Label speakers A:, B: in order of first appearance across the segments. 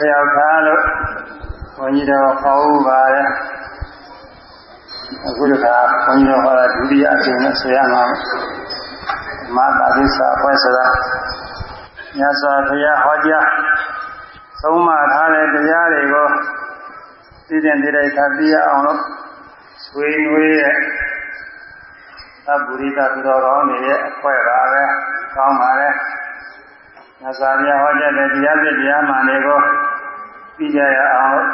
A: တယောက်သားလို့ဘုန်းကြီးတော်ဟောပါတယ်အခုတခါဘုန်းကြီးတော်ဟောတာဒုတိယအကျင့်နဲ့ဆိုရမှာမသာသစ္စာအဖွဲ့ဆိုတာမြတ်စွာဘုရားဟောကြားသုံးမထားတဲ့တရားတွေကိုသိတဲ့တိရိစ္ဆာန်သိရအောင်လို့ဆွေးနွေးရဲ့သဗ္ဗုရိတသူတော်ကောင်းတွေရဲ့အဖွဲ့ပါပဲကောင်းပါလေမြတ်စွာဘုရားဟောကြားတဲ့တရားပြတရားမှန်တွေကို သိကြရအောင်လို့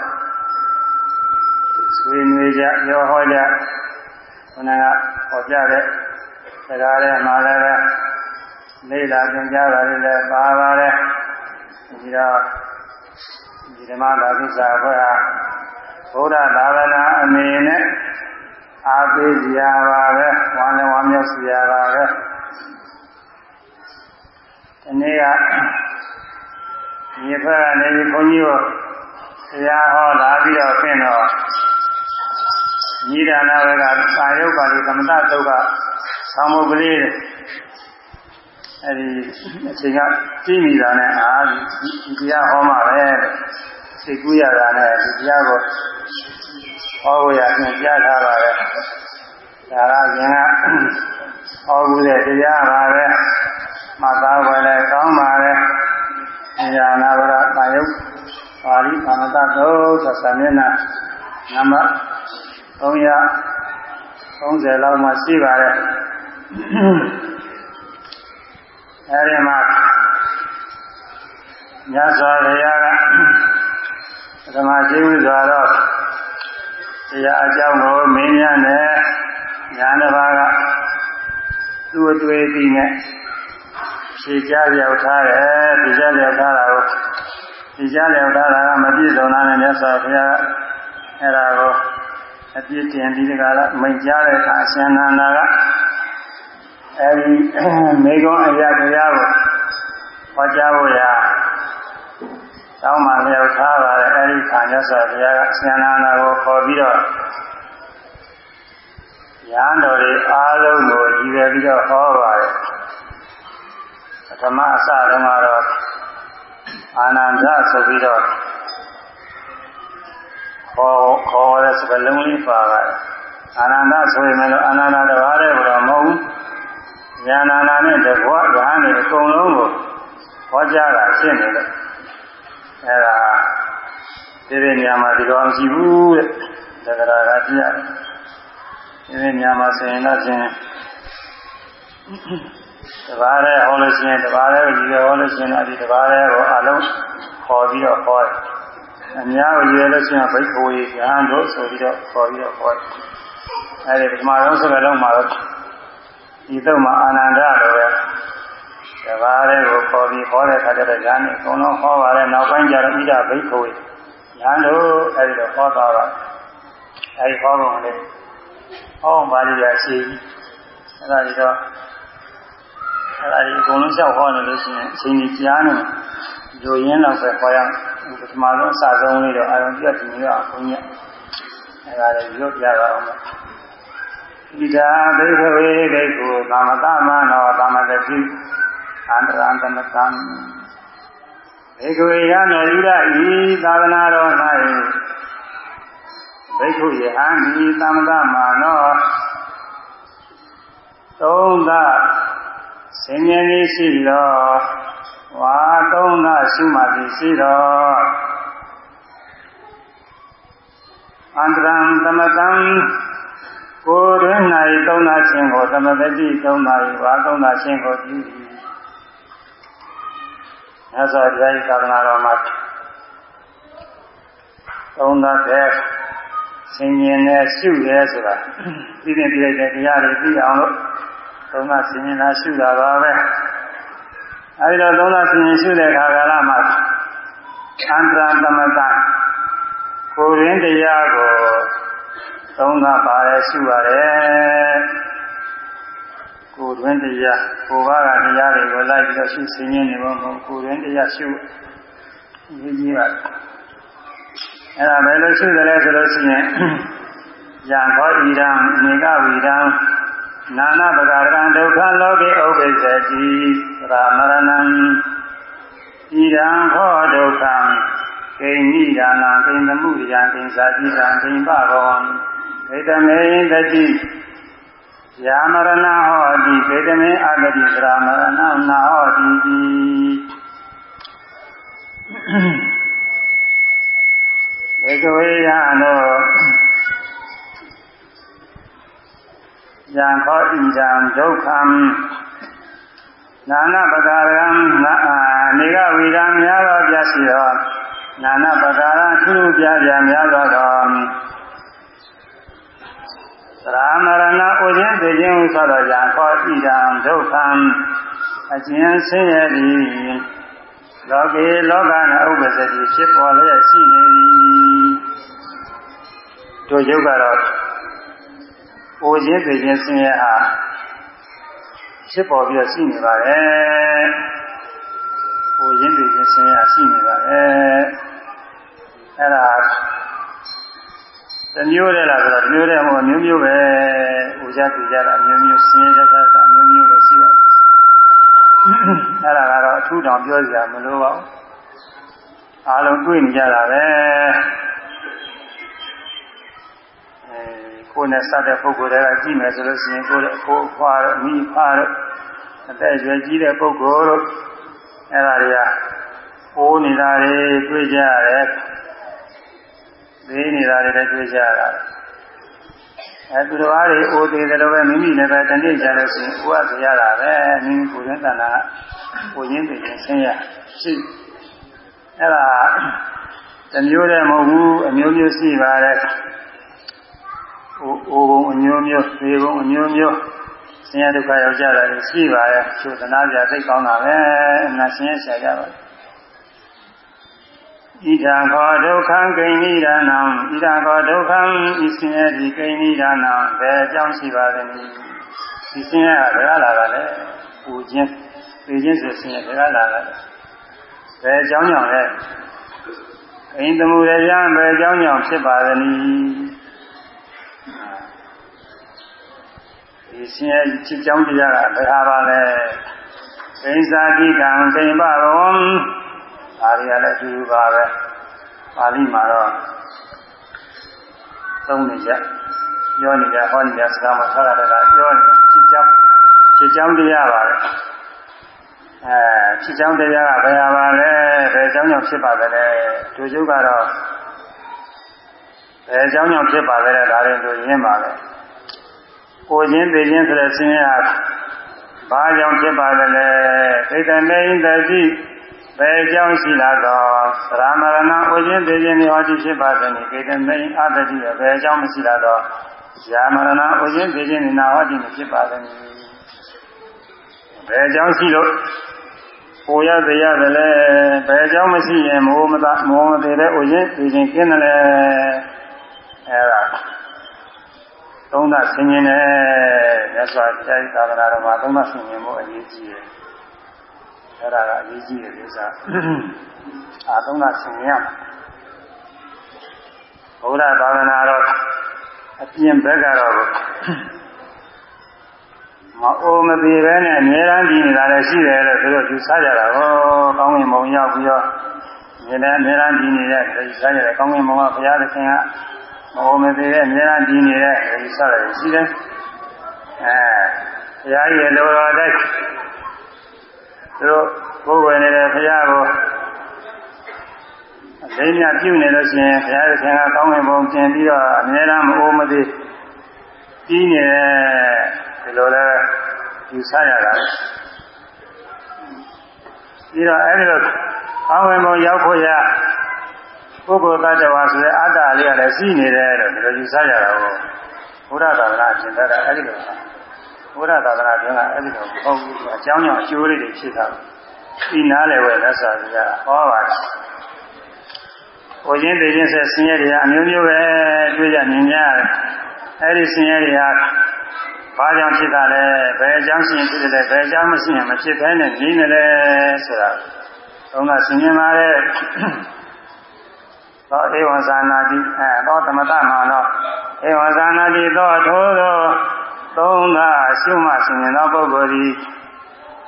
A: ဆွေးနွေးကြပြောဟောကြခဏကဟောကြားတဲ့စကားတွေမှာလည်းပဲလေ့လာသင်ကြားတာတွေလည်းပါပါတယ်ဒီတော့ဒီဓမ္မသာသစ္စာဘုရားဘုရားသာသနာအနေနဲ့အားပေးကြရပါပဲဝမ်းလည်းဝမ်းမြောက်စီရပါပဲဒီနေ့ကဒီဘက်ကနေဘုန်းကြီးကို တရားဟောလာပြီးတော့ပြင်တော့ညီဒါနာဘက်ကသာယုတ်ပါဠိသမတတုတ်ကဆောင်းမုတ်ကလေးအဲဒီအချိန်ကကြည့်မိတာနဲ့အာဒီတရားဟောမှာပဲစိတ်ကူးရတာနဲ့ဒီတရားကိုဟောဖို့ရပြန်ကြားထားပါပဲဒါကရင်ကဟောဘူးတဲ့တရားပါပဲမှတ်သားဝင်လဲကောင်းပါပဲဉာဏနာဝရတာယုတ် ပါဠိသမတသုတ်သမျက်နှာနံပါတ်330လောက်မှရှိပါတယ်အဲဒီမှာညဇောဘုရားကပထမရှိဝိစွာတော့တရားအကြောင်းကိုမင်းများနဲ့ညာတစ်ပါးကသူ့အတွေ့အထိနဲ့ဖြေကြားလျောက်ထားတယ်ဖြေကြားလျောက်ထားတာကို ဖြေကြားလျောက်ထားတာကမပြည့်စုံတာနဲ့မြတ်စွာဘုရားအဲ့ဒါကိုအပြည့်တင်ပြီးဒီကလာမိန်ကြားတဲ့အခါအရှင်နန္ဒာကအဲဒီမေကုံအရာတရားကိုဟောကြားဖို့ရာတောင်းမှလျောက်ထားပါတယ်အဲဒီခါမြတ်စွာဘုရားကအရှင်နန္ဒာကိုခေါ်ပြီးတော့ရဟန်းတော်တွေအားလုံးကိုရည်ရွယ်ပြီးတော့ဟောပါတယ်ပထမအစတုန်းကတော့ အာနန္ဒဆိုပြီးတော့ခေါ်ခေါ်တဲ့စကားလုံးလေးပါပါတယ်အာနန္ဒဆိုရင်လည်းအာနန္ဒတပါးတည်းတော့မဟုတ်ဘူးဉာဏနာနဲ့တကွာရဟန်းတွေအကုန်လုံးကိုဟောကြားတာဖြစ်နေတယ်အဲဒါဒီဒီနေရာမှာဒီလိုမရှိဘူးတဲ့သက္ကရာကပြရတယ်ဒီဒီနေရာမှာဆိုရင်တော့ချင်း တပါးတည်းဟောလို့ရှိရင်တပါးတည်းကိုဒီလိုဟောလို့ရှိရင်အဒီတပါးတည်းကိုအလုံးခေါ်ပြီးတော့ဟောတယ်အများကိုရွေလို့ရှိရင်ဘိက္ခဝေယဟန်တို့ဆိုပြီးတော့ခေါ်ပြီးတော့ဟောတယ်အဲဒီပထမဆုံးစကားလုံးမှာတော့ဒီတော့မှအာနန္ဒလိုပဲတပါးတည်းကိုခေါ်ပြီးဟောတဲ့ခါကျတော့ညာနဲ့အကုန်လုံးဟောပါတယ်နောက်ပိုင်းကျတော့ဣဒဘိက္ခဝေညာတို့အဲဒီတော့ဟောသွားတော့အဲဒီဟောပုံလေးဟောပါလိမ့်ရရှိအဲဒါဒီတော့ အဲဒါဒီအကုန်လုံးလျှောက်ဟောနေလို့ရှိရင်အချိန်ကြီးကြားနေလူရင်းတော့ပဲဟောရပထမဆုံးအစဆုံးလေးတော့အာရုံပြတ်နေရအောင်ဘုန်းကြီးအဲဒါလည်းရုပ်ပြပါအောင်ဣဒာဘိခဝေဘိက္ခုသမတမနောသမတတိအန္တရံတမတံဘေကဝေယနောဣဒဤသာသနာတော်၌ဘိက္ခုယဟံဤသမတမာနောသုံးသ ဆင်းရဲလေးရှိတော်ဝါသုံးသရှုမှသည်ရှိတော်အန္တရံတမတံကိုယ်တွင်၌သုံးသာခြင်းကိုသမဂတိသုံးသာ၏ဝါသုံးသာခြင်းကိုပြု၏။အဲဆိုဒီသာသနာတော်မှာသုံးသာတဲ့ဆင်ញင်နဲ့ရှုရဲဆိုတာသိတဲ့ပြည့်တဲ့တရားတွေသိအောင်လို့ သုံးသာဆင်ញင်တာရှုတာပါပဲ။အဲဒီတော့သုံးသာဆင်ញင်ရှုတဲ့အခါကာလမှာအန္တရာသမတကိုယ်ရင်းတရားကိုသုံးသာပါတယ်ရှုရတယ်ကိုယ်တွင်တရားကိုယ်ဘာကတရားတွေကိုလိုက်ပြီးတော့ရှုဆင်းရင်းနေမှာမဟုတ်ကိုယ်တွင်တရားရှုရင်းကြီးပါအဲ့ဒါဘယ်လိုရှုတယ်လဲဆိုလို့ရှိရင်ယံခောဣဒံနေကဝိဒံ နာနာပကာရံဒုက္ခလောကေဥပ္ပိသတိရာမရဏံဣဒံခောဒုက္ခံကိဉ္မိဒါနံကိဉ္သမှုရိယံကိဉ္စာတိတံကိဉ္ပဘောဣတမေတတိယာမရဏဟောတိကေတမေအတတိသရမရဏနာဟောတိဧကဝေယနော ယံခောဣဒံဒုက္ခံနာနာပကာရံနေကဝိဒံများသောပြရှိသောနာနာပကာရသူပြပြများသောသောသရမရဏဥခြင်းသိခြင်းဟုဆိုတော့ယံခောဣဒံဒုက္ခံအကျဉ်းဆင်းရဲသည်လောကေလောကနာဥပ္ပစတိဖြစ်ပေါ်လျက်ရှိနေသည်တို့ယုတ်ကတော့အို ခြင်းသိခြင်းဆင်းရဲဟာဖြစ်ပေါ်ပြီးရှိနေပါတယ်။အိုခြင်းသိခြင်းဆင်းရဲရှိနေပါတယ်။အဲ့ဒါတမျိုးတည်းလားဆိုတော့တမျိုးတည်းမဟုတ်မျိုးမျိုးပဲ။ဥကြပြကြတာမျိုးမျိုးဆင်းရဲကြတာမျိုးမျိုးပဲရှိပါတယ်။အဲ့ဒါကတော့အထူးတောင်ပြောစရာမလိုပါဘူး။အားလုံးတွေ့နေကြတာပဲ။ ကိုယ်နဲ့စတဲ့ပုဂ္ဂိုလ်တွေကကြည့်မယ်ဆိုလို့ရှိရင်ကိုယ်ရဲ့အဖိုးအဖွားတို့မိဖတို့အသက်ရွယ်ကြီးတဲ့ပုဂ္ဂိုလ်တို့အဲ့ဒါတွေကအိုးနေတာတွေတွေ့ကြရတယ်။သေးနေတာတွေလည်းတွေ့ကြရတာ။အဲသူတော်အားတွေအိုးသေးတယ်လို့ပဲမိမိလည်းပဲတနေ့ကြလို့ရှိရင်ဥပဒေရတာပဲမိမိကိုယ်ရင်းတဏ္ဍာကိုရင်းသိရင်ဆင်းရရှိအဲ့ဒါတမျိုးတည်းမဟုတ်ဘူးအမျိုးမျိုးရှိပါတယ်။ အိုးဘုံအမျိုးမျိုးသေဘုံအမျိုးမျိုးဆင်းရဲဒုက္ခရောက်ကြတာရှိပါရဲ့သူသနာပြသိကောင်းတာပဲအနာဆင်းရဲဆရာကြပါဣဒံခောဒုက္ခံကိဉ္နိဒါနံဣဒံခောဒုက္ခံဤဆင်းရဲဒီကိဉ္နိဒါနံဘယ်အကြောင်းရှိပါသနည်းဒီဆင်းရဲကဘယ်လာတာလဲပူခြင်းသိခြင်းဆိုဆင်းရဲဘယ်လာတာလဲဘယ်အကြောင်းကြောင့်လဲအိမ်သမုဒယံဘယ်အကြောင်းကြောင့်ဖြစ်ပါသနည်း ဒီဆင်းရဲချစ်ကြောင်းတရားကဘယ်ဟာပါလဲပိဿာတိကံပိမဘဝံဒါတွေကလည်းအတူတူပါပဲပါဠိမှာတော့သုံးနေကြပြောနေကြဟောနေကြစကားမှာဆက်ရတဲ့ကပြောနေချစ်ကြောင်းချစ်ကြောင်းတရားပါပဲအဲချစ်ကြောင်းတရားကဘယ်ဟာပါလဲဘယ်ကြောင်းကြောင့်ဖြစ်ပါသလဲသူကျုပ်ကတော့ဘယ်ကြောင်းကြောင့်ဖြစ်ပါလဲဒါရင်တို့ရင်းပါပဲကို ချင်းသိချင်းဆိုတဲ့ဆင်းရဲဘာကြောင့်ဖြစ်ပါသလဲသိတမေဟိတတိဘယ်ကြောင့်ရှိလာတော့သရမရဏကိုချင်းသိချင်းမျိုးဟောဖြစ်ပါသနည်းသိတမေဟိအတတိဘယ်ကြောင့်မရှိလာတော့ဇာမရဏကိုချင်းသိချင်းနာဟောမဖြစ်ပါသနည်းဘယ်ကြောင့်ရှိလို့ကိုရသေးရတယ်လဲဘယ်ကြောင့်မရှိရင်မိုးမသားမိုးမသေးတဲ့ဥချင်းသိချင်းကျင်းတယ်လဲအဲဒါ သုံးသဆင်ခြင်တယ်မြတ်စွာဘုရားရဲ့သာသနာတော်မှာသုံးသဆင်ခြင်ဖို့အရေးကြီးတယ်အဲ့ဒါကအရေးကြီးတဲ့ဥစ္စာအာသုံးသဆင်ခြင်ရမှာဘုရားသာသနာတော်အပြင်ဘက်ကတော့မအိုမပြေပဲနဲ့အများအားဖြင့်နေတာလည်းရှိတယ်လို့သူတို့ယူဆကြတာဟောကောင်းဝင်မုံရောက်ပြီးတော့မြင်တယ်အများအားဖြင့်နေတဲ့ယူဆကြတယ်ကောင်းဝင်မုံကဘုရားသခင်က မဟုတ်မသေးတဲ့အများအားဒီနေတဲ့ဒီစရရှိတယ်အဲဘုရားရဲ့လိုတော်တိုက်သူတို့ကိုယ်ဝင်နေတဲ့ဘုရားကိုအသိဉာဏ်ပြုနေလို့ရှိရင်ဘုရားရဲ့ဆင်ကကောင်းဝင်ပုံကျင်ပြီးတော့အများအားမအိုးမသေးပြီးနေဒီလိုလဲယူဆရတာပြီးတော့အဲဒီလိုကောင်းဝင်ပုံရောက်ဖို့ရ ပုဂ္ဂိုလ်တ attva ဆိုတဲ့အတ္တလေးကလည်းရှိနေတယ်လို့ဒီလိုယူဆကြတာကိုဘုရားသာသနာသင်တတ်တာအဲ့ဒီလိုဘုရားသာသနာသင်ကအဲ့ဒီလိုမဟုတ်ဘူးအကြောင်းကြောင့်အကျိုးလေးတွေဖြစ်တာဒီနားလည်းဝယ်လက်စွာပြတာဟောပါတယ်။ကိုချင်းတည်ချင်းဆက်ဆင်းရဲတွေကအမျိုးမျိုးပဲတွေ့ရမြင်ကြရတယ်။အဲ့ဒီဆင်းရဲတွေကဘာကြောင့်ဖြစ်တာလဲဘယ်အကြောင်းရှိရင်ဖြစ်တယ်လဲဘယ်အကြောင်းမရှိရင်မဖြစ်ဘဲနဲ့နေနေလဲဆိုတာသုံးကဆင်ញင်ပါတဲ့ သောဧဝံဇာနာတိအဲသောသမတမှာတော့ဧဝံဇာနာတိသောထိုသောသုံးသာရှုမှဆင်ញင်သောပုဂ္ဂိုလ်သည်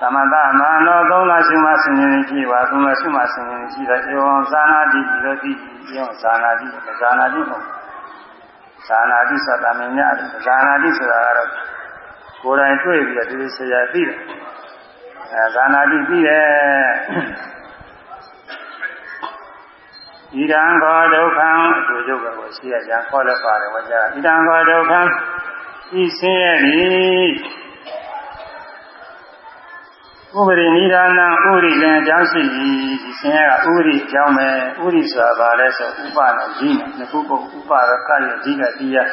A: သမတမာနောသုံးလရှိမှဆင်ရင်ကြည့်ပါသုံးလရှိမှဆင်ရင်ကြည့်တယ်ယောဇာနာတိဒီလိုတိယောဇာနာတိဇာနာတိမဟုတ်ဇာနာတိဆိုတာမင်းများဇာနာတိဆိုတာကတော့ကိုယ်တိုင်တွေ့ပြီးတော့ဒီဆရာသိတယ်အဲဇာနာတိသိတယ် ဣဒံခောဒုက္ခံအကျိုးချုပ်ကိုရှိရကြခေါ်လက်ပါတယ်ဝါကြဣဒံခောဒုက္ခံဤဆင်းရဲသည်ဥပရိနိဒာနံဥရိလည်းအကြောင်းရှိသည်ဒီဆင်းရဲကဥရိအကြောင်းပဲဥရိဆိုတာဘာလဲဆိုဥပနာကြီးနဲ့နှစ်ခုပုဥပရကရဲ့ကြီးကတရား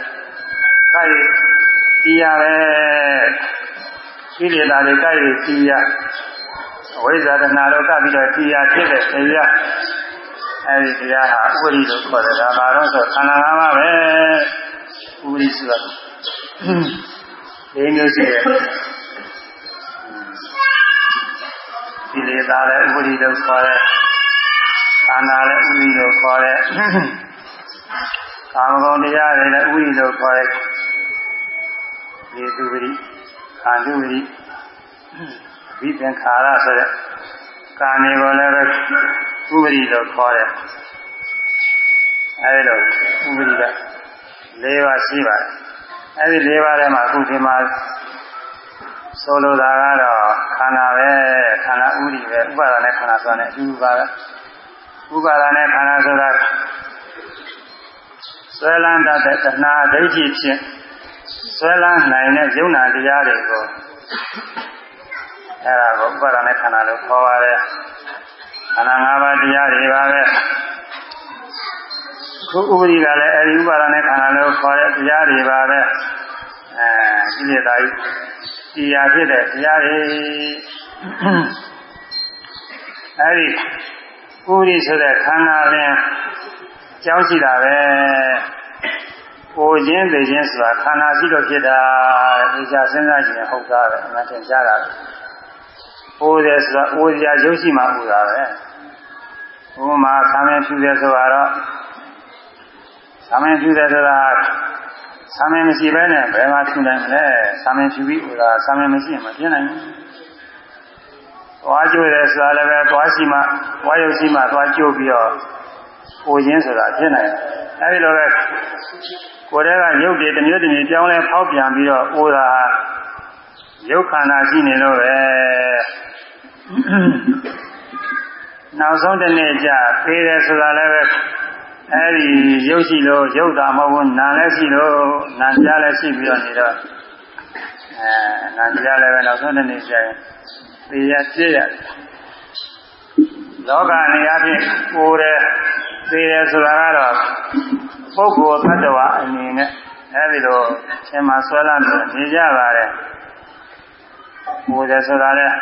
A: ကရဲ့တရားပဲကိလေသာတွေကရဲ့တရားအဝိဇ္ဇာတဏှာတို့ကပြီးတော့တရားဖြစ်တဲ့တရား အဲဒီတရားဟာဥရိလို့ခေါ်တယ်ဒါပါတော့ဆိုခန္ဓာ၅ပါးပဲဥရိဆိုတာလေးမျိုးရှိတယ်ကိလေသာလည်းဥပရိလို့ခေါ်တယ်။ခန္ဓာလည်းဥပရိလို့ခေါ်တယ်။ကာမဂုဏ်တရားတွေလည်းဥပရိလို့ခေါ်တယ်။ဒီသူပရိခန္ဓုပရိဝိသင်္ခါရဆိုတဲ့ကာမေကိုလည်းပဲ ဥပရိလို့ခေါ်တယ်။အဲဒီလိုဥပရိက၄ပါးရှိပါတယ်။အဲဒီ၄ပါးထဲမှာအခုဒီမှာဆိုလိုတာကတော့ခန္ဓာပဲခန္ဓာဥရိပဲဥပါဒနဲ့ခန္ဓာဆိုတဲ့အတူတူပါပဲဥပါဒနဲ့ခန္ဓာဆိုတာဆွဲလန်းတတ်တဲ့တဏှာဒိဋ္ဌိဖြင့်ဆွဲလန်းနိုင်တဲ့ယုံနာတရားတွေကိုအဲဒါကိုဥပါဒနဲ့ခန္ဓာလို့ခေါ်ပါတယ် ခန္ဓာ၅ပါးတရားတွေပါပဲခုဥပရိကလည်းအဲဒီဥပါဒနဲ့ခန္ဓာလို့ခေါ်တဲ့တရားတွေပါပဲအဲကိလေသာကြီးတရားဖြစ်တဲ့တရားတွေအဲဒီဥရိဆိုတဲ့ခန္ဓာပင်ကြောင်းရှိတာပဲကိုခြင်းသိခြင်းဆိုတာခန္ဓာရှိလို့ဖြစ်တာဒီချစဉ်းစားကြည့်ရင်ဟုတ်တာပဲအမှန်တင်ကြတာ ဟိုတယ်ဆိုတာဟိုစရာရုပ်ရှိမှဟိုတာပဲဥပမာဆာမင်းဖြူတယ်ဆိုတော့ဆာမင်းဖြူတယ်ဆိုတာသာမင်မရှိဘဲနဲ့ဘယ်မှာထူနိုင်မလဲသာမင်ဖြူပြီးဟိုကသာမင်မရှိရင်မဖြစ်နိုင်ဘူးသွားကြိုးတယ်ဆိုတာလည်းပဲသွားရှိမှသွားရုပ်ရှိမှသွားကြိုးပြီးတော့ဟိုခြင်းဆိုတာဖြစ်နိုင်တယ်အဲဒီလိုပဲကိုယ်တည်းကရုပ်တွေတစ်မျိုးတစ်မျိုးပြောင်းလဲဖောက်ပြန်ပြီးတော့ဟိုတာရုပ်ခန္ဓာရှိနေလို့ပဲ နောက်ဆုံးတစ်နေ့ကျသေးတယ်ဆိုတာလည်းပဲအဲဒီရုပ်ရှိလို့ရုပ်တာမဟုတ်ဘူးနာလည်းရှိလို့နာကြားလည်းရှိပြီးတော့နေတော့အဲနာကြားလည်းပဲနောက်ဆုံးတစ်နေ့ကျရင်သိရပြည့်ရလောကအနေအချင်းကိုယ်တယ်သိတယ်ဆိုတာကတော့ပုဂ္ဂိုလ်သတ္တဝါအနေနဲ့အဲဒီလိုသင်မှာဆွဲလာလို့နေကြပါတယ်ကိုယ်တယ်ဆိုတာလည်း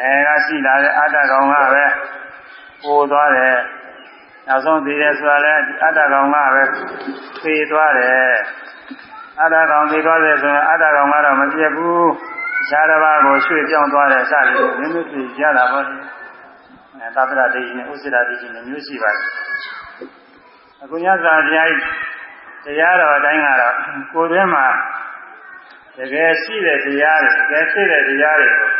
A: အဲကရှိလာတဲ့အတ္တကောင်ကပဲကိုယ်သွားတယ်နောက်ဆုံးသိတယ်ဆိုတာလည်းအတ္တကောင်ကပဲသိသွားတယ်အတ္တကောင်သိသွားတယ်ဆိုရင်အတ္တကောင်ကတော့မပြတ်ဘူးအခြားတစ်ပါးကိုရွှေ့ပြောင်းသွားတယ်စသည်ဖြင့်မျိုးမျိုးသိရတာပေါ့အဲသဗ္ဗရဒိဋ္ဌိနဲ့ဥစ္စေတဒိဋ္ဌိနဲ့မျိုးရှိပါတယ်အခုညစာတရားတရားတော်အတိုင်းကတော့ကိုယ်ထဲမှာတကယ်ရှိတဲ့တရားတွေတကယ်ဖြစ်တဲ့တရားတွေကို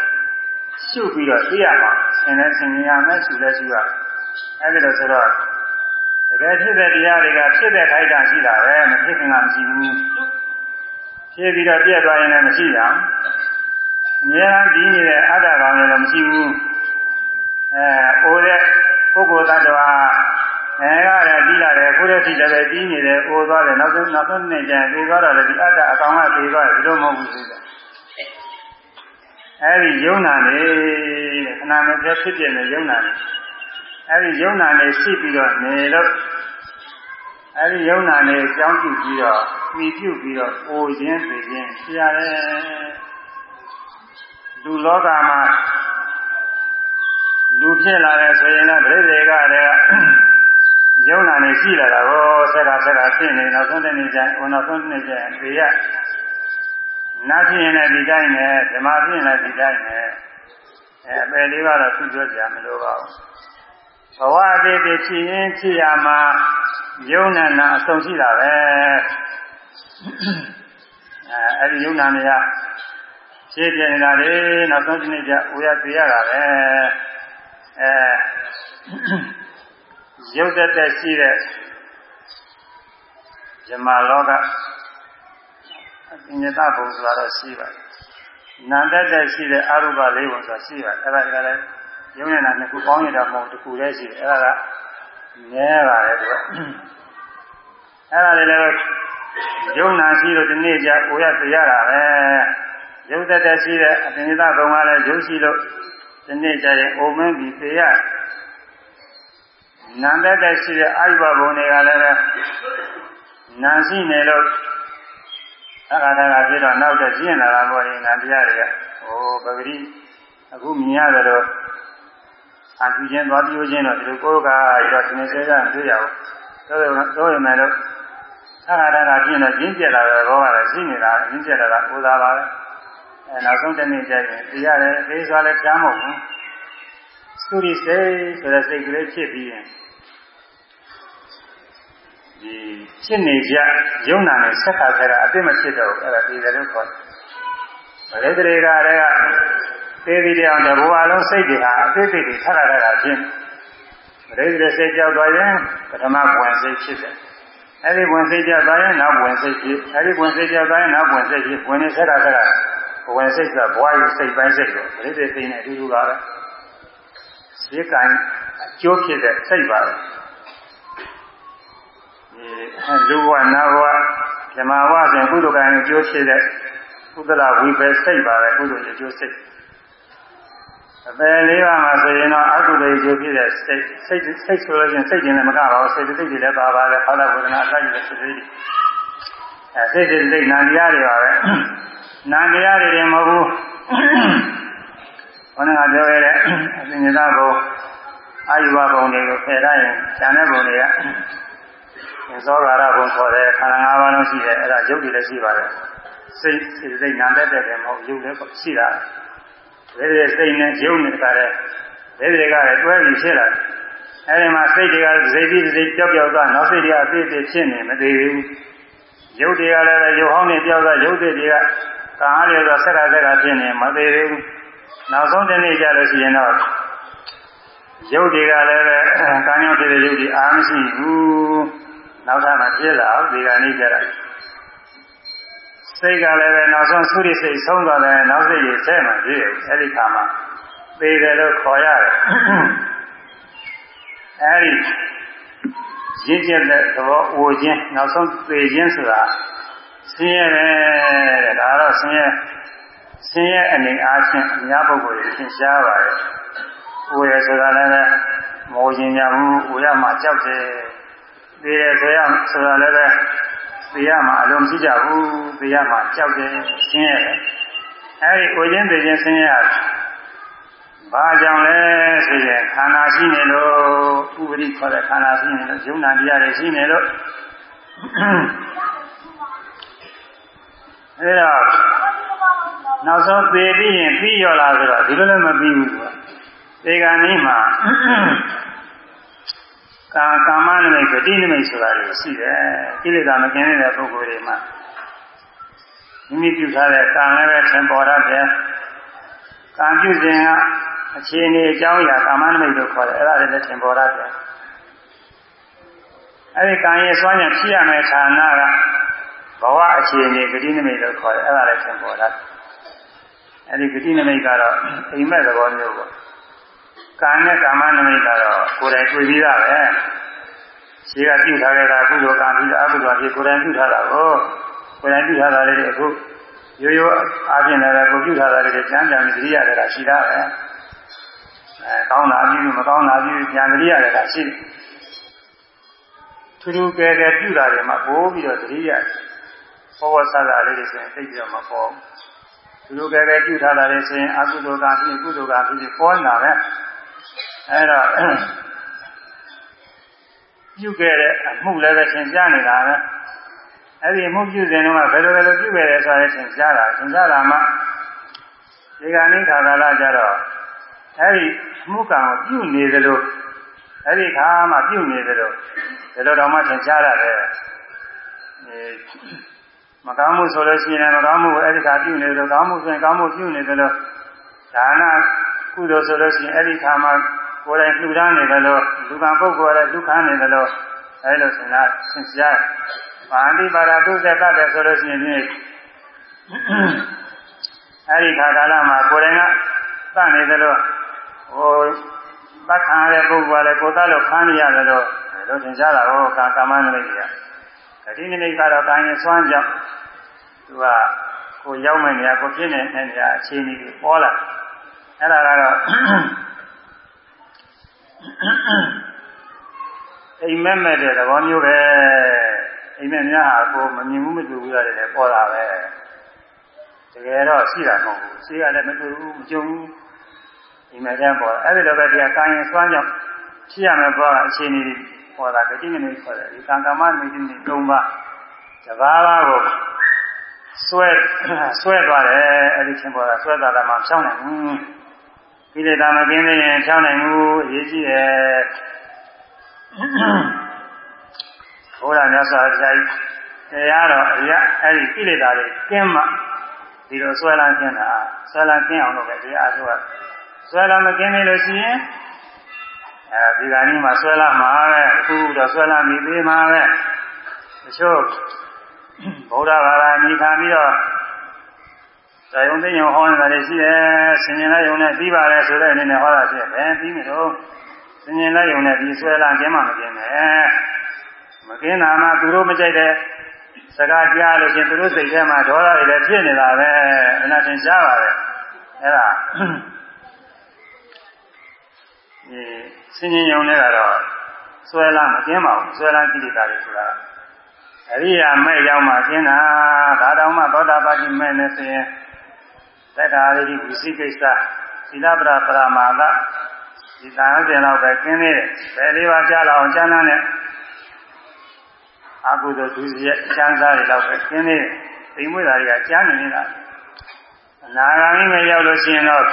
A: ရှုပြီးတော့သိရမှာဆင်လဲဆင်ရမယ်ရှုလဲရှုရအဲဒီလိုဆိုတော့တကယ်ဖြစ်တဲ့တရားတွေကဖြစ်တဲ့ခိုက်တာရှိတာပဲမဖြစ်ခင်ကမရှိဘူးဖြစ်ပြီးတော့ပြည့်သွားရင်လည်းမရှိရအောင်အများအားဒီနေတဲ့အတ္တကောင်လည်းမရှိဘူးအဲအိုးတဲ့ပုဂ္ဂိုလ်သတ္တဝါအဲရတယ်ပြီးလာတယ်ခုတည်းရှိတယ်ပဲပြီးနေတယ်အိုးသွားတယ်နောက်ဆုံးနောက်ဆုံးနေ့ကျရင်ပြီးသွားတော့လည်းဒီအတ္တအကောင်ကပြီးသွားတယ်ဘယ်လိုမဟုတ်ဘူးဆိုတော့ အဲဒီယုံနာနေခဏမပြဖြစ်ပြနေယုံနာနေအဲဒီယုံနာနေရှိပြီးတော့နေလို့အဲဒီယုံနာနေကြောင်းပြုပြီးတော့ပြီးပြုပြီးတော့အိုခြင်းသိခြင်းရှိရတယ်လူလောကမှာလူဖြစ်လာတယ်ဆိုရင်တော့ပြိသေကတည်းကယုံနာနေရှိလာတာကိုဆက်တာဆက်တာဖြစ်နေနောက်ဆုံးတဲ့နေ့ကျရင်ဟိုနောက်ဆုံးနေ့ကျရင်သိရ နာဖြစ်ရင်လည်းဒီတိုင်းနဲ့ဓမ္မဖြစ်ရင်လည်းဒီတိုင်းနဲ့အဲအပယ်လေးကတော့သူ့ပြောကြမလို့ပါဘူးဘဝအသေးသေးဖြစ်ရင်ဖြစ်ရမှာယုံနာနာအဆုံးရှိတာပဲအဲအဲ့ဒီယုံနာနေရရှင်းပြနေတာလေနောက်ဆုံးဒီနေ့ကျဦးရသိရတာပဲအဲရုပ်သက်သက်ရှိတဲ့ဇမလောကအ ပညာတဘုံဆိုတာတော့ရှိပါတယ်။နာသက်သက်ရှိတဲ့အရုပလေးဘုံဆိုတာရှိပါတယ်။အဲ့ဒါကလည်းရုံနဲ့နာနှစ်ခုပေါင်းရတာမဟုတ်တစ်ခုတည်းရှိတယ်။အဲ့ဒါကနည်းပါတယ်သူက။အဲ့ဒါလေးလည်းယုံနာရှိလို့ဒီနေ့ကျကိုရသိရတာပဲ။ရုပ်သက်သက်ရှိတဲ့အပညာတဘုံကလည်းရုပ်ရှိလို့ဒီနေ့ကျရင်အိုမင်းပြီးသိရနာသက်သက်ရှိတဲ့အာယုဘဘုံတွေကလည်းနာရှိနေလို့ အခါတခါဖြစ်တော့နောက်တော့ကျင့်လာတာပေါ့ရင်နာတရားတွေကဟိုပဂတိအခုမြင်ရတယ်တော့အကြည့်ချင်းသွားပြောချင်းတော့ဒီလိုကိုယ်ကရတော့သင်္ဆေးကတွေ့ရအောင်ဆိုတော့ဆိုရင်လည်းအခါတခါကျင့်တော့ကျင့်ကြလာတယ်ဘောကလည်းရှိနေတာကျင့်ကြလာတာဥသာပါပဲအဲနောက်ဆုံးတစ်နေ့ကျရင်တရားလည်းအေးစွာလည်းကြားမဟုတ်ဘူးသုရိစိတ်ဆိုတဲ့စိတ်ကလေးဖြစ်ပြီးရင် ဒီဖြစ်နေကြယုံနာနဲ့ဆက်ခါဆက်တာအသိမဖြစ်တော့အဲ့ဒါဒီတယ်လို့ခေါ်တယ်။ဗလေတရေကလည်းသေသည်တရားတဘောအလုံးစိတ်တွေဟာအသိသိတွေထပ်လာတာချင်းဗလေတရေစိတ်ကြောက်သွားရင်ပထမဘဝင်စိတ်ဖြစ်တယ်။အဲ့ဒီဘဝင်စိတ်ကြောက်သွားရင်နောက်ဘဝင်စိတ်ဖြစ်အဲ့ဒီဘဝင်စိတ်ကြောက်သွားရင်နောက်ဘဝင်စိတ်ဖြစ်ဝင်နေဆက်တာဆက်တာဘဝင်စိတ်ကဘွားရုပ်စိတ်ပိုင်းစိတ်ကိုဗလေတရေသိနေအတူတူပါပဲ။ဈေးကံအကျိုးဖြစ်တဲ့စိတ်ပါပဲ။ လူဘဝနတ်ဘဝဓမ္မဘဝဆိုရင်ကုသိုလ်ကံအကျိုးဖြစ်တဲ့ကုသလဝိပဲစိတ်ပါပဲကုသိုလ်အကျိုးစိတ်အပယ်လေးပါးမှာဆိုရင်တော့အကုသိုလ်အကျိုးဖြစ်တဲ့စိတ်စိတ်စိတ်ဆိုလို့ရှိရင်စိတ်ကျင်လည်းမကပါဘူးစိတ်စိတ်တွေလည်းပါပါပဲဖာလဝေဒနာအစရှိတဲ့စိတ်တွေအဲစိတ်စိတ်စိတ်နာတရားတွေပါပဲနာတရားတွေလည်းမဟုတ်ဘူးဘုန်းကပြောခဲ့တဲ့အစဉ်ညတာဘုအာယုဘဘုံတွေကိုဖယ်လိုက်ရင်ဉာဏ်တဲ့ဘုံတွေက သောဂါရဘုံခေါ်တဲ့ခန္ဓာ၅ပါးလုံးရှိတယ်အဲ့ဒါရုပ်တွေလည်းရှိပါတယ်စိတ်စိတ်စိတ်နာတတ်တဲ့တယ်မဟုတ်ရုပ်လည်းရှိတာဒါတွေစိတ်နဲ့ရုပ်နဲ့တကားတဲ့ဒါတွေကလည်းတွဲပြီးဖြစ်လာတယ်အဲ့ဒီမှာစိတ်တွေကစိတ်ပြီးစိတ်ကြောက်ကြောက်သွားနောက်စိတ်တွေအသေးသေးဖြစ်နေမသေးဘူးရုပ်တွေကလည်းရုပ်ဟောင်းနဲ့ကြောက်သွားရုပ်တွေကကာအားတွေဆိုဆက်တာဆက်ကဖြစ်နေမသေးဘူးနောက်ဆုံးတစ်နေ့ကျလို့ရှိရင်တော့ရုပ်တွေကလည်းပဲကံကြောင့်ဖြစ်တဲ့ရုပ်တွေအားမရှိဘူး နောက်ထပ်မဖြစ်လာဘူးဒီကနေ့ကျတော့စိတ်ကလည်းပဲနောက်ဆုံးသုရိစိတ်ဆုံးသွားတယ်နောက်စိတ်ကြီးဆဲမှပြည့်အဲ့ဒီခါမှာသေတယ်လို့ခေါ်ရတယ်အဲ့ဒီရင့်ကျက်တဲ့သဘောအိုခြင်းနောက်ဆုံးသေခြင်းဆိုတာဆင်းရဲတယ်ဒါတော့ဆင်းရဲဆင်းရဲအနေအားဖြင့်အများပုဂ္ဂိုလ်တွေသင်ရှားပါတယ်အိုရဆိုတာလည်းမောခြင်းညာဘူးအိုရမှကြောက်တယ် သိရဆိုရဆိုတာလည်းပဲသိရမှာအလုံးမရှိကြဘူးသိရမှာကြောက်တယ်ဆင်းရဲတယ်အဲဒီကိုချင်းသိချင်းဆင်းရဲဘာကြောင့်လဲဆိုရင်ခန္ဓာရှိနေလို့ဥပရိခေါ်တဲ့ခန္ဓာရှိနေလို့ယုံနာတရားတွေရှိနေလို့အဲတော့နောက်ဆုံးသေပြီးရင်ပြီးရောလားဆိုတော့ဒီလိုလည်းမပြီးဘူးကွာဒီကနေ့မှာ ကာကာမနမိတ်ဂတိနမိတ်ဆိုတာတွေရှိတယ်ကိလေသာမကင်းတဲ့ပုဂ္ဂိုလ်တွေမှာမိမိပြုထားတဲ့ကံလည်းပဲသင်ပေါ်ရတယ်ကံပြုခြင်းကအခြေအနေအကြောင်းအရာကာမနမိတ်လို့ခေါ်တယ်အဲ့ဒါလည်းသင်ပေါ်ရတယ်အဲ့ဒီကံရဲ့စွမ်းရဖြစ်ရမယ့်ဌာနကဘဝအခြေအနေဂတိနမိတ်လို့ခေါ်တယ်အဲ့ဒါလည်းသင်ပေါ်ရတယ်အဲ့ဒီဂတိနမိတ်ကတော့အိမ်မက်သဘောမျိုးပေါ့ ကာနဲ့ကာမနမိတ်ကတော့ကိုယ်တိုင်တွေ့ပြီးသားပဲရှိကပြုထားခဲ့တာကုသိုလ်ကံပြီးအကုသိုလ်ဖြစ်ကိုယ်တိုင်ပြုထားတာကိုကိုယ်တိုင်ပြုထားတာလေးတွေအခုရိုးရိုးအားဖြင့်လည်းကိုပြုထားတာလေးတွေကြမ်းကြမ်းသတိရတယ်ကရှိတာပဲအဲကောင်းတာပြုမကောင်းတာပြုပြန်သတိရတယ်ကရှိတယ်ထူးထူးကဲကဲပြုတာတွေမှာပိုးပြီးတော့သတိရတယ်ဘောဝဆလာလေးတွေဆိုရင်သိပြီးတော့မပေါ်ဘူးသူတို့ကဲကဲပြုထားတာလေးဆိုရင်အကုသိုလ်ကဖြစ်ကုသိုလ်ကဖြစ်ပေါ်နေတာပဲ အဲ့တော့ပြုခဲ့တဲ့အမှုလည်းပဲသင်ကြားနေတာပဲအဲ့ဒီအမှုပြုစဉ်တော့ဘယ်လိုဘယ်လိုပြုခဲ့တယ်ဆိုရင်သင်ကြားတာသင်ကြားတာမှဒီကနေ့ခါကာလကြတော့အဲ့ဒီအမှုကံကိုပြုနေသလိုအဲ့ဒီခါမှပြုနေသလိုဒီလိုတော့မှသင်ကြားရတယ်အဲမကောင်းမှုဆိုလို့ရှိရင်မကောင်းမှုကိုအဲ့ဒီခါပြုနေတယ်ကောင်းမှုဆိုရင်ကောင်းမှုပြုနေတယ်လို့ဒါနကုသိုလ်ဆိုလို့ရှိရင်အဲ့ဒီခါမှာ ကိုယ်တိုင်လှူဒါန်းနေတယ်လို့လူကပုဂ္ဂိုလ်လည်းလူခန်းနေတယ်လို့အဲ့လိုစဉ်းစားသင်ကြားပါဠိပါဒသုသက်တတ်တယ်ဆိုလို့ရှိရင်ဒီအဲ့ဒီခါကာလမှာကိုယ်တိုင်ကတတ်နေတယ်လို့ဟိုသတ်ခံရတဲ့ပုဂ္ဂိုလ်ကလည်းကိုယ်တတ်လို့ခန်းနေရတယ်လို့လို့သင်ကြားတာဟောကာကာမနမိတ်ကြီးကဒီနိမိတ်ကတော့တိုင်းရင်စွမ်းကြောင့်သူကကိုရောက်မဲ့နေရာကိုဖြစ်နေတဲ့နေရာအခြေအနေတွေပေါ်လာအဲ့ဒါကတော့ အိမ်မက်မဲ့တဲ့သဘောမျိုးပဲအိမ်မက်များဟာကိုမမြင်ဘူးမတွေ့ဘူးရတယ်လေပေါ်လာပဲတကယ်တော့ရှိတာမဟုတ်ဘူးရှိရလည်းမတွေ့ဘူးမကြုံဘူးအိမ်မက်တဲ့ပေါ်အဲ့ဒီလိုပဲတရားကိုင်းစွမ်းကြောင့်ဖြစ်ရမယ်ပေါ်အခြေအနေတွေပေါ်လာဂတိနမိတ်ခေါ်တယ်ဒီကံကမ္မနိတိ၃ပါးတဘာဘာကိုဆွဲဆွဲသွားတယ်အဲ့ဒီချင်းပေါ်တာဆွဲသွားတာမှဖြောင်းနိုင်ဘူး ကိလေသာမကင်းသေးရင်ဖြောင်းနိုင်ဘူးအရေးကြီးတယ်ဘုရားမြတ်စွာဘုရားတရားတော်အရာအဲ့ဒီကိလေသာတွေကင်းမှဒီလိုဆွဲလာခြင်းတာဆွဲလာခြင်းအောင်လို့ပဲတရားဆိုတာဆွဲလာမကင်းနေလို့ရှိရင်အဲဒီကနေ့မှဆွဲလာမှာပဲအခုတော့ဆွဲလာပြီသေးမှာပဲတချို့ဗုဒ္ဓဘာသာညီခံပြီးတော့ ဒါယုံသိယုံဟောနေတာလည်းရှိတယ်ဆင်ញင်လိုက်ယုံနဲ့ပြီးပါလေဆိုတဲ့အနေနဲ့ဟောတာဖြစ်ပဲပြီးမလို့ဆင်ញင်လိုက်ယုံနဲ့ပြီးဆွဲလာခြင်းမှမကင်းနဲ့မကင်းတာမှသူတို့မကြိုက်တဲ့စကားကြားလို့ချင်းသူတို့စိတ်ထဲမှာဒေါသတွေလည်းဖြစ်နေတာပဲအနာသင်ရှားပါပဲအဲ့ဒါဒီဆင်ញင်ယုံနဲ့ကတော့ဆွဲလာမကင်းပါဘူးဆွဲလာကြည့်တာလေဆိုတာအရိယာမဲ့ရောက်မှကင်းတာဒါတောင်မှသောတာပတိမဲ့နဲ့ဆိုရင် သက္ကာရိတိဝိသိကိစ္စသီလပရပရမာကဒီတန်ဆင်တော့ပဲကျင်းသေးတယ်။ပဲလေးပါးကြားလာအောင်ကျမ်းသားနဲ့အကုသိုလ်သူရဲ့ကျမ်းသားတွေတော့ပဲကျင်းသေးတယ်။ပိမွေးတာတွေကကျမ်းနေနေတာ။အနာဂါမိမရောက်လို့ရှိရင်တော့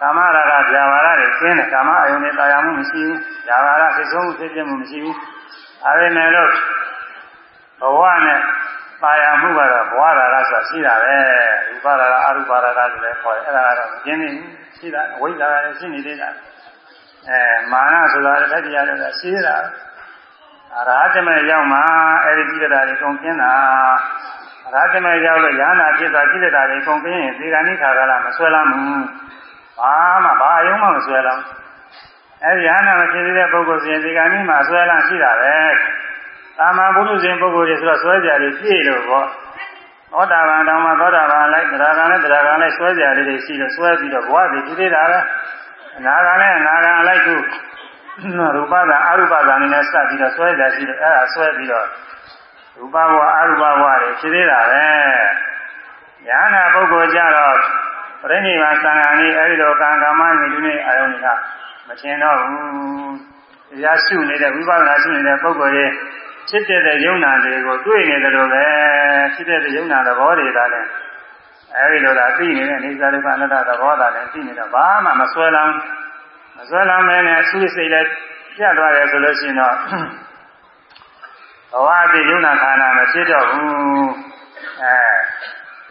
A: ကာမရာဂဗျာပါဒတွေကျင်းတယ်။ကာမအယုန်တွေတာယာမှုမရှိဘူး။ဗျာပါဒဖြစ်ဆုံးမှုဖြစ်ပြမှုမရှိဘူး။ဒါပေမဲ့လို့ဘဝနဲ့ ပါရမှုကတော့ဘဝရာဂဆိုတာရှိတာပဲရူပရာဂအရူပရာဂလို့လည်းခေါ်တယ်အဲ့ဒါကတော့မကျင်းနေဘူးရှိတာအဝိဇ္ဇာကလည်းရှိနေသေးတာအဲမာနဆိုတာလည်းတတိယလည်းရှိတာအရဟတမေရောက်မှအဲ့ဒီကိလေသာတွေကုန်ကျင်းတာအရဟတမေရောက်လို့ယာနာဖြစ်သွားကိလေသာတွေကုန်ကျင်းရင်ဒီကနေ့ခါကလာမဆွဲလမ်းဘူးဘာမှဘာအယုံမှမဆွဲလမ်းအဲဒီယာနာမဖြစ်သေးတဲ့ပုဂ္ဂိုလ်ဆိုရင်ဒီကနေ့မှဆွဲလမ်းရှိတာပဲ တာမန်ဘုရုရှင်ပုဂ္ဂိုလ်တွေဆိုတော့ဆွဲကြတယ်ပြည့်လို့ပေါ့သောတာပန်တောင်မှသောတာပန်လိုက်တရားကံနဲ့တရားကံလိုက်ဆွဲကြတယ်တွေရှိလို့ဆွဲပြီးတော့ဘဝတည်ကြည့်သေးတာပဲအနာကံနဲ့အနာကံလိုက်ခုရူပသာအရူပသာနေနဲ့စပ်ပြီးတော့ဆွဲကြရှိတယ်အဲ့ဒါဆွဲပြီးတော့ရူပဘဝအရူပဘဝတွေဖြစ်သေးတာပဲညာနာပုဂ္ဂိုလ်ကြတော့ပြိဋိဘံသံဃာနည်းအဲဒီလိုကံကမ္မနေလူနေအာယုန်ကမထင်တော့ဘူးတရားရှုနေတဲ့ဝိပဿနာရှုနေတဲ့ပုဂ္ဂိုလ်ရဲ့ ဖြစ်တဲ့ယုံနာတွေကိုတွေ့နေတယ်လို့ပဲဖြစ်တဲ့ယုံနာသဘောတွေဒါလည်းအဲဒီလိုသာသိနေတဲ့အိဇာဒုက္ခအနတ္တသဘောသာလည်းသိနေတော့ဘာမှမဆွဲလမ်းမဆွဲလမ်းမဲနဲ့သူ့စိတ်လည်းပြတ်သွားတယ်ဆိုလို့ရှိရင်တော့ဘဝတည်ယုံနာခန္ဓာမဖြစ်တော့ဘူးအဲ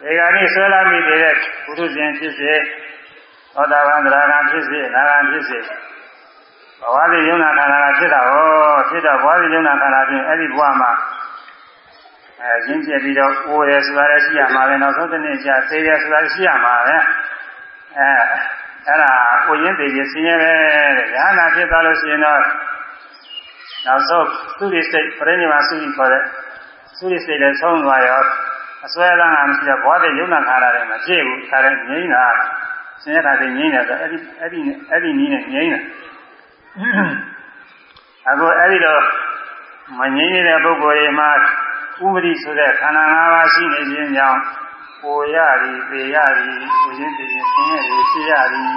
A: ဒီကနေ့ဆွဲလမ်းမိတဲ့ဘုရုရှင်ဖြစ်စေသောတာပန်သရဂံဖြစ်စေနာဂံဖြစ်စေ ဘဝတိယုံနာခန္ဓာကဖြစ်တာဟောဖြစ်တော့ဘဝတိယုံနာခန္ဓာဖြင့်အဲ့ဒီဘဝမှာအဲရင်းကျက်ပြီးတော့အိုးရဆိုတာလည်းရှိရမှာပဲနောက်ဆုံးတစ်နေ့ကျသေရဆိုတာရှိရမှာပဲအဲအဲ့ဒါကိုရင်းသေးခြင်းဆင်းရဲပဲတဲ့ညာနာဖြစ်သွားလို့ရှိရင်တော့နောက်ဆုံးသုရိစိတ်ပြိဋိမာသုရိခေါ်တဲ့သုရိစိတ်လည်းဆုံးသွားရောအစွဲလန်းတာမရှိတော့ဘဝတိယုံနာခန္ဓာတွေမှာဖြစ်ဘူးဒါလည်းငြိမ်းတာဆင်းရဲတာတွေငြိမ်းတယ်ဆိုအဲ့ဒီအဲ့ဒီအဲ့ဒီနည်းနဲ့ငြိမ်းတယ် အခုအဲ့ဒီတော့မငြိမ်းနေတဲ့ပုဂ္ဂိုလ်တွေမှာဥပရိဆိုတဲ့ခန္ဓာ၅ပါးရှိနေခြင်းကြောင့်ကိုရသည်ပေရသည်ကိုရင်းတည်ခြင်းဆင်းရဲသည်ရှိရသည်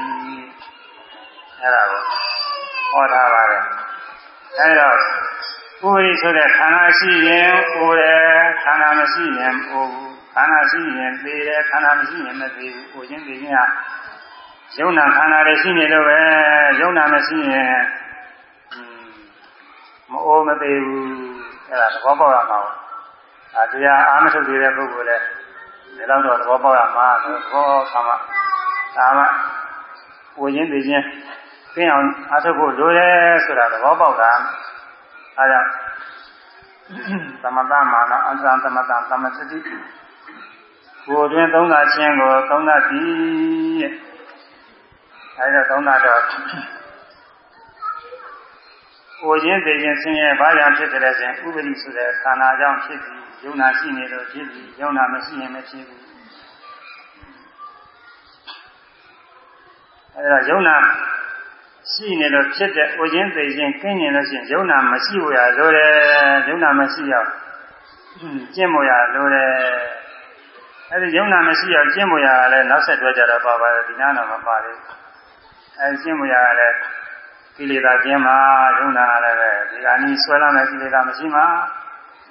A: အဲ့ဒါကိုဟောထားပါတယ်အဲ့တော့ဥပရိဆိုတဲ့ခန္ဓာရှိရင်ကိုယ်တယ်ခန္ဓာမရှိရင်ဟိုခန္ဓာရှိရင်ပေတယ်ခန္ဓာမရှိရင်မပေဘူးကိုရင်းတည်ခြင်းက ယုံနာခန္ဓာတွေရှိနေလို့ပဲယုံနာမရှိရင်မအိုးမသေးဘူးအဲ့ဒါသဘောပေါက်ရမှာအတရားအာမထုတ်သေးတဲ့ပုဂ္ဂိုလ်လည်းဒီလောက်တော့သဘောပေါက်ရမှာသဘောဆာမဒါမှဝိညာဉ်သိချင်းသိအောင်အထုတ်ဖို့လိုတယ်ဆိုတာသဘောပေါက်တာအဲဒါသမတမာနအံသံသမတသမစတိကိုယ်တွင်သုံးသာခြင်းကိုသုံးသာသည် အဲဒါသုံးသာတော့ကိုချင်းသိချင်းဆင်းရဲဘာကြောင့်ဖြစ်ကြလဲဆိုရင်ဥပဒိဆိုတဲ့ခန္ဓာကြောင့်ဖြစ်ပြီးယုံနာရှိနေလို့ဖြစ်ပြီးယုံနာမရှိရင်မဖြစ်ဘူးအဲဒါယုံနာရှိနေလို့ဖြစ်တဲ့ကိုချင်းသိချင်းကင်းနေလို့ရှိရင်ယုံနာမရှိဘူးရလိုတယ်ယုံနာမရှိရောက်ကျင့်မို့ရလိုတယ်အဲဒီယုံနာမရှိရောက်ကျင့်မို့ရလည်းနောက်ဆက်တွဲကြတော့ပါပါတယ်ဒီနားတော့မပါသေးဘူး အဲကျင့်မို့ရလည်းကိလေသာကျင်းမှာယုံနာလည်းပဲဒီကနေ့ဆွဲလာမဲ့ကိလေသာမရှိမှာ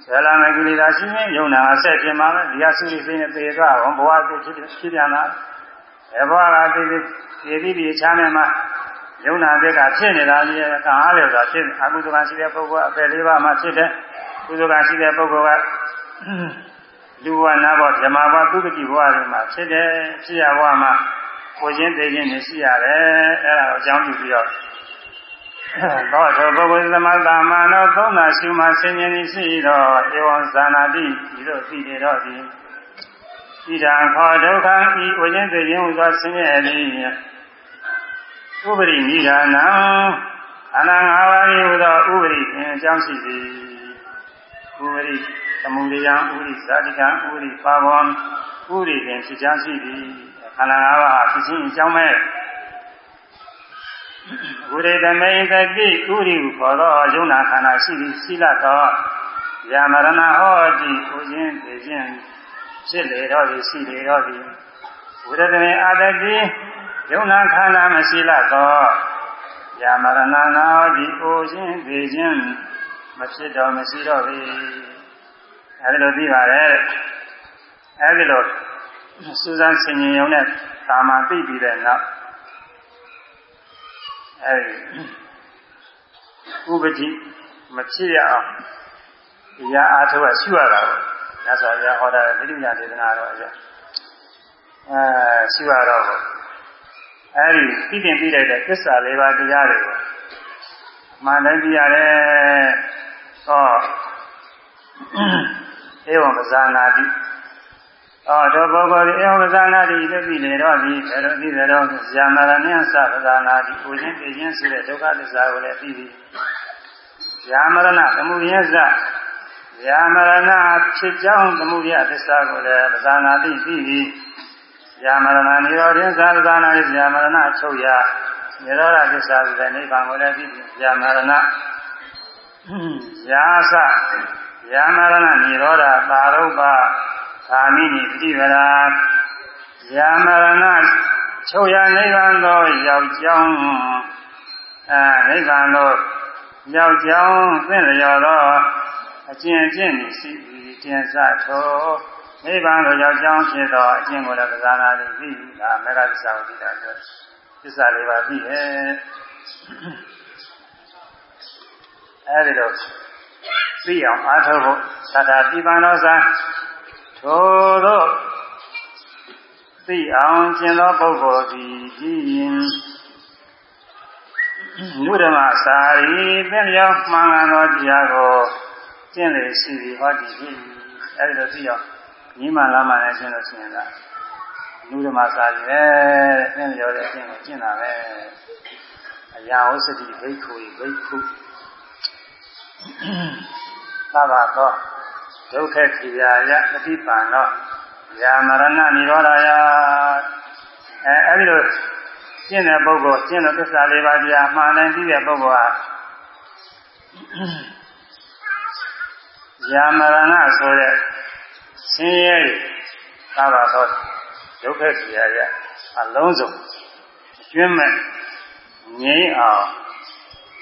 A: ဆွဲလာမဲ့ကိလေသာရှိရင်ယုံနာအဆက်ကျင်းမှာပဲဒီကသုရိသိနဲ့သေသွားဘဝအဖြစ်ဖြစ်ပြန်လာဘယ်ဘဝကသေသေသေပြီးချမ်းနေမှာယုံနာတဲ့ကဖြစ်နေတာကြီးကံအားလျော်စွာဖြစ်အကုသကရှိတဲ့ပုဂ္ဂိုလ်အပယ်လေးပါးမှဖြစ်တဲ့ကုသကရှိတဲ့ပုဂ္ဂိုလ်ကလူဝနာဘောဓမ္မဘောသုခတိဘဝတွေမှာဖြစ်တယ်ဖြစ်ရဘဝမှာ ကိုချင်းသိချင်းနေရှိရတယ်အဲဒါကိုအကြောင်းပြုပြီးတော့သောသောပုဂ္ဂိုလ်သမတမနောသုံးသာရှိမှဆင်ញင်ရှိတော့ဧဝံဇာနာတိဒီလိုသိနေတော့ဒီဣဒံခောဒုက္ခံဤဝိဉ္ဇေခြင်းဟူသောဆင်းရဲသည်ဥပရိနိဒာနံအနံငါးပါးဟူသောဥပရိဖြင့်အကြောင်းရှိသည်ဥပရိသမုဒယံဥပရိဇာတိကံဥပရိပါဝံဥပရိဖြင့်ဖြစ်ကြောင်းရှိသည် ခန္ဓာ၅ပါးဟာဖြစ်ခြင်းအကြောင်းမဲ့ဝိရဒမေသတိဥရိဟုခေါ်သောယုံနာခန္ဓာရှိသည်ရှိလသောယာမရဏဟောတိကိုခြင်းသိခြင်းဖြစ်လေတော့သည်ရှိလေတော့သည်ဝိရဒမေအာတတိယုံနာခန္ဓာမရှိလသောယာမရဏနာဟောတိကိုခြင်းသိခြင်းမဖြစ်တော့မရှိတော့ပြီအဲဒီလိုသိပါတယ်အဲဒီလို စူးစမ်းဆင်ခြင်ရုံနဲ့သာမန်သိပြီးတဲ့နောက်အဲဒီဥပတိမဖြစ်ရအောင်ဒီရအားထုတ်ရရှိရတာပေါ့ညဆိုရဟောတာဗိဓိညာဒေသနာတော့အကျအဲရှိရတော့အဲဒီသိတင်ပြီးလိုက်တဲ့သစ္စာလေးပါးတရားတွေကိုမှန်တိုင်းပြရတယ်ဟောဧဝံပဇာနာတိ အော်တော့ပုဂ္ဂိုလ်ဧဝံပဇာနာတိတသိလေတော့ဒီဘယ်လိုသိတယ်တော့ဇာမရဏယသပဇာနာတိကိုချင်းသိချင်းဆိုတဲ့ဒုက္ခသစ္စာကိုလည်းသိပြီဇာမရဏသမှုရဇဇာမရဏဖြစ်ကြောင်းသမှုရသစ္စာကိုလည်းပဇာနာတိသိပြီဇာမရဏနိရောဓဇာပဇာနာတိဇာမရဏချုပ်ရနိရောဓသစ္စာဆိုတဲ့နိဗ္ဗာန်ကိုလည်းသိပြီဇာမရဏဇာသယာမရဏနိရောဓသာရုပ္ပ သာမိနိပฏิဝရာယာမရဏချုပ်ရနိဗ္ဗာန်သောရောက်ကြောင်းအဲနိဗ္ဗာန်သောရောက်ကြောင်းသင်လျော်သောအကျင့်အကျင့်ဤရှိပြီးတင်စသောနိဗ္ဗာန်သို့ရောက်ကြောင်းဖြစ်သောအကျင့်ကိုလည်းပဇာနာလိသိဒါမေဃသစ္စာကိုသိတာဆိုသစ္စာလေးပါးသိရဲ့အဲဒီတော့သိအောင်အားထုတ်ဖို့သတ္တပိပန္နောသာ ထိုသောသိအောင်ကျင်သောပုဂ္ဂိုလ်သည်ကြည်ရင်နုဓမ္မစာရီသင်လျောင်းမှန်ကန်သောတရားကိုကျင့်လေရှိသည်ဟောဒီဖြစ်အဲဒီလိုသိအောင်ညီမလာမှလည်းကျင့်လို့ရှိရင်လားနုဓမ္မစာရီပဲသင်လျောတဲ့အကျင့်ကိုကျင့်တာပဲအရာဝစတိဘိက္ခုဘိက္ခုသဘာသော ဒုက္ခခိယာယပฏิပန်သောယာမရဏនិရောဓယအဲအဲဒီလိုကျင့်တဲ့ပုဂ္ဂိုလ်ကျင့်လို့သစ္စာလေးပါးတရားမှန်တယ်ပြီးတဲ့ပုဂ္ဂိုလ်ဟာယာမရဏဆိုတဲ့ဆင်းရဲသဘာသောဒုက္ခခိယာယအလုံးစုံကျွမ်းမဲ့ငြိမ်းအောင်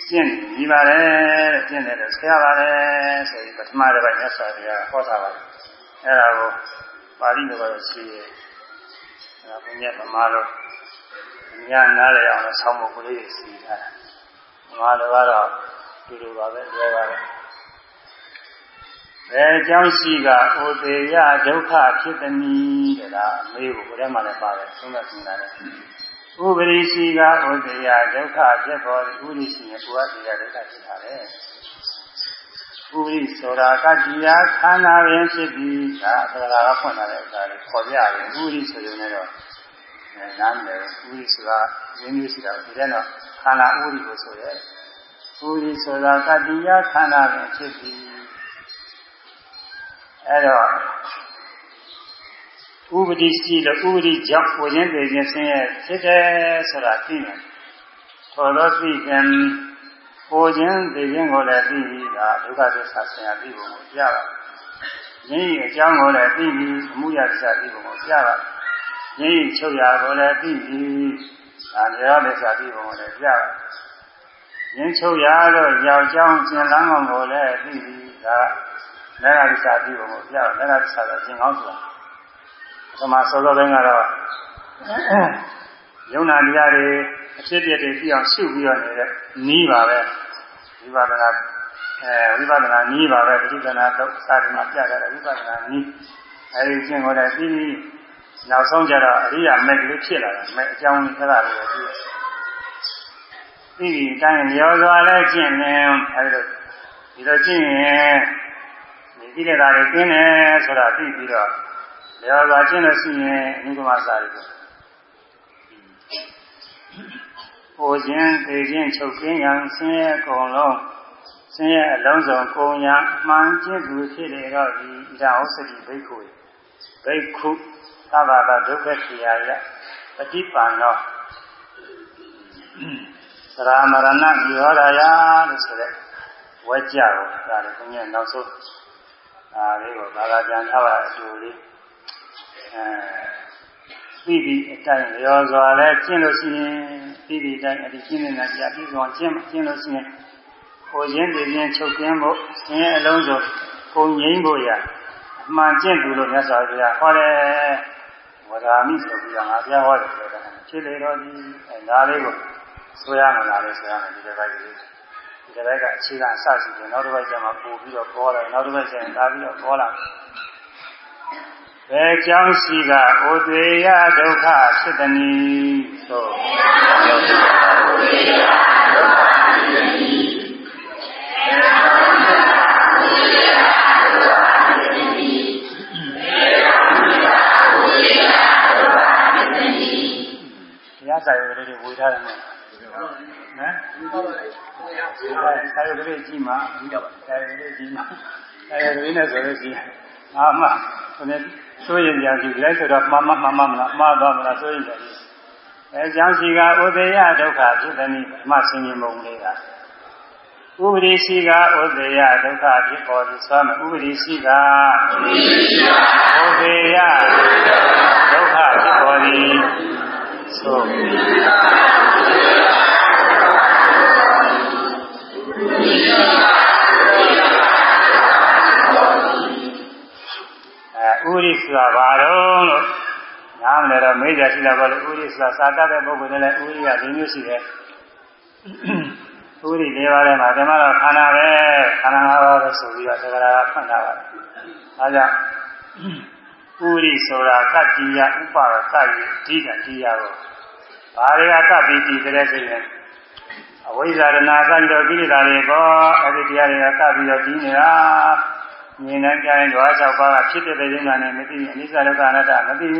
A: ကျင့်ပြီးပါတယ်တဲ့ကျင့်တယ်လို့ဆရာပါတယ်ဆိုပြီးပထမတစ်ပိုင်းမြတ်စွာဘုရားဟောထားပါတယ်အဲ့ဒါကိုပါဠိလိုတော့ရှိရဲ့အဲ့ဒါဘုရားဗမာလိုညာနားလည်အောင်လို့ဆောင်းမကလေးစီထားတာဗမာလိုကတော့ဒီလိုပါပဲလွယ်ပါပဲဘယ်ကြောင့်ရှိကဩသေးယဒုက္ခဖြစ်သည်နည်းတဲ့လားမေးဖို့ဘယ်မှာလဲပါတယ်သုံးသပ်စဉ်းစားတယ် ဥပရိရှိကဩသေးယဒုက္ခဖြစ်ပေါ်ဥပရိရှိရင်ကိုယ်ကတရားဒုက္ခဖြစ်တာလေဥပရိဆိုတာကတရားခန္ဓာပင်ဖြစ်ပြီးဒါသရဂါကဖွင့်လာတဲ့ဥစ္စာလေးခေါ်ပြရတယ်ဥပရိဆိုရင်လည်းအဲနားမယ်ဥပရိဆိုတာရင်းမျိုးရှိတာဒီတဲ့တော့ခန္ဓာဥပရိကိုဆိုရဲဥပရိဆိုတာကတရားခန္ဓာပင်ဖြစ်ပြီးအဲတော့ ဥပတိရှိလို့ဥပတိကြောင့်ကိုခြင်းပေခြင်းဆင်းရဲဖြစ်တယ်ဆိုတာသိတယ်ထိုသောသိခြင်းကိုခြင်းပေခြင်းကိုလည်းသိပြီးဒါဒုက္ခသစ္စာဆင်းရဲသိဖို့ကိုကြားပါရင်းရဲ့အကြောင်းကိုလည်းသိပြီးအမှုရသစ္စာသိဖို့ကိုကြားပါရင်းရဲ့ချုပ်ရာကိုလည်းသိပြီးဒါတရားသစ္စာသိဖို့ကိုလည်းကြားပါရင်းချုပ်ရာတော့ကြောက်ကြောင်းကျင်လန်းကိုလည်းသိပြီးဒါလက်ရသစ္စာပြီးပုံကိုပြတော့လက်ရသစ္စာတော့သင်ကောင်းဆိုတာ ပထမစောစောပိုင်းကတော့ယုံနာတရားတွေအဖြစ်အပျက်တွေပြအောင်ရှုပြီးတော့နေတဲ့နီးပါပဲဝိပဿနာအဲဝိပဿနာနီးပါပဲပဋိသနာတော့စာရမှာပြကြတယ်ဝိပဿနာနီးအဲဒီကျင့်ကိုလည်းပြီးပြီးနောက်ဆုံးကျတော့အရိယာမက်ကလေးဖြစ်လာတယ်မက်အကြောင်းကြီးခဏလေးပဲပြီးပြီးပြီးတိုင်းလျော်စွာလဲကျင့်နေအဲဒီလိုဒီလိုကျင့်ရင်ကိလေသာတွေကျင်းတယ်ဆိုတာသိပြီးတော့ လျော်စွာကျင့်လို့ရှိရင်အနုကမစာရီကိုဟိုခြင်းသိခြင်းချုပ်ခြင်းရန်ဆင်းရဲကုန်လုံးဆင်းရဲအလုံးစုံကုန်ရမှန်ကျင့်သူဖြစ်လေတော့ဒီဣဒဩစတိဘိက္ခုဘိက္ခုသဗ္ဗဗဒုက္ခခိယယပฏิပန်သောသရမရဏမိဟောရာယလို့ဆိုတဲ့ဝဲကြကိုဒါလည်းဘုရားနောက်ဆုံးဒါလေးကိုဘာသာပြန်ထားပါအတူလေး အဲပြီးပြီးအတိုင်းရောစွာလဲကျင့်လို့ရှိရင်ပြီးပြီးတိုင်းအဒီကျင့်နေတာကြာပြီးဆုံးကျင့်ကျင့်လို့ရှိရင်ကိုရင်းတည်ခြင်းချုပ်ကင်းဖို့ဆင်းရဲအလုံးစုံကိုငြိမ်းဖို့ရအမှန်ကျင့်သူလို့မြတ်စွာဘုရားဟောတယ်ဝရာမိဆိုပြီးတော့ငါပြဟောတယ်ဆိုတော့ဖြစ်လေတော့ဒီအဲဒါလေးကိုဆိုရမှာလားလေဆိုရမယ်ဒီတစ်ပိုင်းလေးဒီတစ်ပိုင်းကအခြေခံအစရှိတယ်နောက်တစ်ပိုင်းကျမှပို့ပြီးတော့ပေါ်လာနောက်တစ်ပိုင်းကျရင်ဒါပြီးတော့ပေါ်လာ ဘယ်ကြောင့်ရှိကဩသေယဒုက္ခဖြစ်သည်နည်းဆိုဩသေယဒုက္ခဖြစ်သည်တရားစာရုပ်လေးတွေဝေထားတယ်နော်နော်စာရုပ်လေးကြည့်မှပြီးတော့စာရုပ်လေးကြည့်မှစာရုပ်လေးနဲ့ဆိုလို့ရှိရင်အာမဆိုနေ ဆိုရင်ကြာကြည့်လိုက်ဆိုတော့မှမမှမမလားမှားသွားမလားဆိုရင်ကြာကြည့်အဲကြောင့်ရှိကဥဒေယဒုက္ခဖြစ်သည်ပထမဆင်းရဲမုံလေးကဥပရိရှိကဥဒေယဒုက္ခဖြစ်ပေါ်သည်ဆိုမယ်ဥပရိရှိကဥဒေယဒုက္ခဖြစ်ပေါ်သည်ဆိုဥရိ ဆိုတာဘာတော့လို့နားမလဲတော့မေးကြရှိတာပါလေဥရိဆိုတာစာတတ်တဲ့ပုဂ္ဂိုလ်တွေလည်းဥရိကဒီမျိုးရှိတယ်ဥရိ၄ပါးထဲမှာဓမ္မတော့ခန္ဓာပဲခန္ဓာ၅ပါးပဲဆိုပြီးတော့သက္ကရာကဖွင့်ထားပါတယ်ဒါကြောင့်ဥရိဆိုတာကတ္တိယဥပါရကယဒီကတိယကိုဘာတွေကကပ်ပြီးတည်တဲ့ဆိုရင်အဝိဇ္ဇာရဏစံတော်ကိလေသာတွေပေါ်အဲ့ဒီတရားတွေကကပ်ပြီးတော့တည်နေတာ မြင်နိုင်ကြရင်ဓဝါ၆ပါးကဖြစ်တဲ့ခြင်းကနေမသိအနိစ္စဒုက္ခအနတ္တမသိ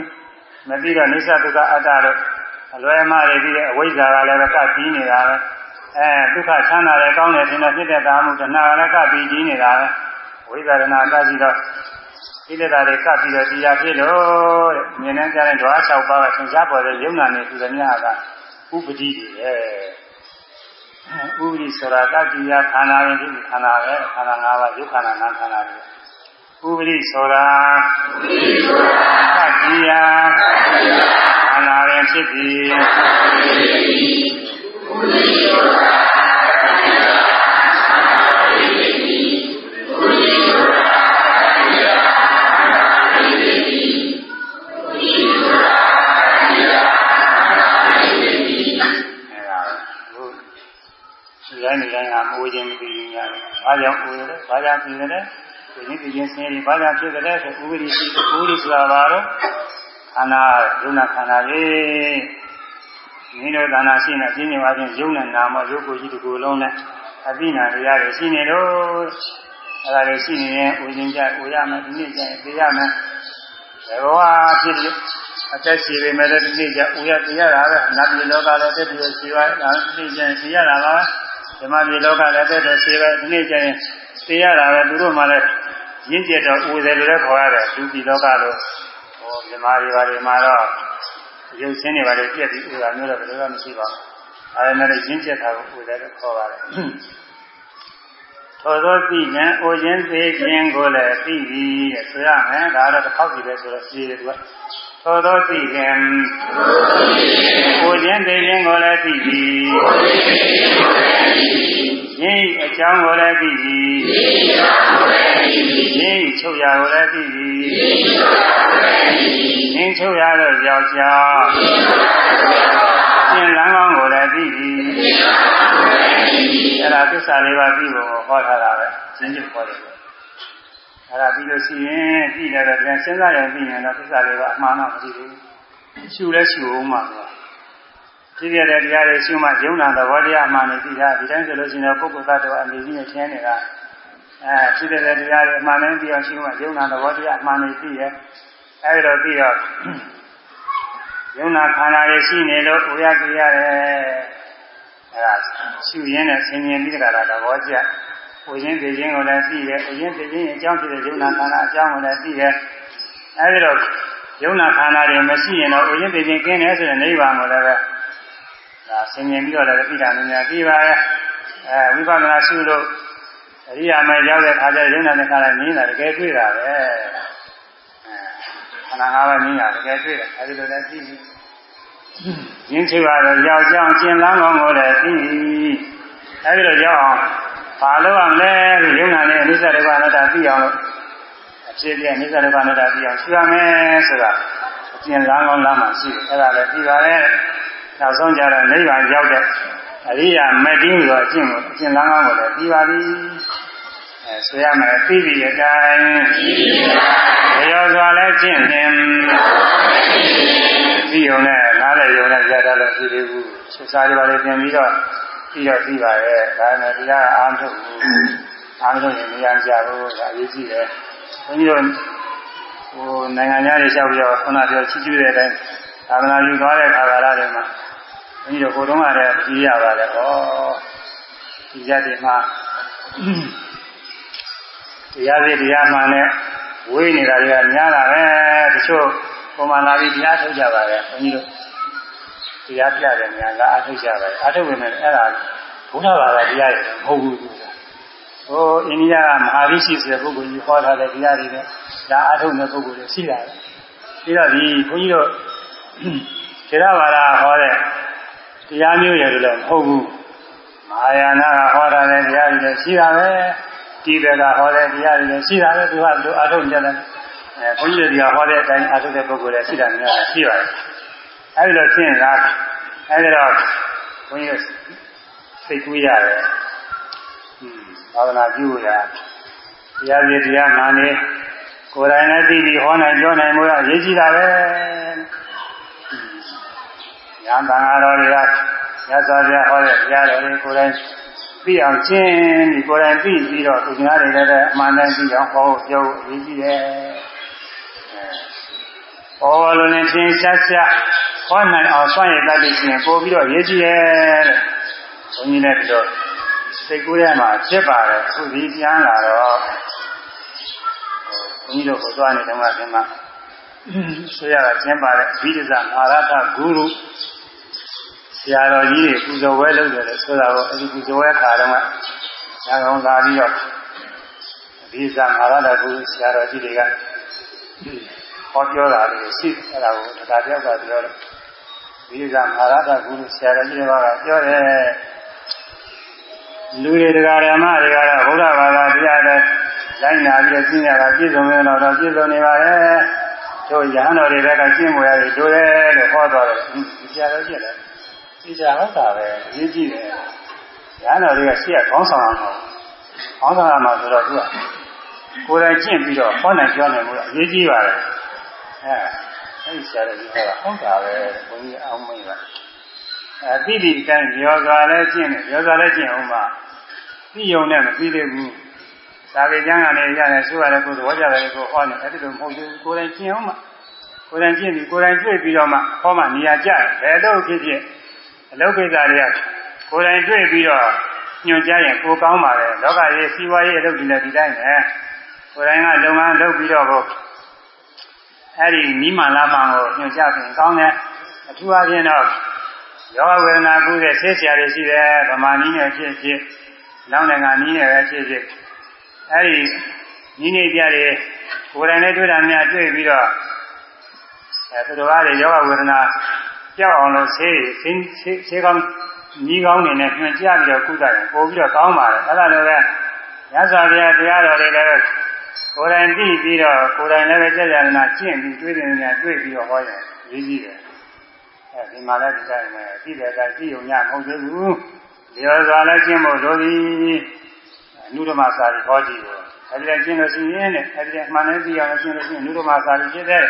A: မသိတော့နိစ္စဒုက္ခအတ္တလို့အလွယ်မှားရပြီးတဲ့အဝိဇ္ဇာကလည်းကပြီးနေတာပဲအဲဒုက္ခချမ်းသာတယ်ကောင်းတယ်ထင်တဲ့ဖြစ်တဲ့တာမှုတဏှာကလည်းကပြီးကြီးနေတာပဲဝိဇ္ဇာရဏအတ္တကြီးတော့ကိလေသာတွေကပ်ပြီးတော့တရားဖြစ်လို့တဲ့မြင်နိုင်ကြရင်ဓဝါ၆ပါးကသင်္ချာပေါ်တဲ့ယုံနာနေသူသမ ्या ကဥပတိတွေရဲ့ ဥပတိဆိုတာတတိယခန္ဓာရင်ဒီခန္ဓာပဲခန္ဓာ၅ပါးယုခန္ဓာနာခန္ဓာတွေဥပတိဆိုတာဥပတိဆိုတာတတိယခန္ဓာရင်ဖြစ်သည်ဥပတိဆိုတာ တိုင်းနေတိုင်းကမဝေခြင်းမသိဘူးများ။ဘာကြောင့်ဝေလဲ။ဘာကြောင့်သိလဲဒီနေ့ဒီချင်းစင်းတွေဘာသာဖြစ်ကြလဲဆိုဥပရိရှိဥပရိဆိုတာဘာတော့ခန္ဓာယုံနာခန္ဓာလေးမိတို့ခန္ဓာရှိနေအင်းနေပါချင်းယုံနဲ့နာမယုတ်ကိုကြီးတစ်ခုလုံးနဲ့အသိနာတရားတွေရှိနေတော့အဲ့ဒါတွေရှိနေရင်ဥရှင်ကြဥရမယ်ဒီနေ့ကျရင်သိရမယ်ဘဝဖြစ်လို့အသက်ရှိပေမဲ့ဒီနေ့ကျဥရတရားတာပဲနတ်ပြည်လောကလည်းတက်ပြီးရှိပါဒါဒီနေ့ကျရင်သိရတာပါ ဓမ္မပြည်လောကလည်းတက်တယ်ရှိပဲဒီနေ့ကျရင်သိရတာပဲသူတို့မှလည်းရင့်ကျက်တော့ဥတယ်လို့လည်းခေါ်ရတယ်သူပြည်လောကလို့ဟောဓမ္မတွေပါတွေမှာတော့ရုပ်ဆင်းတွေပါလေပြက်ပြီးဥတာမျိုးတော့ဘယ်လိုမှမရှိပါဘူးအဲဒါနဲ့ရင့်ကျက်တာကိုဥတယ်လို့ခေါ်ပါတယ်ထိုသောသိဉာဏ်အိုခြင်းသေးခြင်းကိုလည်းသိပြီတဲ့ဆိုရမယ်ဒါတော့တစ်ခေါက်ကြည့်လဲဆိုတော့ရှိတယ်သူက သောသောသိခြင်းအိုခြင်းသေးခြင်းကိုလည်းသိပြီရင်းအကြောင်းကိုလည်းသိပြီရင်းချုပ်ရာကိုလည်းသိပြီရင်းချုပ်ရာတော့ကြောက်ကြောက်ကျင်လန်းကောင်းကိုလည်းသိပြီအဲ့ဒါသစ္စာလေးပါးသိဖို့ဟောထားတာပဲရှင်းချုပ်ခေါ်တယ် အဲ့ဒါပြီးလို့ရှိရင်ပြီးတယ်တော့ပြန်စဉ်းစားရင်ပြီးရင်တော့သစ္စာလေးပါးအမှန်တော့မသိဘူးရှုလဲရှုအောင်မှာတော့ဖြစ်ရတဲ့တရားတွေရှုမှယုံနာသဘောတရားမှန်နေပြီးတာဒီတိုင်းဆိုလို့ရှိရင်ပုဂ္ဂိုလ်သတ္တဝါအနေကြီးနဲ့ထင်းနေတာအဲဖြစ်တဲ့တရားတွေအမှန်နဲ့ပြီးအောင်ရှုမှယုံနာသဘောတရားအမှန်နေပြီးရဲ့အဲဒီတော့ပြီးတော့ယုံနာခန္ဓာတွေရှိနေလို့ဥရကြရတယ်အဲဒါရှုရင်းနဲ့ဆင်ញင်ပြီးကြတာသဘောကျ ဥရင်းသိခြင်းကိုလည်းသိရဲ့ဥရင်းသိခြင်းအကြောင်းဖြစ်တဲ့ယုံနာခန္ဓာအကြောင်းကိုလည်းသိရဲ့အဲဒီတော့ယုံနာခန္ဓာတွေမရှိရင်တော့ဥရင်းသိခြင်းကင်းတယ်ဆိုရင်နိဗ္ဗာန်ကိုလည်းပဲဒါဆင်ញင်ပြီးတော့လည်းပြတာများများပြီးပါရဲ့အဲဝိပဿနာရှုလို့အရိယာမဲရောက်တဲ့အခါကျယုံနာနဲ့ခန္ဓာနင်းတာတကယ်တွေ့တာပဲအဲခန္ဓာ၅ပါးနင်းတာတကယ်တွေ့တယ်အဲဒီလိုလည်းသိပြီရင်းချရတော့ယောက်ျောင်းကျင်လန်းကောင်းကိုလည်းသိအဲဒီလိုရောက်အောင် ဘာလို့အောင်လဲလို့ယုံနာနဲ့အနိစ္စဒုက္ခအနတ္တသိအောင်လို့အဖြစ်ပြအနိစ္စဒုက္ခအနတ္တသိအောင်ရှင်းရမယ်ဆိုတာအကျင်လန်းကောင်းလမ်းမှာရှိတယ်အဲဒါလည်းပြီးပါရဲ့နောက်ဆုံးကြတော့နိဗ္ဗာန်ရောက်တဲ့အရိယာမက်တင်းဆိုအကျင့်ကိုအကျင့်လမ်းကောင်းကိုလည်းပြီးပါပြီအဲဆိုရမယ်ပြီးပြီအတိုင်းဘယ်ရောစွာလဲကျင့်နေပြီးုံနဲ့နားလည်းယုံနဲ့ကြတာလည်းရှိသေးဘူးဆက်စားတွေပါလေပြန်ပြီးတော့ ပြီးတော့ပြီးပါရဲ့ဒါနဲ့တရားအားထုတ်ဘူးအားထုတ်ရင်မရကြဘူးဒါအရေးကြီးတယ်ဘုန်းကြီးတို့ဟိုနိုင်ငံသားတွေလျှောက်ပြီးတော့ခုနပြောချီးကျူးတဲ့အတိုင်းသာသနာယူသွားတဲ့ခါကာလတွေမှာဘုန်းကြီးတို့ကိုယ်တော်ကလည်းကြည့်ရပါလေဩဒီကြတဲ့မှာတရားစီတရားမှန်နဲ့ဝေးနေတာတွေကများတာပဲတချို့ပုံမှန်လာပြီးတရားထုတ်ကြပါလေဘုန်းကြီးတို့ တရားပြတယ်များကအားထုတ်ကြပါလေအားထုတ်ဝင်တယ်အဲ့ဒါဘုရားဘာသာတရားတွေမဟုတ်ဘူးဟိုအိန္ဒိယကမဟာရိရှိဆိုတဲ့ပုဂ္ဂိုလ်ကြီးဟောထားတဲ့တရားတွေနဲ့ဒါအားထုတ်တဲ့ပုဂ္ဂိုလ်တွေရှိတာပဲပြီးတော့ဒီဘုန်းကြီးတို့ထေရဘာသာဟောတဲ့တရားမျိုးရလို့လည်းမဟုတ်ဘူးမဟာယာနကဟောတာလည်းတရားတွေလည်းရှိတာပဲဒီဘက်ကဟောတဲ့တရားတွေလည်းရှိတာပဲသူကသူအထုတ်ကြတယ်အဲဘုန်းကြီးတွေကဟောတဲ့အတိုင်းအထုတ်တဲ့ပုဂ္ဂိုလ်လည်းရှိတာများတယ်ရှိပါတယ် အဲဒီလိုရှင်းလားအဲဒီတော့ဘုန်းကြီးတို့စိတ်ကူးရတယ်ဟွန်းသာသနာပြုရတရားပြတရားမှန်နေကိုယ်တိုင်လည်းသိပြီးဟောနိုင်ပြောနိုင်မှုရအရေးကြီးတာပဲညာတန်ဃာတော်တွေကညဇောပြဟောတဲ့တရားတော်တွေကိုယ်တိုင်သိအောင်ကျင့်ပြီးကိုယ်တိုင်သိပြီးတော့သူများတွေလည်းအမှန်တမ်းသိအောင်ဟောပြောအရေးကြီးတယ်။ ဟောလို့လည်းသင်ရှားရှားဟောနိုင်အောင်ဆွမ်းရည်တတ်ပြီးရှင်ပို့ပြီးတော့ရေးကြည့်ရဲ့တဲ့။ဘုန်းကြီးလည်းပြီးတော့စိတ်ကူးထဲမှာဖြစ်ပါတယ်အခုဒီပြန်လာတော့ဘုန်းကြီးတို့ကိုသွားနေတော့မှဒီမှာဆိုရတာကျင်းပါတဲ့ဘိဒဇမဟာရထဂုရုဆရာတော်ကြီးတွေပူဇော်ပွဲလုပ်တယ်လို့ဆိုတာကိုအဲဒီပူဇော်ပွဲခါတော့မှညာကောင်လာပြီးတော့ဘိဒဇမဟာရထဂုရုဆရာတော်ကြီးတွေက ဟောပြောတာလေးရှိအဲ့ဒါကိုတရားပြောတာပြောတယ်ဘိဒဇမဟာရထဂုရုဆရာတော်ကြီးတွေကပြောတယ်လူတွေတရားဓမ္မတွေကတော့ဘုရားဘာသာတရားတဲ့လိုက်နာပြီးတော့ကျင့်ရတာပြည့်စုံနေတော့တော့ပြည့်စုံနေပါရဲ့တို့ရဟန်းတော်တွေဘက်ကကျင့်ဝရတယ်တို့ရဲလို့ဟောတော်တယ်ဒီဆရာတော်ကျင့်တယ်ဒီဆရာဟုတ်တာပဲအရေးကြီးတယ်ရဟန်းတော်တွေကရှေ့ကခေါင်းဆောင်အောင်ခေါင်းဆောင်ရမှာဆိုတော့သူကကိုယ်တိုင်ကျင့်ပြီးတော့ဟောနိုင်ပြောနိုင်မှုအရေးကြီးပါတယ် အဲအဲ့ဒီဆရာတော်ကြီးကဟုတ်တာပဲဘုန်းကြီးအောင်မိတ်ပါအဲတိတိအတိုင်းရောစွာလည်းကျင့်တယ်ရောစွာလည်းကျင့်အောင်မှပြီးုံနဲ့မပြီးသေးဘူးသာဝေကျမ်းကလည်းရတယ်ဆိုရတယ်ကိုယ်သဘောကျတယ်ကိုဟောနေအဲ့ဒီလိုမဟုတ်ဘူးကိုယ်တိုင်ကျင့်အောင်မှကိုယ်တိုင်ကျင့်ပြီးကိုယ်တိုင်တွေ့ပြီးတော့မှဟောမှနေရာကျတယ်ဘယ်တော့ဖြစ်ဖြစ်အလုပ်ကိစ္စတွေကကိုယ်တိုင်တွေ့ပြီးတော့ညွှန်ကြားရင်ကိုကောင်းပါလေလောကရေးစီးပွားရေးအလုပ်တွေလည်းဒီတိုင်းပဲကိုယ်တိုင်ကလုပ်ငန်းလုပ်ပြီးတော့ကို အဲ့ဒီမိမာလာမှန်ကိုညွှန်ကြားရင်ကောင်းတယ်အထူးအဖြင့်တော့ယောဂဝေဒနာကုတဲ့ဆေးဆရာတွေရှိတယ်ဗမာနည်းနဲ့ဖြစ်ဖြစ်နောက်နိုင်ငံနည်းနဲ့ပဲဖြစ်ဖြစ်အဲ့ဒီနည်းနည်းပြတယ်ကိုယ်တိုင်လည်းတွေ့တာများတွေ့ပြီးတော့အဲသူတော်ကယောဂဝေဒနာကြောက်အောင်လို့ဆေးဆေးဆေးကောင်းညီကောင်းနေနဲ့ညွှန်ကြားပြီးတော့ကုသရင်ပို့ပြီးတော့ကောင်းပါတယ်အဲ့ဒါလည်းပဲညဇာပြတရားတော်တွေလည်း ကိုယ်တိုင်သိပြီးတော့ကိုယ်တိုင်လည်းပဲကြကြနာကျင့်ပြီးတွေးတယ်များတွေးပြီးတော့ဟောရင်ရေးကြည့်တယ်အဲဒီမှာလည်းဒီတိုင်းပဲသိတယ်ကသိုံညမဟုတ်သေးဘူးလျော်စွာလည်းကျင့်ဖို့လိုသည်အနုဓမ္မစာရီဟောကြည့်တယ်အဲဒီလည်းကျင့်လို့ရှိရင်နဲ့အဲဒီလည်းမှန်တယ်သိအောင်ကျင့်လို့ရှိရင်အနုဓမ္မစာရီဖြစ်တဲ့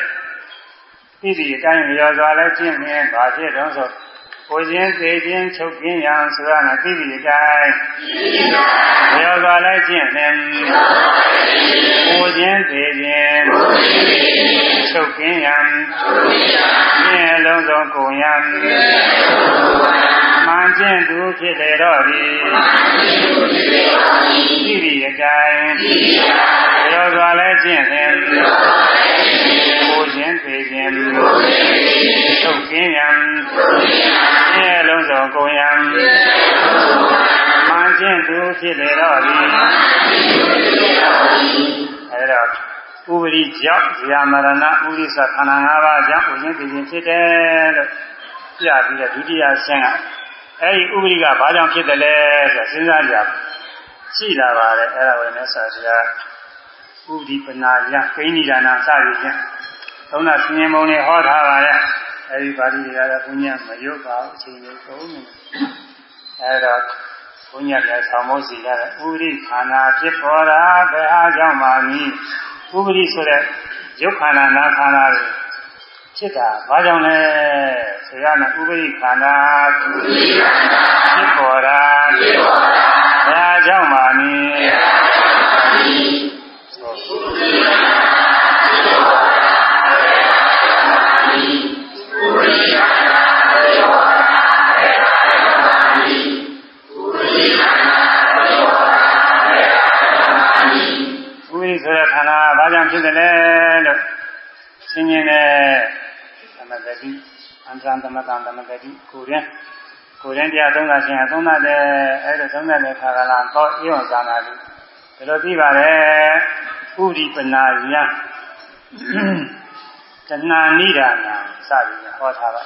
A: သိဒီအတိုင်းလျော်စွာလည်းကျင့်ရင်ဘာဖြစ်တော့ဆို ကိုခြင်းသေခြင်းချုပ်ခြင်းရန်ဆိုရမယ်သိပြီအတိုင်းဘယ်သွားလဲကျင့်နေကိုခြင်းသေခြင်းချုပ်ခြင်းရန်ကျင့်လုံးစုံကုန်ရန်မှန်ကျင့်သူဖြစ်လေတော့သည်သိပြီအတိုင်းဘယ်သွားလဲကျင့်နေကိုခြင်းသေခြင်း ချုပ်ခြင်းရန်ဆင်းရဲလုံးစုံကုန်ရန်မှန်ခြင်းသူဖြစ်လေတော့သည်အဲဒါဥပရိကြောင့်ဇာမရဏဥရိသခန္ဓာ၅ပါးကြောင့်ဥခြင်းသိခြင်းဖြစ်တယ်လို့ပြပြီးတော့ဒုတိယဆင့်ကအဲဒီဥပရိကဘာကြောင့်ဖြစ်တယ်လဲဆိုစဉ်းစားကြရှိလာပါတယ်အဲဒါဝိနည်းဆရာဥပရိပနာယကိဏိဒါနာစသည်ဖြင့်သုံးနာဆင်းရဲမုံတွေဟောထားပါတယ် အဲဒီပါဠိတွေကတော့ဘုညာမရုပ်ပါဘူးအချိန်လေးကုန်နေအဲတော့ဘုညာလည်းဆောင်းမိုးစီရတယ်ဥရိခန္ဓာဖြစ်ပေါ်တာဘယ်အားကြောင့်ပါမည်ဥပရိဆိုတဲ့ရုပ်ခန္ဓာနာခန္ဓာတွေဖြစ်တာဘာကြောင့်လဲဆိုရမယ်ဥပရိခန္ဓာဖြစ်ပေါ်တာဘယ်အားကြောင့်ပါမည် ဘာကြောင့်ဖြစ်တယ်လဲလို့ရှင်းရှင်းနဲ့သမဂတိအန္တရသမတံသမဂတိကိုရင်ကိုရင်တရားသုံးတာရှင်သုံးတာတဲ့အဲ့ဒါသုံးတဲ့ခါကလာတော့အေဝံသာနာလူဒါလိုပြီးပါတယ်ဥရိပနာယံတဏှာနိဒာနာစသည်ဟောထားပါ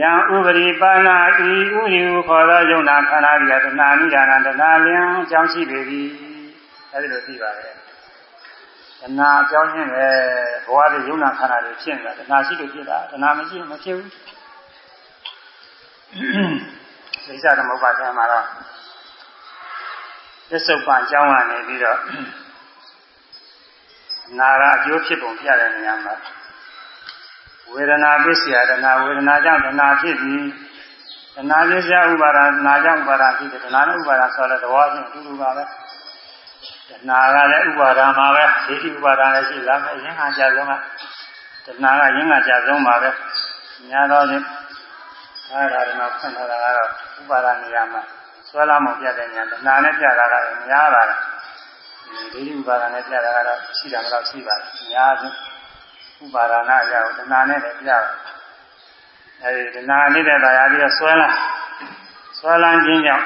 A: ယံဥပရိပါဏာဤဥရိဟုခေါ်သောယုံနာခန္ဓာဒီတဏှာနိဒာနာတဏှာလျံအကြောင်းရှိပေသည် အဲဒီလိုပြီးပါတယ်တဏှာအကြောင်းချင်းပဲဘဝရဲ့ယုံနာခန္ဓာတွေဖြစ်နေတာတဏှာရှိလို့ဖြစ်တာတဏှာမရှိမဖြစ်ဘူးသိစ္စာသမုပ္ပါဒ်မှာတော့သစ္စုပ္ပန်အကြောင်းကနေပြီးတော့နာကအကျိုးဖြစ်ပုံပြတဲ့နေရာမှာဝေဒနာပစ္စယတဏဝေဒနာကြောင့်တဏှာဖြစ်ပြီးတဏှာပစ္စယဥပါဒနာကြောင့်ဥပါဒဖြစ်တယ်တဏှာနဲ့ဥပါဒဆိုတဲ့သဘောချင်းအတူတူပါပဲ တဏှာကလည်းဥပါဒာမှာပဲဒိဋ္ဌိဥပါဒာလည်းရှိလာမယ်ရင်းဟာကြဆုံးကတဏှာကရင်းဟာကြဆုံးပါပဲညာတော့ချင်းအဲဒါဒီမှာဖွင့်ထားတာကတော့ဥပါဒာနေရာမှာဆွဲလာမှုပြတဲ့ညာတဏှာနဲ့ပြတာကများပါလားဒိဋ္ဌိဥပါဒာနဲ့ပြတာကတော့ရှိတာမလို့ရှိပါတယ်အများဆုံးဥပါဒနာအရာကိုတဏှာနဲ့လည်းပြတာအဲဒီတဏှာနေတဲ့တရားပြီးတော့ဆွဲလာဆွဲလန်းခြင်းကြောင့်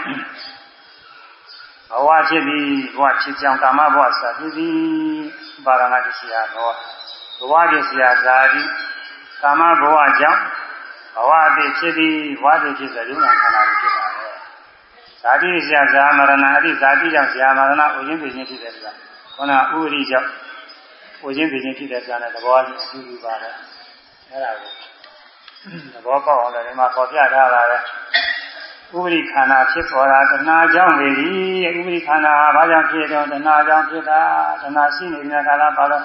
A: ဘဝဖြစ်ပြီးဘဝဖြစ်ကြောင်းကာမဘဝစာဖြစ်ပြီးပါရဏတိစီယာတော့ဘဝဖြစ်စီယာဇာတိကာမဘဝကြောင့်ဘဝအဖြစ်ဖြစ်ပြီးဘဝဖြစ်ဖြစ်ဆိုရုံနာခန္ဓာကိုဖြစ်တာပဲဇာတိစီယာဇာမရဏအတိဇာတိကြောင့်ဇာမရဏဥခြင်းပြခြင်းဖြစ်တယ်ဆိုတာခေါနာဥရိကြောင့်ဥခြင်းပြခြင်းဖြစ်တယ်ဆိုတာနဲ့သဘောကြီးစီးပြီးပါတယ်အဲ့ဒါကိုသဘောပေါက်အောင်လည်းဒီမှာပေါ်ပြထားတာပဲ ဥပရိခန္ဓာဖြစ်ပေါ်တာတဏှာကြောင့်လေဒီဥပရိခန္ဓာဘာကြောင့်ဖြစ်တော့တဏှာကြောင့်ဖြစ်တာတဏှာရှိနေတဲ့ကာလပါတော့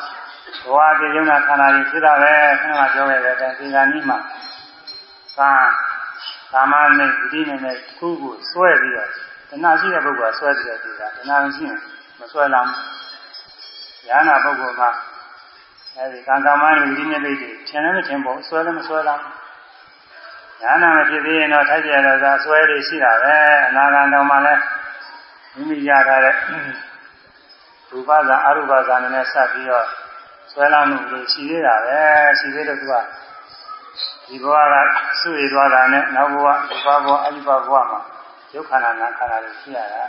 A: ဘဝတည်ယုံနာခန္ဓာကြီးဖြစ်တာပဲခဏမှပြောခဲ့တဲ့သင်္ကန်းကြီးမှာသာသာမဏေဒီနေ့နဲ့ခုခုဆွဲပြီးတော့တဏှာရှိတဲ့ပုဂ္ဂိုလ်ကဆွဲပြီးတော့ဒီကတဏှာမရှိရင်မဆွဲလောက်ရဟနာပုဂ္ဂိုလ်ကအဲဒီကံကမ္မနဲ့ဒီနေ့လေးတွေထင်လည်းမထင်ပါဘူးဆွဲလည်းမဆွဲလောက် ညာနာမဖြစ်သေးရင်တော့ထိုက်ပြတော့သာဆွဲတွေရှိတာပဲအနာဂံတော်မှလည်းမိမိရထားတဲ့ရူပဇာအရူပဇာနဲ့ဆက်ပြီးတော့ဆွဲလာမှုတွေရှိသေးတာပဲရှိသေးလို့သူကဒီဘဝကစုရသွားတာနဲ့နောက်ဘဝဒီဘဝအရူပဘဝမှာဒုက္ခနာနာခန္ဓာတွေရှိရတာ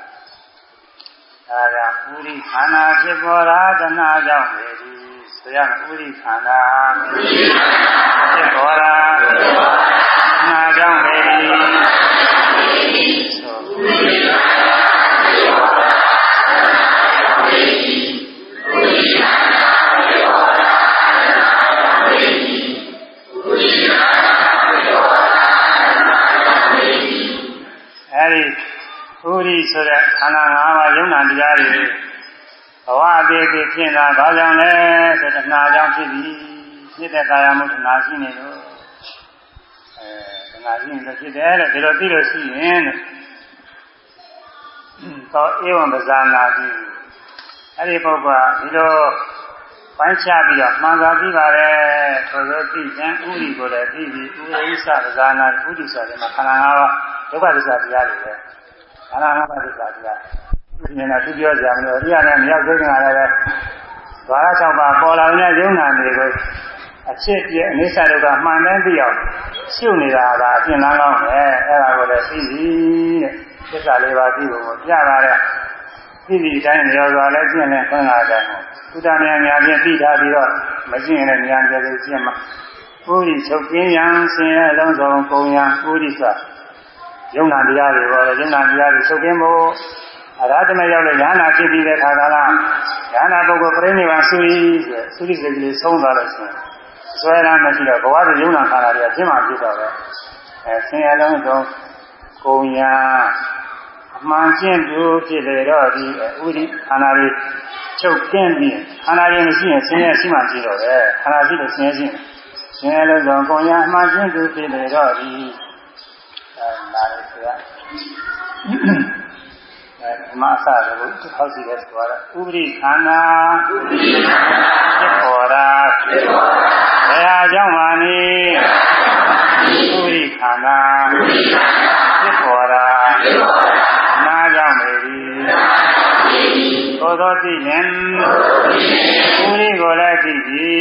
A: အဲဒါဥရိခန္ဓာဖြစ်ပေါ်တာတဏှာကြောင့်ပဲဒီဆိုရမယ်ဥရိခန္ဓာဖြစ်ပေါ်တာ နာကြောင့်ပဲဒီဆိုအဲဒီဥရိဆိုတဲ့ခန္ဓာ၅ပါးယုံနာတရားတွေဘဝအသေးသေးဖြစ်တာဘာကြောင့်လဲဆိုတဏှာကြောင့်ဖြစ်ပြီးဖြစ်တဲ့ကာယမှုတဏှာရှိနေလို့ အဲတဏှာရှိနေလို့ဖြစ်တယ်တဲ့ဒီလိုသိလို့ရှိရင်တဲ့သောဧဝံပဇာနာတိအဲ့ဒီပုဂ္ဂိုလ်ကဒီလိုပိုင်းခြားပြီးတော့မှန်စွာသိပါတယ်ဆိုသောသိခြင်းဥရိကိုလည်းသိပြီးဥရိသပဇာနာဥရိဆိုတဲ့မှာခန္ဓာ၅ပါးဒုက္ခသစ္စာတရားတွေပဲခန္ဓာ၅ပါးသစ္စာတရားဒီနေ့ကသူပြောကြမလို့အရိယာနဲ့မြောက်သိက္ခာလည်းဘာသာ၆ပါးပေါ်လာတဲ့ယုံနာတွေကို အဖြစ်ပြအနိစ္စဒုက္ခမှန်တမ်းသိအောင်ရှုနေတာကအပြင်လမ်းကောင်းပဲအဲ့ဒါကိုလည်းသိပြီတဲ့သစ္စာလေးပါးသိဖို့ကိုပြတာတဲ့သိပြီတိုင်းရောစွာလည်းကျင့်နေခွင့်လာတယ်သုဒ္ဓမြာများဖြင့်သိထားပြီးတော့မကျင့်တဲ့ဉာဏ်ကြည်ကျင့်မှာဥရိချုပ်ပြင်းရန်ဆင်းရဲအလုံးစုံကုန်ရန်ဥရိသယုံနာတရားတွေပေါ်တယ်ယုံနာတရားတွေချုပ်ပြင်းဖို့အရာတမရောက်လို့ဉာဏ်နာဖြစ်ပြီးတဲ့ခါကလာဉာဏ်နာပုဂ္ဂိုလ်ပြိဋိဘံသုရိဆိုသုရိစိတ်ကလေးဆုံးသွားလို့ဆိုရင် ဆွဲရမရှိတော့ဘဝတည်းယုံနာခန္ဓာတွေကဖြစ်မှဖြစ်တော့တယ်အဲဆင်းရဲလုံးစုံကုန်ရန်အမှန်ကျင့်သူဖြစ်လေတော့ဒီဥရိခန္ဓာတွေချုပ်ကင်းပြီးခန္ဓာတွေမရှိရင်ဆင်းရဲရှိမှရှိတော့တယ်ခန္ဓာရှိလို့ဆင်းရဲရှိဆင်းရဲလို့ဆိုကုန်ရန်အမှန်ကျင့်သူဖြစ်လေတော့ဒီအဲနာရီဆိုရ အဲဒီမှာအစကလို့တစ်ခေါက်စီလဲဆိုတော့ဥပရိခန္ဓာဖြစ်ပေါ်တာဘယ်ဟာကြောင့်ပါနေဥပရိခန္ဓာဖြစ်ပေါ်တာနာကြောင့်လေဒီသောသောသိရင်ဥပရိကိုလည်းသိပြီ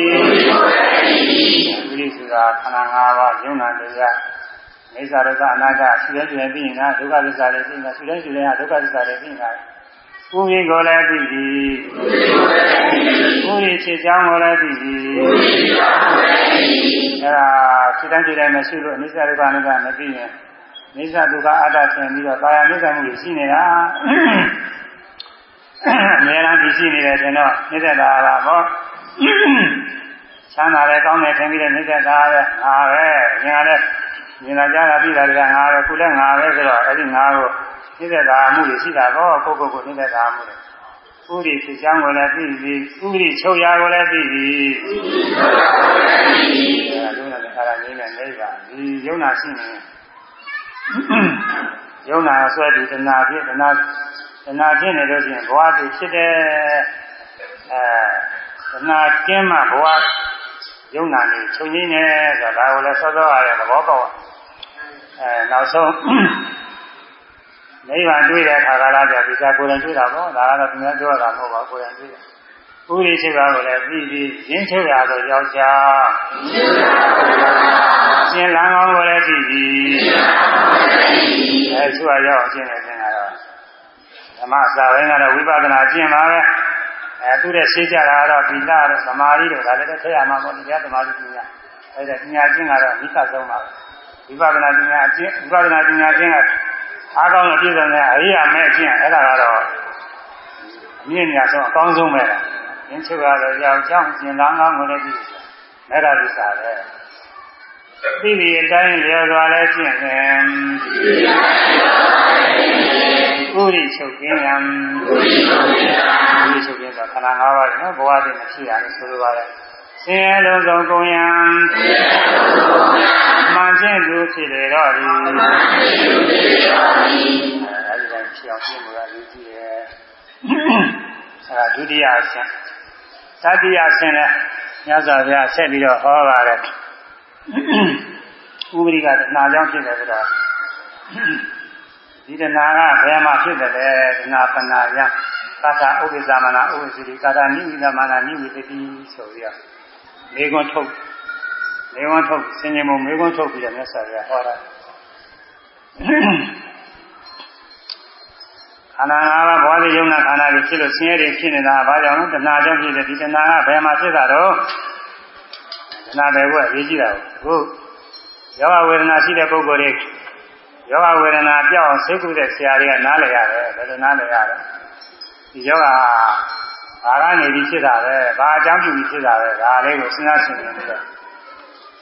A: ဥပရိဆိုတာခန္ဓာ၅ပါးယုံနာတရား မိစ္ဆာဒုက္ခအနာတ္တရှိတဲ့ရှိတဲ့သိရင်ကဒုက္ခသစ္စာတွေသိနေတာရှိတဲ့ရှိတဲ့ဟာဒုက္ခသစ္စာတွေသိနေတာဥရိကိုလည်းသိပြီဥရိဖြစ်ကြောင်းကိုလည်းသိပြီအဲဒါစိတ်တိုင်းစိတ်တိုင်းမရှိလို့အနိစ္စဒုက္ခအနတ္တမသိရင်နိစ္စဒုက္ခအတ္တဆင်ပြီးတော့ကာယနိစ္စမှုတွေရှိနေတာအများအားဖြင့်ရှိနေတယ်ဆိုတော့နိစ္စတာပါဟောချမ်းသာတယ်ကောင်းတယ်ထင်ပြီးတဲ့နိစ္စတာပဲငါပဲငါလည်း မြင်လာကြတာပြီးတာကငါပဲခုလည်းငါပဲဆိုတော့အဲ့ဒီငါကိုနိစ္စတာမှုတွေရှိတာတော့ကိုကိုကိုနိစ္စတာမှုတွေဥရိဖြစ်ချမ်းကိုလည်းသိပြီဥရိချုပ်ရာကိုလည်းသိပြီအဲဒါလုံးလည်းခါရငင်းနဲ့နေပါဒီယုံနာရှိနေယုံနာဆွဲပြီးတဏှာဖြစ်တဏှာတဏှာဖြစ်နေလို့ရှိရင်ဘဝတည်ဖြစ်တဲ့အဲတဏှာကျင်းမှဘဝယုံနာနေချုပ်ငင်းနေဆိုတာဒါကိုလည်းစောစောရတဲ့သဘောပေါက် အဲနောက်ဆုံးနိဗ္ဗာန်တွေ့တဲ့အခါကလာကြပြီဒါကိုယ်တိုင်တွေ့တာပေါ့ဒါကတော့သူများပြောတာမဟုတ်ပါဘူးကိုယ်တိုင်တွေ့တာဥရိရှိတာကိုလည်းပြီးပြီးရင်းချုပ်ရသောယောက်ျားရှင်လန်းကောင်းကိုလည်းပြီးပြီးအဲသူကရောက်ရှင်းနေခြင်းကတော့ဓမ္မစာပိုင်းကတော့ဝိပဿနာကျင့်ပါပဲအဲသူတဲ့ရှင်းကြတာကတော့ဒီလာတော့သမာဓိတို့ဒါလည်းထည့်ရမှာပေါ့တရားသမာဓိပညာအဲဒါပညာကျင့်ကတော့အနိစ္စဆုံးပါ ဝိပဿနာပညာကျင့်ဝိပဿနာပညာကျင့်ကအားကောင်းတဲ့ပြည့်စုံတဲ့အရိယာမဲ့ကျင့်အဲ့ဒါကတော့အမြင့်မြတ်ဆုံးအကောင်းဆုံးပဲလားရင်းချုပ်ရတော့ကြောင်ကြောင်ကျင်လန်းကောင်းကိုလည်းပြီးမဲ့တာဒီစားပဲသိပြီအတိုင်းလျော်စွာလည်းဖြစ်နေဥရိချုပ်ခြင်းယံဥရိချုပ်ခြင်းဆိုခန္ဓာ၅ပါးနော်ဘဝတည်းမဖြစ်ရလို့ဆိုလိုပါတယ် ဆင်းရဲလုံးစုံကုန်ယံမှန်ခြင်းသူဖြစ်လေတော့ဒီမှန်ခြင်းသူဖြစ်လေတော့ဒီအဲဒီကဖြစ်အောင်ပြင်လို့ရည်ကြည့်ရဲ့အဲဒုတိယအဆင့်တတိယအဆင့်လဲညဇောဗျာဆက်ပြီးတော့ဟောပါတယ်ဥပရိကတဏှာကြောင့်ဖြစ်တယ်ဆိုတော့ဒီတဏှာကဘယ်မှာဖြစ်တယ်လဲတဏှာပဏာယကာသဥပ္ပဇာမနာဥပ္ပစီကာသနိဝိသမနာနိဝိတတိဆိုပြီးတော့ မေခွန်းထုတ်မေခွန်းထုတ်ဆင်ញင်မမေခွန်းထုတ်ပြီးတော့မြတ်စွာဘုရားဟောတာခန္ဓာ၅ပါးဘောဓိယုံနာခန္ဓာတွေဖြစ်လို့ဆင်းရဲတွေဖြစ်နေတာဘာကြောင့်လဲတဏှာကြောင့်ဖြစ်တယ်ဒီတဏှာကဘယ်မှာဖြစ်တာတော့တဏှာပဲကအရေးကြီးတာကိုယောဂဝေဒနာရှိတဲ့ပုဂ္ဂိုလ်တွေယောဂဝေဒနာပြောင်းစိတ်ကူးတဲ့ဆရာတွေကနားလည်ရတယ်ဘယ်လိုနားလည်ရလဲဒီယောဂ ဘာကနေပြီးဖြစ်တာပဲဘာအကြောင်းပြုပြီးဖြစ်တာပဲဒါလေးကိုစဉ်းစားဆင်ခြင်ပြီးတော့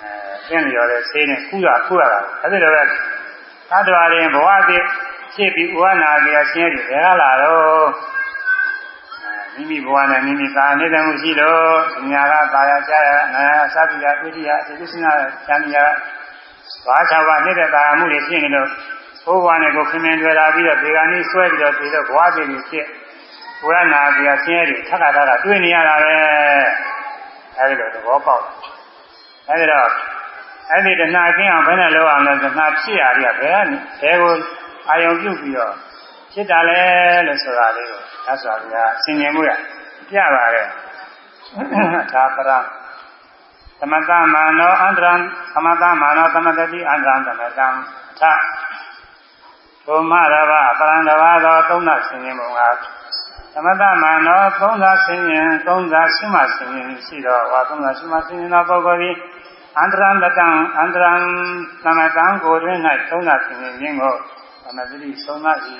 A: အဲသင်လျော်တဲ့ဆေးနဲ့ခုရခုရတာအဲဒီလိုပဲသတ္တဝါတွေဘဝတည်းဖြစ်ပြီးဥဝနာကြဆင်းရဲတွေဘယ်လာတော့မိမိဘဝနဲ့မိမိသာနေတဲ့မှုရှိလို့ညာကသာယာကြာရနာသတိယဣတိယဒီကိစ္စနာဉာဏ်ညာဘာသာဘာနေတဲ့သာမှုတွေဖြစ်နေလို့ဘိုးဘွားနဲ့ကိုခင်မင်တွေ့လာပြီးတော့ဒီကနေ့ဆွဲပြီးတော့ပြီးတော့ဘဝတည်ပြီးဖြစ် ဝရနာပြဆင်းရဲတွေထပ်ခါထပ်ခါတွေ့နေရတာပဲအဲဒီလိုသဘောပေါက်အဲဒီတော့အဲ့ဒီတဏှာကင်းအောင်ဘယ်နဲ့လုပ်အောင်လဲတဏှာဖြစ်ရတဲ့ဘယ်ကနေဘယ်ကိုအာယုံပြုတ်ပြီးတော့ဖြစ်တာလဲလို့ဆိုတာလေးကိုသတ်စွာဘုရားဆင်ញင်မှုရပြပါရဲ့သာပရသမတမာနောအန္တရံသမတမာနောသမတတိအန္တရံသမတံသဘုမရဘပရံတဘာသောသုံးနာဆင်ញင်မှုက သမတမန္နောသုံးသာဆင်းရင်သုံးသာရှိမှဆင်းရင်ရှိတော့ဝါသုံးသာရှိမှဆင်းရင်သောပုဂ္ဂိုလ်သည်အန္တရံတံအန္တရံသမတံကိုတွင်၌သုံးသာဆင်းရင်ခြင်းကိုသမတိသုံးသာရှိ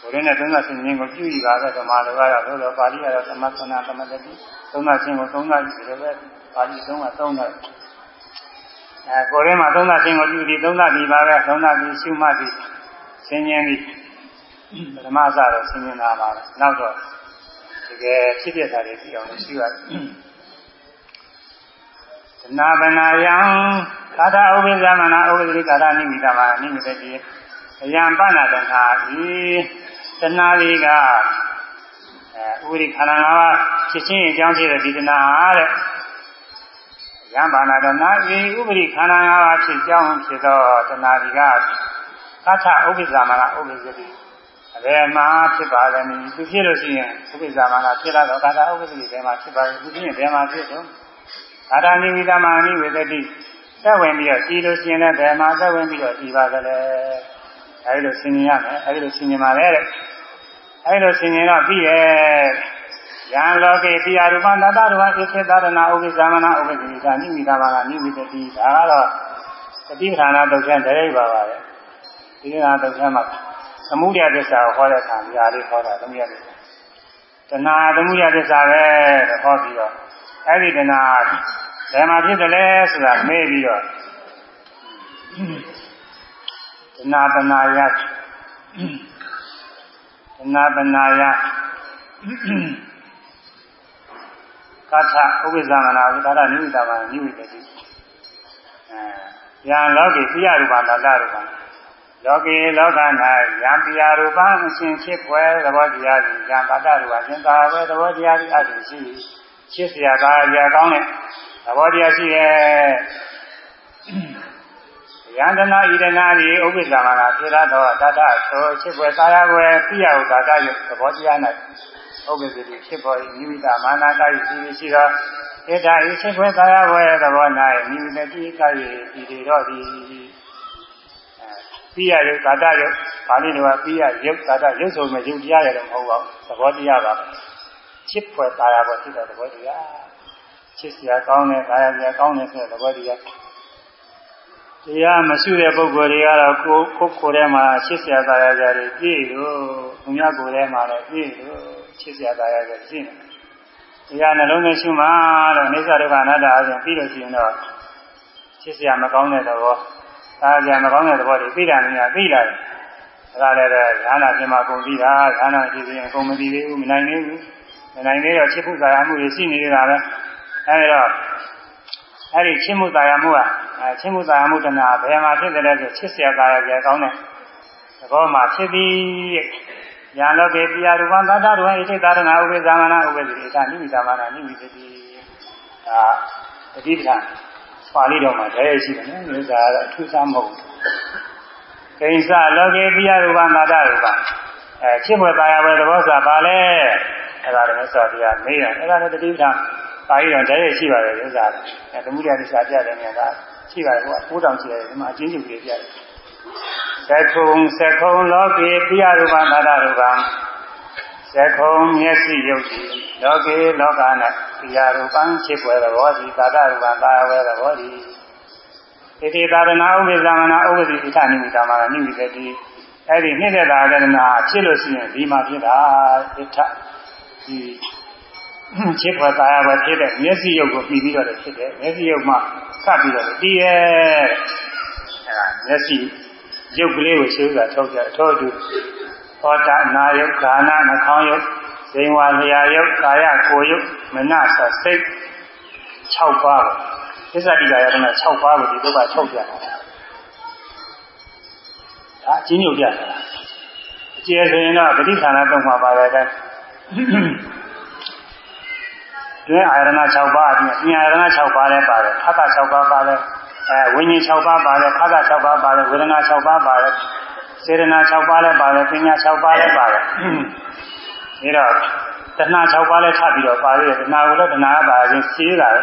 A: ကိုယ်နဲ့သုံးသာဆင်းရင်ကိုပြုယူပါတော့ဓမ္မလိုကတော့သို့တော်ပါဠိကတော့သမသနာသမတတိသုံးသာဆင်းကိုသုံးသာရှိတယ်ပဲပါဠိသုံးသာသုံးသာအဲကိုယ်ထဲမှာသုံးသာဆင်းကိုပြုပြီးသုံးသာပြီးပါပဲသုံးသာပြီးရှုမှတ်ပြီးဆင်းခြင်းပြီး ဓမ္မစတော့ဆင်ញင်တာပါပဲနောက်တော့တကယ်ဖြစ်ပြတာတွေပြီးအောင်ရှုရတယ်နာဘနာယံကာသဥပိ္ပဇမနာဥပ္ပတိကာသနိမိတမနိမိတတိအယံပဏတနာဤတဏှာလေးကအဲဥရိခန္ဓာ၅ပါးဖြစ်ချင်းအကြောင်းဖြစ်တဲ့ဒီတဏှာတဲ့ယံပါဏတနာဤဥပရိခန္ဓာ၅ပါးဖြစ်ကြောင်းဖြစ်သောတဏှာဒီကသတ္ထဥပ္ပဇာမနာဥပ္ပဇ္ဇတိ အဘယ်မှာဖြစ်ပါလဲနည်းသူဖြစ်လို့ရှိရင်ဥပ္ပဇာမနာဖြစ်လာတော့ကာသဥပ္ပဇ္ဇတိဘယ်မှာဖြစ်ပါလဲသူဖြစ်ရင်ဘယ်မှာဖြစ်တော့အာရဏိဝိသမာနိဝေတတိသက်ဝင်ပြီးတော့ကြည်လို့ရှိရင်လည်းဘယ်မှာသက်ဝင်ပြီးတော့ကြည်ပါသလဲအဲဒီလိုဆင်ញင်ရမယ်အဲဒီလိုဆင်ញင်ပါလေတဲ့အဲဒီလိုဆင်ញင်တော့ပြီးရဲ့ယံလောကေတိယရူပသတ္တရူပဣသေသရဏဥပိသမနာဥပိသီသာနိမိတာပါကနိမိတတိဒါကတော့တတိပဌာနာတုတ်ချံတရိပ်ပါပါလေဒီကနာတုတ်ချံမှာ သမုဒယသစ္စာကိုဟောတဲ့အခါဒီဟာလေးဟောတာသမုဒယသစ္စာတဏှာသမုဒယသစ္စာပဲလို့ဟောပြီးတော့အဲ့ဒီတဏှာဘယ်မှာဖြစ်တယ်လဲဆိုတာမေးပြီးတော့တဏှာတဏှာယတဏှာတဏှာယကာသဥပ္ပဇာမနာဝိဒါရနိဝိတာမနိဝိတတိအဲယံလောကေပိယရူပသာတရူပ လောကေလောက၌ယံပိယရူပအရှင်ဖြစ်ွယ်သဘောတရားသည်ယံပါတရူပရှင်သာဝဲသဘောတရားသည်အတူရှိချစ်စရာသာရာကောင်းတဲ့သဘောတရားရှိရဲ့ယန္တနာဣဒနာဒီဥပ္ပဇာမနာသေရတော်တတ္တသောချစ်ွယ်သာယာွယ်ပြယဥဒါတယသဘောတရား၌ဥပ္ပဇ္ဇတိဖြစ်ပေါ်၏မိမိတာမာနာကယရှိရှိသောဧတာဤချစ်ွယ်သာယာွယ်သဘော၌မိမိတတိကယဤဒီတော်သည် ပြယယုဒါတယပါဠိတော်ကပြယယုဒါတယုဆိုမဲ့ယုတရားရတယ်မဟုတ်ပါဘူးသဘောတရားပါချစ်ဖွယ်သာယာပေါ်ဖြစ်တဲ့သဘောတရားချစ်စရာကောင်းတဲ့သာယာစရာကောင်းတဲ့ဆိုတဲ့သဘောတရားတရားမရှိတဲ့ပုဂ္ဂိုလ်တွေကတော့ကိုကိုကိုယ်ထဲမှာချစ်စရာသာယာစရာတွေပြည့်လို့ဘုရားကိုယ်ထဲမှာလည်းပြည့်လို့ချစ်စရာသာယာစရာရှိနေတရားနှလုံးနဲ့ရှုမှတော့အိစ္ဆဒုက္ခအနတ္တအပြင်ပြီးလို့ရှိရင်တော့ချစ်စရာမကောင်းတဲ့သဘော သာစရာမကောင်းတဲ့သဘောတွေသိတာများသိလာတယ်ဒါကလည်းပဲဈာနာပြင်မှာကုန်ပြီးတာဈာနာကြည့်ရင်အကုန်မပြီးသေးဘူးမနိုင်သေးဘူးမနိုင်သေးတော့ချစ်ဖို့သာယာမှုတွေရှိနေတာပဲအဲဒီတော့အဲဒီချစ်မှုသာယာမှုကအဲချစ်မှုသာယာမှုတဏှာဘယ်မှာဖြစ်တယ်လဲဆိုချစ်စရာသာယာကြကောင်းတဲ့သဘောမှာဖြစ်ပြီးညာလောကေပိယရူပံသာတရဝံဣတိသာရဏဥပိသမနာဥပိတိသာနိမိသမနာနိမိတိဒါတတိပ္ပံ ပါဠိတော်မှာတည်းရရှိတယ်နော်ဒီဥစ္စာကတော့အထူးစားမဟုတ်ဘူးကိစ္စလောကေပိယရူပံသာတရူပံအဲချစ်မွယ်သာယာပဲသဘောဆိုတာဘာလဲအဲ့ဒါလည်းဆိုတရားမေးတယ်အဲ့ဒါလည်းတတိပ္ပံပါဠိတော်တည်းရရှိပါတယ်ဥစ္စာအဲသမုဒ္ဒရာသစ္စာပြတဲ့နေရာကရှိပါတယ်ဟိုကပိုးတောင်ရှိတယ်ဒီမှာအချင်းချင်းကြီးပြတယ်သကုံသကုံလောကေပိယရူပံသာတရူပံ သကုံမျက်စိယုတ်တိလောကေလောက၌ပိယရူပံချစ်ပွဲသဘောတိသာတရူပံသာဝဲသဘောတိဣတိသာရဏဥပ္ပဇာမနာဥပ္ပတိဣထနိမိတာမှာနိမိတတိအဲ့ဒီနှစ်သက်တာကနာဖြစ်လို့ရှိရင်ဒီမှာဖြစ်တာဣထဒီချစ်ပွဲသာယာပဲဖြစ်တဲ့မျက်စိယုတ်ကိုပြီးပြီးတော့လည်းဖြစ်တယ်မျက်စိယုတ်မှစပြီးတော့တည်ရဲ့အဲ့ဒါမျက်စိရုပ်ကလေးကိုရှင်းဥစွာထုတ်ကြအထောတူ ဟောတာနာယုတ်ကာနာနှာခေါင်းယုတ်ဇိမ်ဝါလျာယုတ်ကာယကိုယုတ်မနစစိတ်6ပါးသစ္စာတိကာယတနာ6ပါးကိုဒီဒုက္ခထုတ်ကြတာဒါအချင်းညုတ်ပြတာအကျယ်ဆိုရင်တော့ပဋိဌာနာသုံးပါပါပဲတဲ့တွင်အာရဏ6ပါးအပြင်အာရဏ6ပါးလည်းပါတယ်ဖတ်တာ6ပါးပါတယ်အဲဝိညာဉ်6ပါးပါတယ်ခါသာ6ပါးပါတယ်ဝေဒနာ6ပါးပါတယ် စေတနာ6ပါးလည်းပါတယ်ပညာ6ပါးလည်းပါတယ်အဲတော့တဏှာ6ပါးလည်းထပ်ပြီးတော့ပါသေးတယ်တဏှာကိုလည်းတဏှာကပါခြင်းစီးတာလေ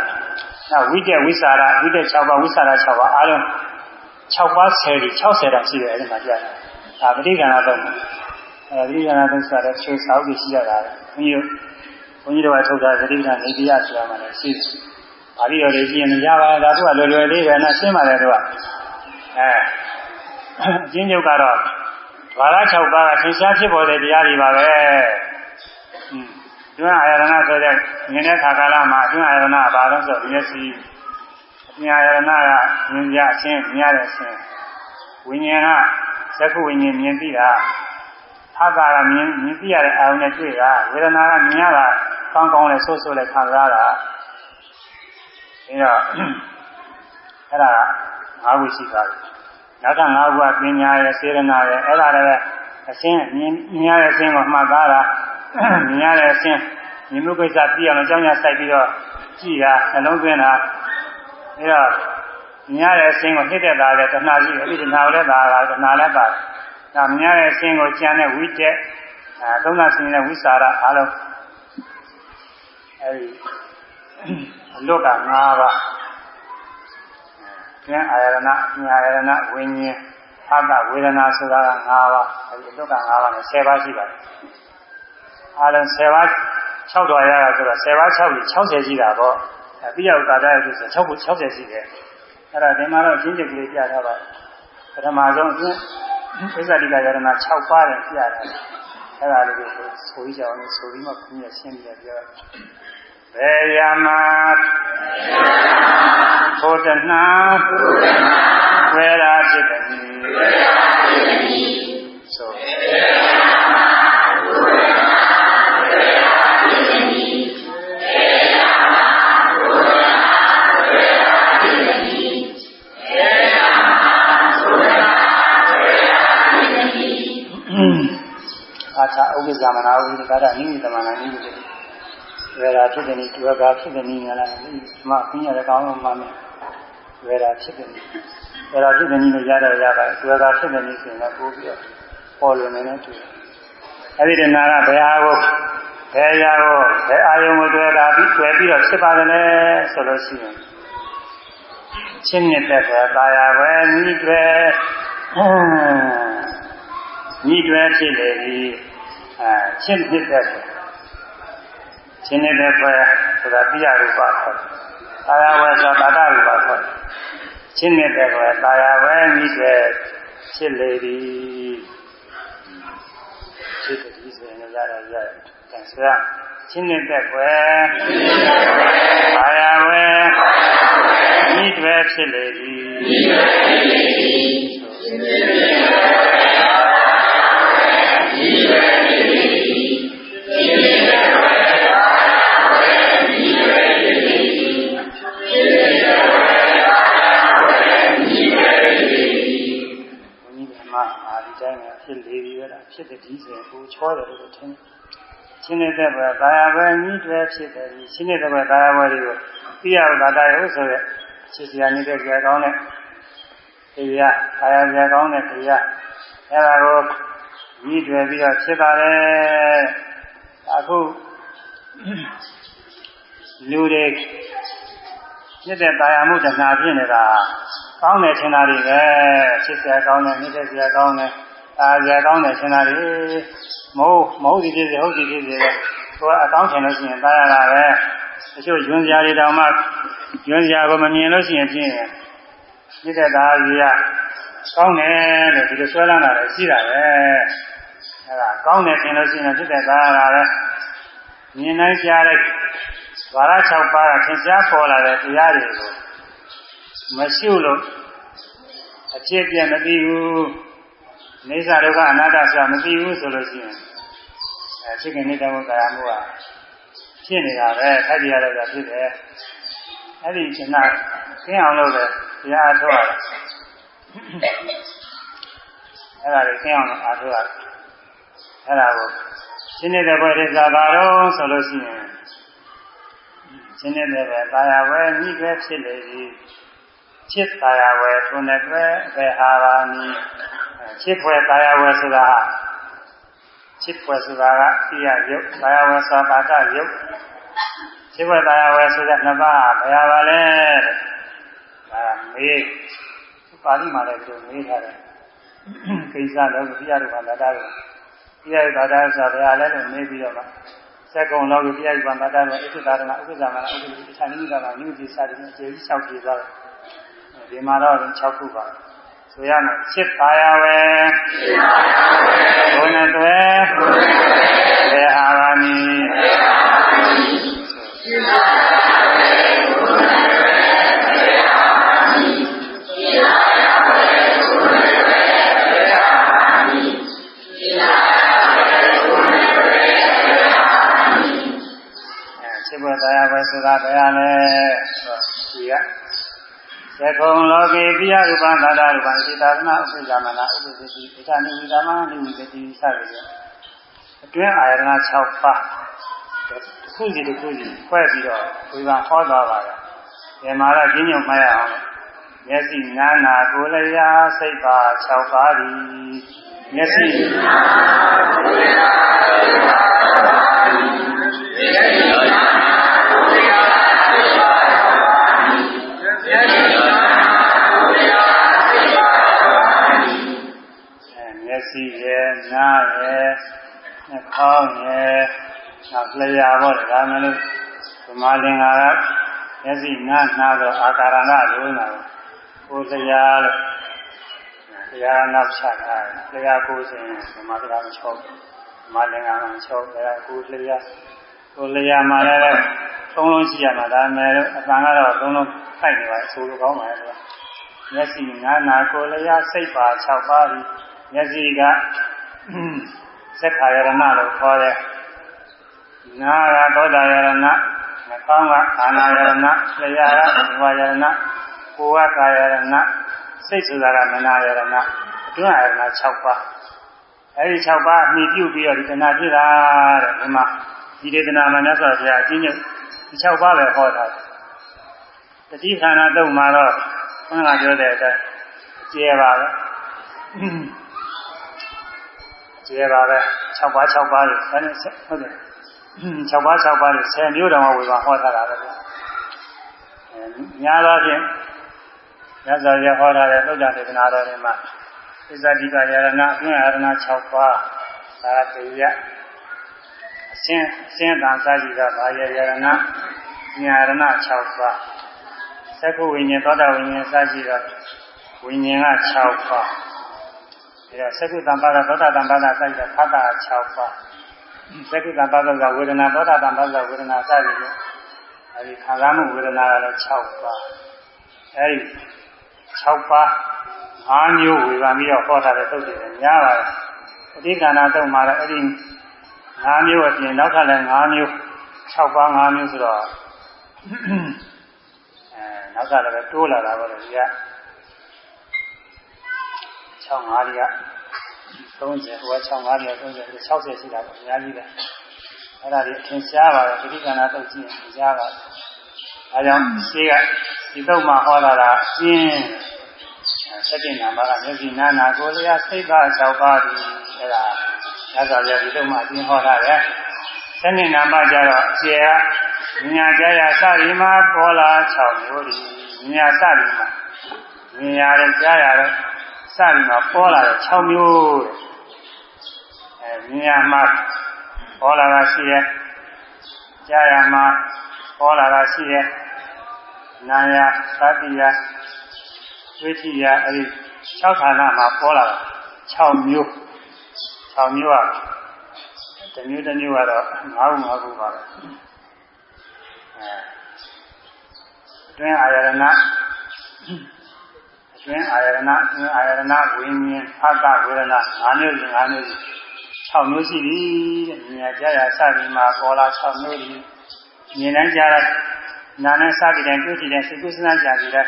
A: နောက်ဝိတ္တဝိစာရဝိတ္တ6ပါးဝိစာရ6ပါးအားလုံး6ပါး10ဒီ60တာရှိတယ်အဲဒီမှာကြားတာဒါပဋိက္ခဏာတော့အဲဒီကနာသစ္စာတဲ့ခြေဆောက်ကြီးရှိရတာဘုန်းကြီးဘုန်းကြီးတို့ကထုတ်တာသတိနဲ့နေတရားဆိုတာမှလည်းရှိတယ်။ပါဠိတော်တွေကြည့်ရင်ရပါလားဒါတို့ကလွယ်လွယ်လေးပဲနော်ရှင်းပါလေတို့ကအဲ အချင်းချုပ်ကတော့ဘာသာ6ပါးကသင်္ချာဖြစ်ပေါ်တဲ့တရားတွေပါပဲอืมကျွမ်းအာရဏဆိုတဲ့မြင်တဲ့ခါကာလမှာကျွမ်းအာရဏဘာလို့ဆိုမျက်စိအမြာရဏကမြင်ကြအချင်းမြင်ရတဲ့အချင်းဝိညာဉ်ကသက္ကုဝိညာဉ်မြင်သိတာဖာကာကမြင်မြင်သိရတဲ့အာရုံနဲ့တွေ့တာဝေဒနာကမြင်ရတာကောင်းကောင်းနဲ့ဆိုးဆိုးနဲ့ခံစားတာအဲတော့အဲ့ဒါငါးခုရှိသွားပြီ နောက်ထပ်၅ခုကပညာရဲ့စေရနာရဲ့အဲ့ဒါလည်းအရှင်းမြင်ရတဲ့အရှင်းကိုမှတ်သားတာမြင်ရတဲ့အရှင်းမြင်မှုကိစ္စပြည့်အောင်အကြောင်းရစိုက်ပြီးတော့ကြည့်တာနှလုံးသွင်းတာအဲ့တော့မြင်ရတဲ့အရှင်းကိုနှိမ့်တဲ့သားလည်းတဏှာရှိတယ်အဲ့ဒီတဏှာလည်းသားတာတဏှာလည်းသားဒါမြင်ရတဲ့အရှင်းကိုကြံတဲ့ဝိတက်အဲသုံးသဆင်းတဲ့ဝိစာရအားလုံးအဲဒီအလွတ်က၅ပါး ဉာဏ်အာရဏဉာဏ်အာရဏဝိညာဉ်အာသဝေဒနာဆိုတာက၅ပါးအဲဒီအလွတ်က၅ပါးနဲ့10ပါးရှိပါတယ်အားလုံး10ပါး6တော်ရတာဆိုတော့10ပါး6ပြီး60ရှိတာပေါ့အပိယဥတာဒရဆို6ခု60ရှိတယ်အဲ့ဒါဒီမှာတော့ရှင်းချက်ကလေးပြထားပါပထမဆုံးအတွင်းဣဇာတိကယရဏ6ပါးနဲ့ပြတာအဲ့ဒါလေးကိုဆိုပြီးကြအောင်ဆိုပြီးမှခွင့်ရရှင်းပြပြော ဘေယမသုဒနာဝေရာจิตတိဆိုအာသာဥပ္ပဇာမနာဝိသကာရနိမိတမနာနိမိတ ဝေရာဖြစ်တဲ့နေ့တွေ့ကာဖြစ်တဲ့နေ့များလားဒီမှာခင်းရတဲ့ကောင်းမှမယ်ဝေရာဖြစ်တဲ့နေ့ဝေရာဖြစ်တဲ့နေ့လို့ရတော့ရပါတယ်တွေ့ကာဖြစ်တဲ့နေ့ဆိုရင်လည်းပို့ပြီးတော့ပေါ်လွင်နေတယ်တွေ့အဲ့ဒီတနာကဘယ်အားကိုဘယ်ရာကိုဘယ်အာယုံကိုတွေ့တာပြီးတွေ့ပြီးတော့ဖြစ်ပါတယ်လေဆိုလို့ရှိရင်ချင်းမြတ်တဲ့သာယာပဲညီတွေညီတွေဖြစ်လေပြီအဲချင်းမြတ်တဲ့ ရှင်နေတဲ့ဖွယ်ဆိုတာပြရရူပခေါ်တယ်။သာယာဝဲဆိုတာတာရူပခေါ်တယ်။ရှင်နေတဲ့ဖွယ်သာယာဝဲမိတဲ့ဖြစ်လေသည်ဖြစ်တယ်ဆိုရင်လည်းရတော့ရတယ်။ဒါဆိုရရှင်နေတဲ့ဖွယ်သာယာဝဲဤတွေဖြစ်လေသည်ဤတွေဖြစ်လေသည်ဤတွေဖြ ဖြစ်တဲ့ဒီဆိုရင်ကိုချောတယ်လို့ထင်ရှင်နေတဲ့ဘယ်ဘာယာဘယ်နည်းတွေဖြစ်တယ်ဒီရှင်နေတဲ့ဘယ်ဘာယာဘယ်တွေကိုသိရတာတာရုပ်ဆိုရက်ခြေစရာနေတဲ့ကြာကောင်းတဲ့တရားဘာယာကြာကောင်းတဲ့တရားအဲဒါကိုညှိတွေပြီးတော့ဖြစ်ပါတယ်အခုလူတွေဖြစ်တဲ့တာယာမှုတဏှာဖြစ်နေတာကောင်းတယ်ထင်တာတွေပဲဖြစ်စရာကောင်းတယ်နှိမ့်တဲ့စရာကောင်းတယ် အာကြကောင်းတယ်ထင်တာလေမဟုတ်မဟုတ်ဒီဖြစ်စေဟုတ်ဒီဖြစ်စေကိုကအကောင်းထင်လို့ရှိရင်တာရတာပဲတချို့ယွန်းစရာတွေတောင်မှယွန်းစရာကိုမမြင်လို့ရှိရင်ပြင်းရင်မြစ်တဲ့သားကြီးကကောင်းတယ်လို့ဒီလိုဆွဲလန်းတာလည်းရှိတာပဲအဲဒါကောင်းတယ်ထင်လို့ရှိရင်ဖြစ်တဲ့သားရတာပဲမြင်နိုင်ရှားတဲ့ဝါရ6ပါးကသင်ရှားပေါ်လာတဲ့တရားတွေကိုမရှိလို့အဖြစ်ပြမသိဘူး နေစာဒုက္ခအနာတ္တဆိုတာမသိဘူးဆိုလို့ရှိရင်အဲစိတ်ကနေတာဝကာယမှုကဖြစ်နေတာပဲထပ်ကြည့်ရတော့ဖြစ်တယ်အဲ့ဒီရှင်နာသိအောင်လုပ်တယ်တရားအထုတ်ရတယ်အဲ့ဒါကိုသိအောင်အထုတ်ရတယ်အဲ့ဒါကိုရှင်းနေတဲ့ဘွယ်တွေသာသာတော့ဆိုလို့ရှိရင်ရှင်းနေတဲ့ဘွယ်သာယာဝဲမိပဲဖြစ်လေသည်ချစ်သာယာဝဲသူနဲ့ပဲအဖေဟာပါမည် ချစ်ဖွယ်တာယာဝယ်ဆိုတာချစ်ဖွယ်ဆိုတာကသိရရုပ်တာယာဝယ်ဆိုတာကရုပ်ချစ်ဖွယ်တာယာဝယ်ဆိုတဲ့နှစ်ပါးဘယ်ဟာပါလဲအဲမေးပါဠိမှာလည်းဒီလိုမေးထားတယ်ကိစ္စလောကပြရတဲ့ဘာသာတော်ပြရတဲ့ဘာသာဆိုတာဘယ်ဟာလဲလို့မေးပြီးတော့စက္ကုံလောကပြရတဲ့ဘာသာတော်ဥစ္စာဒနာဥစ္စာမနာဥစ္စာနိမိတ်ကနိမိတ်စသည်ဖြင့်အခြေကြီးလျှောက်ပြေသွားတယ်ဒီမှာတော့6ခုပါ ဆိုရမယ်စစ်ပါရပဲဘုန်းနဲ့တွေဘေဟာရမီစစ်ဘသာရပဲဆိုတာဘယ်ရလဲဆိုတော့ဒီက သကုံလောကေပိယရူပံသာဒရူပံစေတနာဥပ္ပဇာမနာဥပ္ပဇ္ဇတိဣဋ္ဌနိဝိဓမ္မနိဝိတတိစရည်အတွင်းအာရဏ6ပါးတစ်ခုစီတစ်ခုစီဖွဲ့ပြီးတော့ဝေဘာဟောသွားပါတယ်ဒီမှာတော့ကျင်းညုံမှတ်ရအောင်မျက်စိနာနာကိုယ်လျာစိတ်ပါ6ပါးသည်မျက်စိနာနာကိုယ်လျာစိတ်ပါ6ပါးသည်မျက်စိနာနာကိုယ်လျာစိတ်ပါ6ပါးသည်မျက်စိစီရဲ့ နားရဲ့နှာခေါင်းရဲ့နောက်လျှာပေါ့ဒါမှလို့ဗမာလင်္ကာကမျက်စိနားနားတော့အာကာရဏလို့နာကိုလျှာလို့တရားနောက်ချတာလျှာကိုဆိုရင်ဗမာတရားမချောဗမာလင်္ကာမချောတရားကိုလျှာကိုလျှာမှာလည်းသုံးလုံးရှိရမှာဒါမှမဟုတ်အတန်ကတော့သုံးလုံးဖိုက်နေပါအဆိုလိုကောင်းပါရဲ့မျက်စိနားနာကိုလျှာစိတ်ပါ6ပါးပြီးမျက်စိက သက်ခါယရဏလို့ခေါ်တယ်။နာကသောတာယရဏနှာခေါင်းကအာနာယရဏလျှာကဝါယရဏကိုယ်ကကာယရဏစိတ်ဆိုတာကမနာယရဏအတွင်းယရဏ6ပါးအဲဒီ6ပါးမှီပြုပြီးတော့ဒီတဏှာဖြစ်တာတဲ့ဒီမှာဒီဒေသနာမှာမြတ်စွာဘုရားအချင်းချင်းဒီ6ပါးပဲဟောတာတတိခန္ဓာတုံမှာတော့ဘုရားပြောတဲ့အတိုင်းကျဲပါပဲ ကျဲပါပဲ6ပါး6ပါးလို့ဒါနဲ့ဟုတ်တယ်6ပါး6ပါးလို့10မျိုးတောင်မှဝေဘာဟောထားတာပဲအဲညာတော့ဖြင့်ရသော်ရဟောထားတဲ့သုဒ္ဓဒေသနာတော်တွေမှာသစ္စာတိကယရဏအတွင်းယရဏ6ပါးသာတရားအစင်းအစင်းတန်စာကြည့်တာဘာယရဏညာရဏ6ပါးသက္ကဝိညာဉ်သောတာဝိညာဉ်စာကြည့်တော့ဝိညာဉ်က6ပါး ဒါသက္ကုတံပါဒသောတာတံပါဒစိုက်တဲ့ဖတ်တာ6ပါးသက္ကုတံပါဒကဝေဒနာသောတာတံပါဒဝေဒနာစသည်ဖြင့်အဲဒီခံစားမှုဝေဒနာကလည်း6ပါးအဲဒီ6ပါး5မျိုးဝေဘာပြီးတော့ဟောထားတဲ့သုတ်တွေများပါတယ်အတိကဏ္ဍသုတ်မှာလည်းအဲဒီ5မျိုးအပြင်နောက်ထပ်လည်း5မျိုး6ပါး5မျိုးဆိုတော့အဲနောက်ကလည်းတိုးလာတာပေါ့လေဒီက 6 5တွေက30ဟိုက6 5တွေက30 60ရှိတာပေါ့အများကြီးပဲအဲ့ဒါတွေအထင်ရှားပါတယ်ပဋိက္ခဏတုတ်ကြည့်ရင်ရှားပါတယ်ဒါကြောင့်ရှင်းကဒီတော့မှဟောလာတာရှင်းစက္ကိနာမကမျက်စိနာနာကိုလျာစိတ်ပါ၆ပါးဒီအဲ့ဒါရသော်ရဒီတော့မှအရှင်းဟောလာတယ်စက္ကိနာမကြတော့အရှင်းကညာကြရစရီမှာပေါ်လာ6မျိုးဒီညာစရီမှာညာရကြားရတော့ စရီမှာပေါ်လာတဲ့6မျိုးအဲညာမှာပေါ်လာတာရှိရဲ့ကြားရမှာပေါ်လာတာရှိရဲ့နာယသတိယဝိထိယအဲဒီ6ဌာနမှာပေါ်လာတာ6မျိုး6မျိုးอ่ะတမျိုးတစ်မျိုးကတော့၅ခု၅ခုပါပဲအဲအတွင်းအာယရဏ အတွင်းအာယရဏအတွင်းအာယရဏဝိညာဉ်ဖတ်တာဝေဒနာ၅မျိုး၅မျိုး6မျိုးရှိပြီတဲ့ဉာဏ်ကြားရစပြီးမှပေါ်လာ6မျိုးဒီဉာဏ်နဲ့ကြားလိုက်နာနဲ့စပြီးတဲ့တွေ့ကြည့်တဲ့စိတ်ကုသနာကြာပြီးတဲ့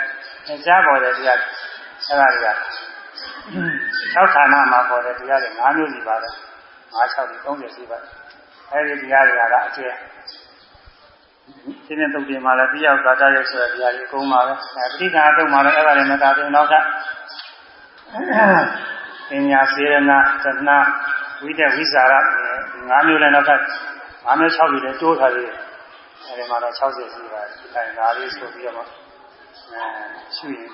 A: ကြားပေါ်တဲ့တရားအဲ့ဒါတွေက6ဌာနမှာပေါ်တဲ့တရားတွေ5မျိုးစီပါတယ်5 6ဒီ30စီပါတယ်အဲ့ဒီတရားတွေကလည်းအကျယ် ဒီနေ့တုတ်တင်မှာလည်းပြရောက်သာတရုပ်ဆိုတဲ့တရားတွေအကုန်ပါပဲအဲပဋိက္ခာတုတ်မှာလည်းအဲ့ဒါတွေမသာပြင်တော့ကပညာစေရနာသနာဝိတ္တဝိဇာရ၅မျိုးလည်းနောက်ထပ်၅မျိုး6မျိုးလည်းတိုးထားသေးတယ်အဲဒီမှာတော့60ရှိပါတယ်အဲဒါလေးဆိုပြီးတော့မှအဲရှိရင်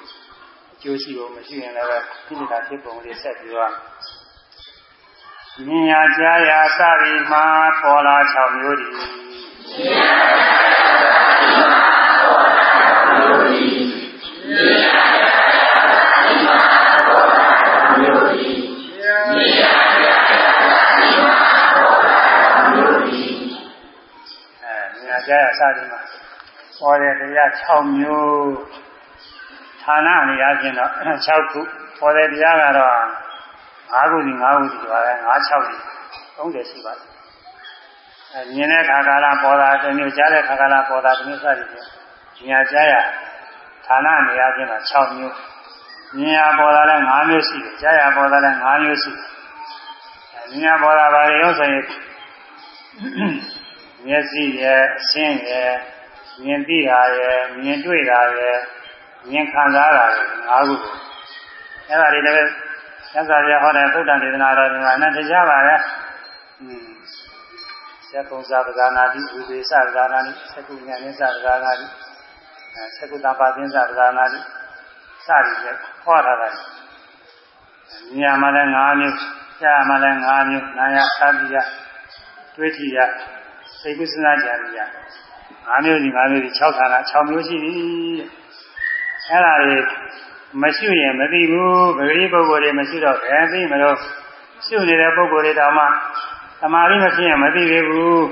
A: အကျိုးရှိဖို့မရှိရင်လည်းကိလေသာဖြစ်ပုံလေးဆက်ပြီးတော့မြင်ရကြားရစပြီးမှပေါ်လာ6မျိုးဒီမြင်ရ ကြားရစပြီးမှပေါ်လာ6မျိုးဒီမြင်ရကြားရစသည်မှာပေါ်တဲ့တရား6မျိုးဌာနအနေအချင်းတော့6ခုပေါ်တဲ့တရားကတော့5ခုစီ5ခုစီပါပဲ5 6စီ30ရှိပါတယ်အဲ မြင်တဲ့ခါကာလပေါ်တာတစ်မျိုးကြားတဲ့ခါကာလပေါ်တာတစ်မျိုးစသည်ဖြင့်ညာကြားရဌာနအနေအချင်းတော့6မျိုးမြင်ရပေါ်တာလည်း5မျိုးရှိတယ်ကြားရပေါ်တာလည်း5မျိုးရှိတယ်မြင်ရပေါ်တာပါလေရောဆိုရင်မျက်စိရဲ့အရှင်းရဲ့မြင်သိတာရဲ့မြင်တွေ့တာရဲ့မြင်ခံစားတာရဲ့ငါးခုအဲ့ဒါတွေလည်းသစ္စာပြဟောတဲ့သုတ္တန်ဒေသနာတော်တွေမှာနဲ့တရားပါပဲอืม သက္ကုသပဇာနာတိဝိသေသပဇာနာတိသက္ကုဉာဏ်သပဇာနာတိသက္ကုတပါသင်္သပဇာနာတိစသည်ဖြင့်ဟောထားတာဉာဏ်မှလည်း၅မျိုးကြားမှလည်း၅မျိုးနာယသတိယတွေးကြည့်ရစိတ်ကုသနာကြံရ၅မျိုးဒီ၅မျိုးဒီ6ဌာန6မျိုးရှိပြီအဲ့ဒါတွေမရှိရင်မသိဘူးပဂရိပုဂ္ဂိုလ်တွေမရှိတော့ဘယ်သိမလို့ရှုနေတဲ့ပုဂ္ဂိုလ်တွေတောင်မှ သမာဓိမဖြစ်ရင်မသိသေးဘူး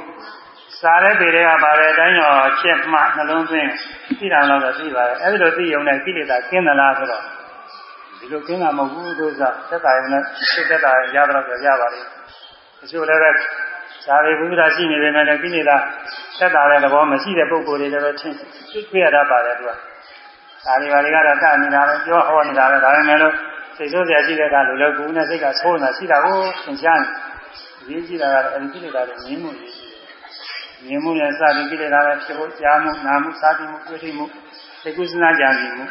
A: စားတဲ့ပေတွေကပါတဲ့အတိုင်းရောချက်မှနှလုံးသွင်းသိတာတော့သိပါတယ်အဲ့ဒီလိုသိုံနဲ့ကိလေသာကျင်းသလားဆိုတော့ဒီလိုကျင်းတာမဟုတ်ဘူးတို့ကသက်တာရင်လည်းစိတ်သက်တာရတော့ကြရပါလိမ့်တချို့လည်းဇာတိဘုရားရှိနေပေမဲ့လည်းကိလေသာသက်တာတဲ့သဘောမရှိတဲ့ပုဂ္ဂိုလ်တွေလည်းထင်တွေ့ရတတ်ပါတယ်သူကဒါတွေပါတွေကတော့တတ်နေတာပဲပြောဟောနေတာပဲဒါပေမဲ့လို့စိတ်ဆိုးစရာရှိတဲ့အခါလိုလည်းကိုယ်နဲ့စိတ်ကဆိုးနေတာရှိတာကိုသင်ရှားနေ ရေးကြည့်တာကတော့အဲဒီကိလေသာတွေမြင်မှုရေးကြည့်တယ်မြင်မှုနဲ့စသည်ကိလေသာတွေဖြစ်ဖို့ကြားမှုနာမှုစားတိမှုတွေ့ထိမှုသိကုသနာကြံမှု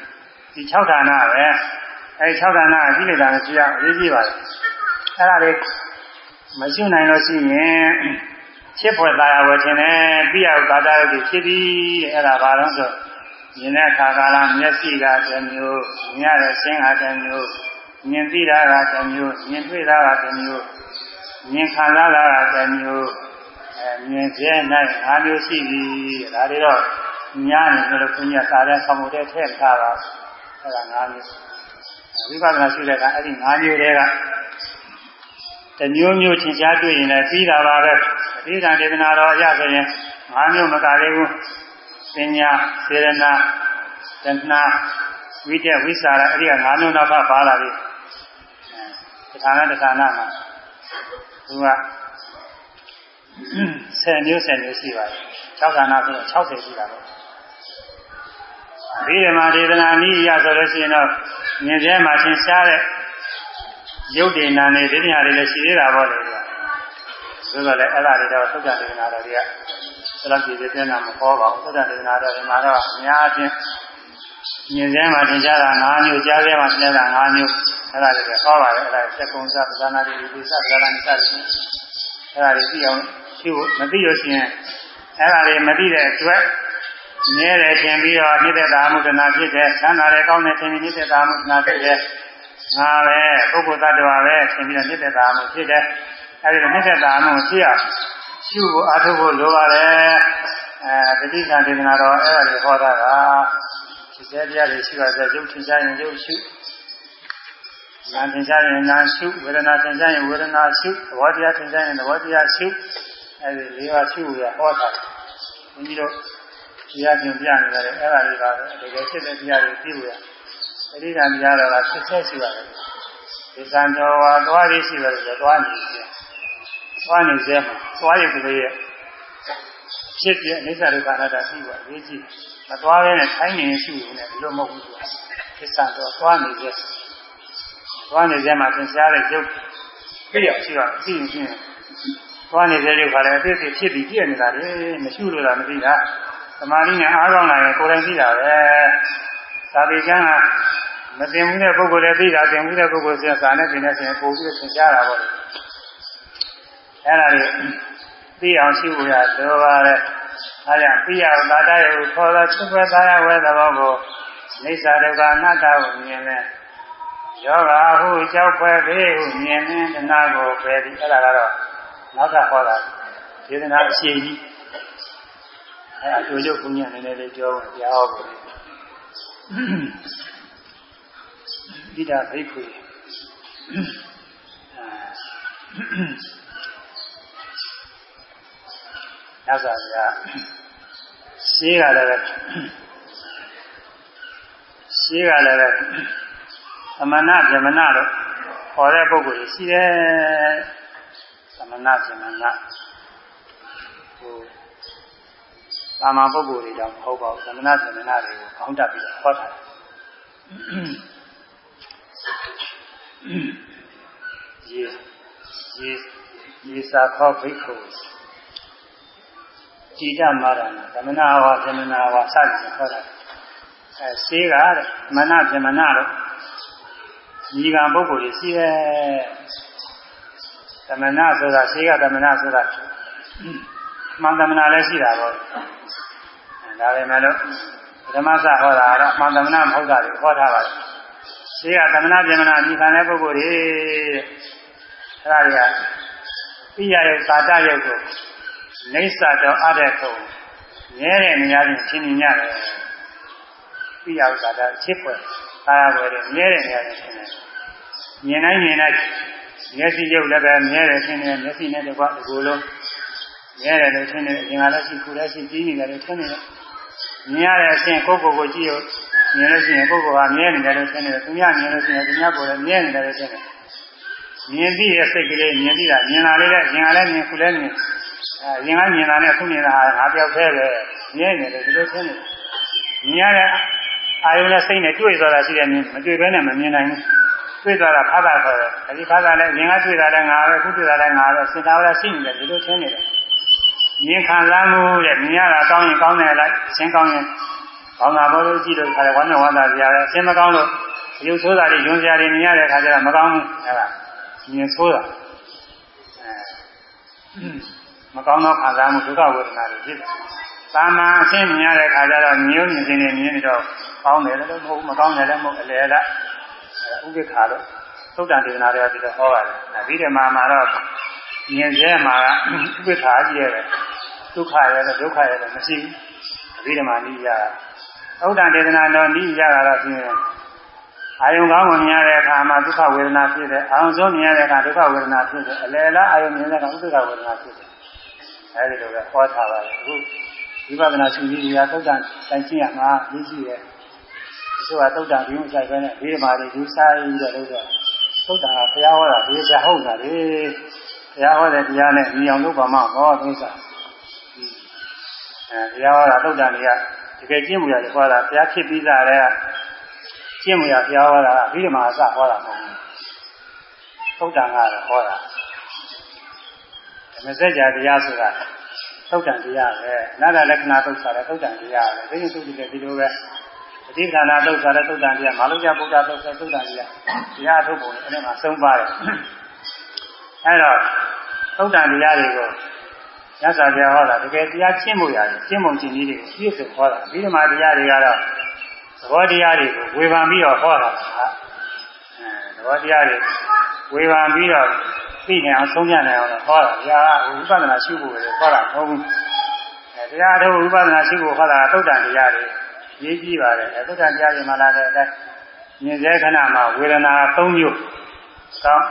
A: ဒီ6ဌာနပဲအဲဒီ6ဌာနကကိလေသာတွေရှိရရေးကြည့်ပါလေအဲ့ဒါတွေမရှိနိုင်လို့ရှိရင်ဖြစ်ဖွယ်သာယာဝခြင်းနဲ့ပြရသာတာရုပ်ဖြစ်ပြီးအဲ့ဒါဘာလို့ဆိုမြင်တဲ့အခါကာလမျက်စိကတစ်မျိုးမြင်ရတဲ့ဆင်းကတစ်မျိုးမြင်သိတာကတစ်မျိုးမြင်တွေ့တာကတစ်မျိုး မြင်ခံစားတာကတစ်မျိုးအဲမြင်ကျဲ၌ငါးမျိုးရှိပြီဒါတွေတော့ညာနေလို့ဘုရားစာတဲ့ဆောင်းမှုတဲ့ထည့်ထားတာအဲ့ဒါငါးမျိုးဝိပဿနာရှိတဲ့အခါအဲ့ဒီငါးမျိုးတွေကတမျိုးမျိုးထင်ရှားတွေ့ရင်လည်းပြီးတာပါပဲအဓိကဒေသနာတော်အရဆိုရင်ငါးမျိုးမကလေးဘူးပညာစေရနာတဏှာဝိတက်ဝိစာရအဲ့ဒီက၅မျိုးနောက်ကပါလာပြီတခါနဲ့တခါနဲ့မှာ သူက10မျိုး10မျိုးရှိပါတယ်6ခန္ဓာဆိုတော့60ရှိတာပေါ့ဒီဓမ္မဒေသနာနည်းရဆိုလို့ရှိရင်တော့မြင်စဲမှာသင်ရှားတဲ့ရုပ်တည်နာနေဒီညာတွေလည်းရှိသေးတာပေါ့လေကွာဆိုတော့လည်းအဲ့ဒါတွေတော့သုဒ္ဓဒေသနာတော်တွေကသလောက်ကြည့်ပြနေတာမဟောပါဘူးသုဒ္ဓဒေသနာတော်ဒီမှာတော့အများအချင်းမြင်စဲမှာသင်ရှားတာ၅မျိုးကြားစဲမှာသင်ရှားတာ၅မျိုး အဲ့ဒါတွေပဲဟောပါတယ်အဲ့ဒါစက်ကုံစပဇာနာတိဒီစပဇာနာနိစတယ်အဲ့ဒါတွေသိအောင်ရှင်းဖို့မသိလို့ရှိရင်အဲ့ဒါတွေမသိတဲ့အတွက်မြဲတယ်ထင်ပြီးတော့နှိမ့်သက်တာမှုတနာဖြစ်တယ်ဆန္ဒတယ်ကောင်းတယ်ထင်ပြီးနှိမ့်သက်တာမှုတနာဖြစ်တယ်ငါပဲပုဂ္ဂိုလ်သတ္တဝါပဲထင်ပြီးတော့နှိမ့်သက်တာမှုဖြစ်တယ်အဲဒီနှိမ့်သက်တာမှုဖြစ်အောင်ရှုဖို့အားထုတ်ဖို့လိုပါတယ်အဲတတိကံဒေသနာတော်အဲ့ဒါတွေဟောတာကဖြစ်စေတရားတွေရှိပါစေရုပ်ထင်ရှားရင်ရုပ်ရှု နာသင်္ချာရင်နာရှုဝေဒနာသင်္ချာရင်ဝေဒနာရှုသဘောတရားသင်္ချာရင်သဘောတရားရှုအဲဒီလေးပါးရှုရဟောတာဘုန်းကြီးတို့တရားကျင်ပြနေတယ်အဲ့ဒါလေးပါပဲတကယ်ဖြစ်တဲ့တရားတွေသိဖို့ရအရိဒါတရားတော်ကဖြစ်ဆက်ရှိပါတယ်ဒီကံတော်ဟာသွားရရှိတယ်ဆိုတော့သွားနေတယ်သွားနေစေမှာသွားရကလေးရဲ့ဖြစ်ပြအိဋ္ဌဒုက္ခအနတ္တပြီးပါရေးကြည့်မသွားဘဲနဲ့ထိုင်းနေရှိနေတယ်ဒီလိုမဟုတ်ဘူးဆိုတာသစ္စာတော်သွားနေစေ သွားနေစေမှာသင်ရှားတဲ့ရုပ်ပြည့်ရရှိတော့အသိအချင်းသွားနေတဲ့ရုပ်ကလည်းအသေးသေးဖြစ်ပြီးပြည့်နေတာလေမရှိလို့လားမသိတာသမာဓိနဲ့အားကောင်းလာရင်ကိုယ်တိုင်သိတာပဲသာဝေကျမ်းကမသိဘူးတဲ့ပုဂ္ဂိုလ်လည်းသိတာသိဘူးတဲ့ပုဂ္ဂိုလ်ဆိုစာနဲ့သင်နေဆိုရင်ပို့ပြီးသင်ကြားတာပေါ့အဲ့ဒါတွေသိအောင်ရှိဖို့ရဆိုပါလေအဲဒါပြရသာတရကိုခေါ်သောချုပ်ပဲသားရဝဲသဘောကိုနေသာဒုက္ခအနတ္တကိုမြင်လဲ ယောဂဟုကြောက်ဖွဲဘေးဟုမြင်နေတနာကိုပဲဒီအဲ့ဒါကတော့နောက်ကဟောတာဒေသနာအရှိကြီးအဲအတူရုပ်ဘုညာနည်းနည်းလေးပြောဖို့ကြားဟောဖို့ဒီတာဘိက္ခုရသဗျာရှင်းကလည်းပဲရှင်းကလည်းပဲသ မဏဗြဟ္မဏလို့ခေါ်တဲ့ပုဂ္ဂိုလ်ရှိတယ်သမဏဗြဟ္မဏဟိုသာမန်ပုဂ္ဂိုလ်တွေတော့မဟုတ်ပါဘူးသမဏဗြဟ္မဏတွေကိုခေါင်းတက်ပြီးဟောတာရေရေရေစာခောဘိက္ခုကြည်တမာရဏသမဏဝါဗြဟ္မဏဝါစသည်ဟောတာအဲရှိကတဲ့မနဗြဟ္မဏလို့ ညီကံပုဂ္ဂိုလ်ကြီးရှိတယ်သမဏဆိုတာရှိကသမဏဆိုတာမှန်သမဏလည်းရှိတာပေါ့ဒါပေမဲ့လို့ဓမ္မစဟောတာကတော့မှန်သမဏမဟုတ်တာတွေဟောထားပါတယ်ရှိကသမဏဗြဟ္မဏညီကံတဲ့ပုဂ္ဂိုလ်ကြီးအဲဒါတွေကပြရရုပ်သာတရုပ်ကိုနေဆာတော်အတဲ့ခုငဲတဲ့နေရာချင်းရှင်းနေရတယ်ပြရဥသာတချစ်ဖွ ယ်သာယာွယ်တဲ့ငဲတဲ့နေရာချင်းရှင်းတယ်မြင်တိုင်းမြင်တိုင်းမျက်စိရုပ်လည်းပဲမြဲတယ်ရှင်းတယ်မျက်စိနဲ့တကွဒီကိုယ်လုံးမြဲတယ်လို့ရှင်းတယ်အရင်ကလည်းရှိခုလည်းရှိပြီးနေတယ်လို့ရှင်းနေတယ်မြင်ရတဲ့အချင်းကိုယ့်ကိုယ်ကိုကြည့်ရမြင်လို့ရှိရင်ကိုယ့်ကိုယ်ကမြဲနေတယ်လို့ရှင်းတယ်သူများမြင်လို့ရှိရင်သူများကိုယ်လည်းမြဲနေတယ်လို့ရှင်းတယ်မြင်ပြီးရဲ့စိတ်ကလေးမြင်ပြီးတာမြင်လာလေးလည်းမြင်လာလည်းမြင်ခုလည်းမြင်အဲရင်ကမြင်တာနဲ့ခုမြင်တာဟာငါပြောက်သေးပဲမြင်နေတယ်ဒီလိုသိနေမြင်ရတဲ့ အာယုနဲ့စိတ်နဲ့တွေ့သွားတာရှိတယ်မြင်မတွေ့ဘဲနဲ့မမြင်နိုင်ဘူးတွေ့သွားတာဖတ်တာဆိုတော့အဲဒီဖတ်တာလည်းမြင်ကတွေ့တာလည်းငါပဲခုတွေ့တာလည်းငါပဲစင်တာလည်းရှိနေတယ်ဒီလိုသိနေတယ်မြင်ခံစားမှုတဲ့မြင်ရတာကောင်းရင်ကောင်းတယ်လိုက်ရှင်းကောင်းရင်ကောင်းတာဘောလို့ကြည့်လို့ခါတယ်ဝမ်းနဲ့ဝမ်းသာကြရတယ်ရှင်းမကောင်းလို့ရုပ်ဆိုးတာတွေယွန်းစရာတွေမြင်ရတဲ့ခါကျတော့မကောင်းဘူးအဲဒါမြင်ဆိုးတာအဲမကောင်းသောခံစားမှုဒုက္ခဝေဒနာတွေဖြစ်တယ်။ သာမန်အရှင်းမြင်ရတဲ့ခါကျတော့မျိုးမြင်ခြင်းနဲ့မြင်နေတော့ကောင်းတယ်လည်းမဟုတ်မကောင်းတယ်လည်းမဟုတ်အလေလားဥပိ္ပခါတော့သုတ္တန်ဒေသနာတွေကဒီလိုဟောပါတယ်။အဲဒီတည်းမှာမှာတော့မြင်စေမှာကဥပိ္ပခါကြီးရဲ့ဒုက္ခရဲ့ဒုက္ခရဲ့မရှိဘူး။အဲဒီတည်းမှာနိယသုတ္တန်ဒေသနာတော့နိယကတော့ဖြင့်အာယုံကောင်းကိုမြင်ရတဲ့အခါမှာဒုက္ခဝေဒနာဖြစ်တယ်။အာယုံဆုံးမြင်ရတဲ့အခါဒုက္ခဝေဒနာဖြစ်တယ်။အလယ်လားအာယုံမြင်တဲ့အခါဥပိ္ပခဝေဒနာဖြစ်တယ်အဲဒီလိုပဲဟောထားပါတယ်အခု ဝိပဿနာရှင်ကြီးတွေကသုတ်တန်တိုင်ချင်းရမှာရင်းရှိတယ်ချို့ကသုတ်တန်ဒီဥဆိုင်ပဲနဲ့ဒီမှာတွေယူဆိုင်ပြီးတော့လုပ်တော့သုတ်တန်ကဘုရားဟောတာဒီစဟုတ်တာလေဘုရားဟောတဲ့တရားနဲ့ညီအောင်လုပ်ပါမှဟောဒုစအဲဘုရားဟောတာသုတ်တန်တွေကတကယ်ကျင့်မှုရတယ်ဟောတာဘုရားဖြစ်ပြီးသားတဲ့ကျင့်မှုရဘုရားဟောတာပြီးတော့မှအစဟောတာမဟုတ်ဘူးသုတ်တန်ကတော့ဟောတာဓမ္မစကြာတရားဆိုတာ သုတ်တန်တရားပဲနာဂလက္ခဏာသုတ်ဆိုတာသုတ်တန်တရားပဲဒီလိုသုတ်တယ်ဒီလိုပဲအတိခဏသုတ်ဆိုတာသုတ်တန်တရားမလုံးကြဗုဒ္ဓသုတ်ဆိုသုတ်တန်တရားတရားထုတ်ပုံနဲ့အဲ့မှာသုံးပါတယ်အဲ့တော့သုတ်တန်တရားတွေကိုရသော်ပြဟောတာတကယ်တရားကျင့်မှုရတယ်ကျင့်မှုကျင့်နည်းတွေကိုပြည့်စုံဟောတာပြီးတော့မှတရားတွေကတော့သဘောတရားတွေကိုဝေဖန်ပြီးတော့ဟောတာအဲသဘောတရားတွေဝေဖန်ပြီးတော့ သိနေအောင်ဆုံးဖြတ်နိုင်အောင်ဟောတာ။တရားကဝိပဿနာရှုဖို့ပဲဟောတာမဟုတ်ဘူး။အဲတရားတို့ဝိပဿနာရှုဖို့ဟောတာသုတ်တန်တရားတွေရေးကြည့်ပါတယ်။အဲသုတ်တန်တရားတွေမှာလာတဲ့အတိုင်းမြင်စေခဏမှာဝေဒနာ၃မျိုးကောင်း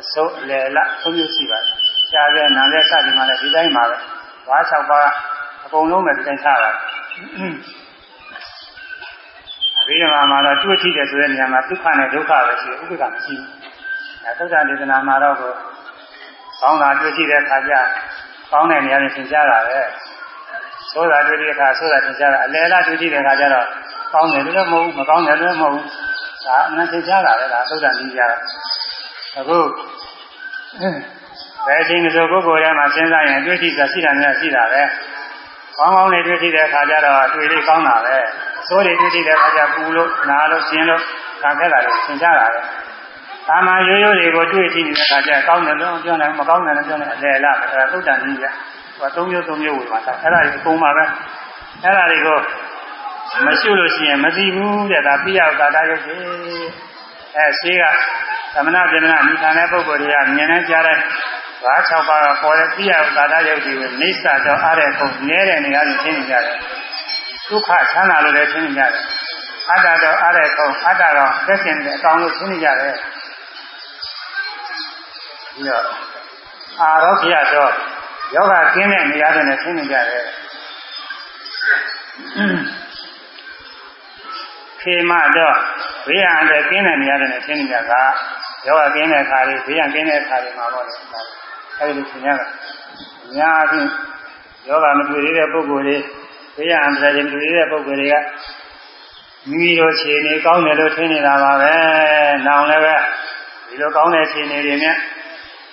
A: အစိုးအလယ်လ၃မျိုးရှိပါတယ်။ရှားတဲ့နာတဲ့စသည်မှာလည်းဒီတိုင်းပါပဲ။ဘာ၆ပါးအကုန်လုံးပဲဒီတိုင်းထားပါတယ်။အဘိဓမ္မာမှာတော့တွေ့ထိတယ်ဆိုတဲ့နေရာမှာဒုက္ခနဲ့ဒုက္ခပဲရှိတယ်ဥပ္ပခမရှိဘူးအဲ သုဒ္ဓဒေသနာမှာတော့ကိုကောင်းတာတွေ့ရှိတဲ့အခါကျကောင်းတဲ့နေရာတွေသင်ကြားတာပဲဆိုးတာတွေ့တဲ့အခါဆိုးတာသင်ကြားတာအလယ်လားတွေ့ရှိတဲ့အခါကျတော့ကောင်းတယ်လည်းမဟုတ်ဘူးမကောင်းတယ်လည်းမဟုတ်ဘူးဒါအမှန်သင်ကြားတာပဲဒါသုဒ္ဓနည်းကြတာအခုဘယ်အချိန်ကဆိုပုဂ္ဂိုလ်ထဲမှာစဉ်းစားရင်တွေ့ရှိတာရှိတာများရှိတာပဲကောင်းကောင်းလေးတွေ့ရှိတဲ့အခါကျတော့တွေ့လေးကောင်းတာပဲဆိုးတွေတွေ့ရှိတဲ့အခါကျပူလို့နားလို့ရှင်းလို့ခံခဲ့တာတွေသင်ကြားတာပဲ သာမန်ရိုးရိုးတွေကိုတွေ့ကြည့်နေတဲ့အခါကျကောင်းတယ်လို့ပြောနေမကောင်းတယ်လို့ပြောနေအလေလားအဲဒါသုတ်တန်ကြီးကဟိုသုံးမျိုးသုံးမျိုးဝင်မှာအဲ့ဒါတွေအကုန်ပါပဲအဲ့ဒါတွေကိုမရှိလို့ရှိရင်မသိဘူးတဲ့ဒါပြရတာတာရုပ်ကြီးအဲရှိကသမဏပြမနာမိခံတဲ့ပုဂ္ဂိုလ်တွေကမြင်နေကြတဲ့ဘာ၆ပါးကပေါ်တဲ့ပြရတာတာရုပ်ကြီးကိုနေဆာတော့အားတဲ့ပုံနဲတဲ့နေရာကိုသိနေကြတယ်ဒုက္ခချမ်းသာလို့လည်းသိနေကြတယ်အတ္တတော့အားတဲ့ပုံအတ္တတော့သက်ရှင်တဲ့အကောင်လို့သိနေကြတယ် ပြီးတော့အာရောဂျတော့ယောဂကင်းတဲ့နေရာတွေနဲ့ဆင်းနေကြတယ်ခေမတော့ဘေးရန်တဲ့ကင်းတဲ့နေရာတွေနဲ့ဆင်းနေကြတာယောဂကင်းတဲ့အခါလေးဘေးရန်ကင်းတဲ့အခါလေးမှာတော့အဲဒီလိုဆင်းရတာအများအပြားယောဂမတွေ့သေးတဲ့ပုဂ္ဂိုလ်တွေဘေးရန်အန္တရာယ်မတွေ့သေးတဲ့ပုဂ္ဂိုလ်တွေကမိမိတို့ခြေနေကောင်းတယ်လို့ထင်နေတာပါပဲ။နောင်လည်းပဲဒီလိုကောင်းတဲ့ခြေနေတွေနဲ့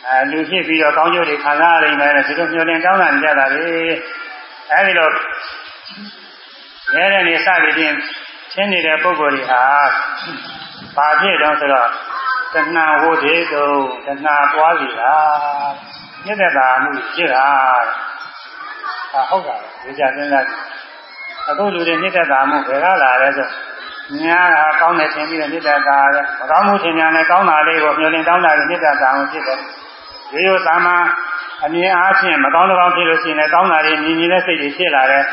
A: အဲလူဖြစ်ပြီးတော့ကောင်းကျိုးတွေခံစားရနိုင်မယ်ဒီလိုမျှော်လင့်တောင်းတာကြတာလေအဲဒီလိုရဲတဲ့နေစပြီးချင်းချင်းနေတဲ့ပုံကိုယ်တွေဟာဘာဖြစ်တော့ဆိုတော့တဏှာဝိဒေတုတဏှာပွားစီတာမြစ်သက်တာမှုဖြစ်တာဟာဟုတ်တာလေဒီကြစဉ်းစားကြည့်အခုလူတွေမြစ်သက်တာမှုဘယ်ကလာလဲဆိုညာကကောင်းတယ်ထင်ပြီးတော့မြစ်သက်တာပဲမကောင်းမှုထင်များနဲ့ကောင်းတာလေးကိုမျှော်လင့်တောင်းတာမြစ်သက်တာမှုဖြစ်တယ် ဒီလိုသာမအမြင်အားဖြင့်မကောင်းတော့ကောင်းဖြစ်လို့ရှိရင်လည်းကောင်းတာတွေမြင်မြင်တဲ့စိတ်တွေဖြစ်လာတယ်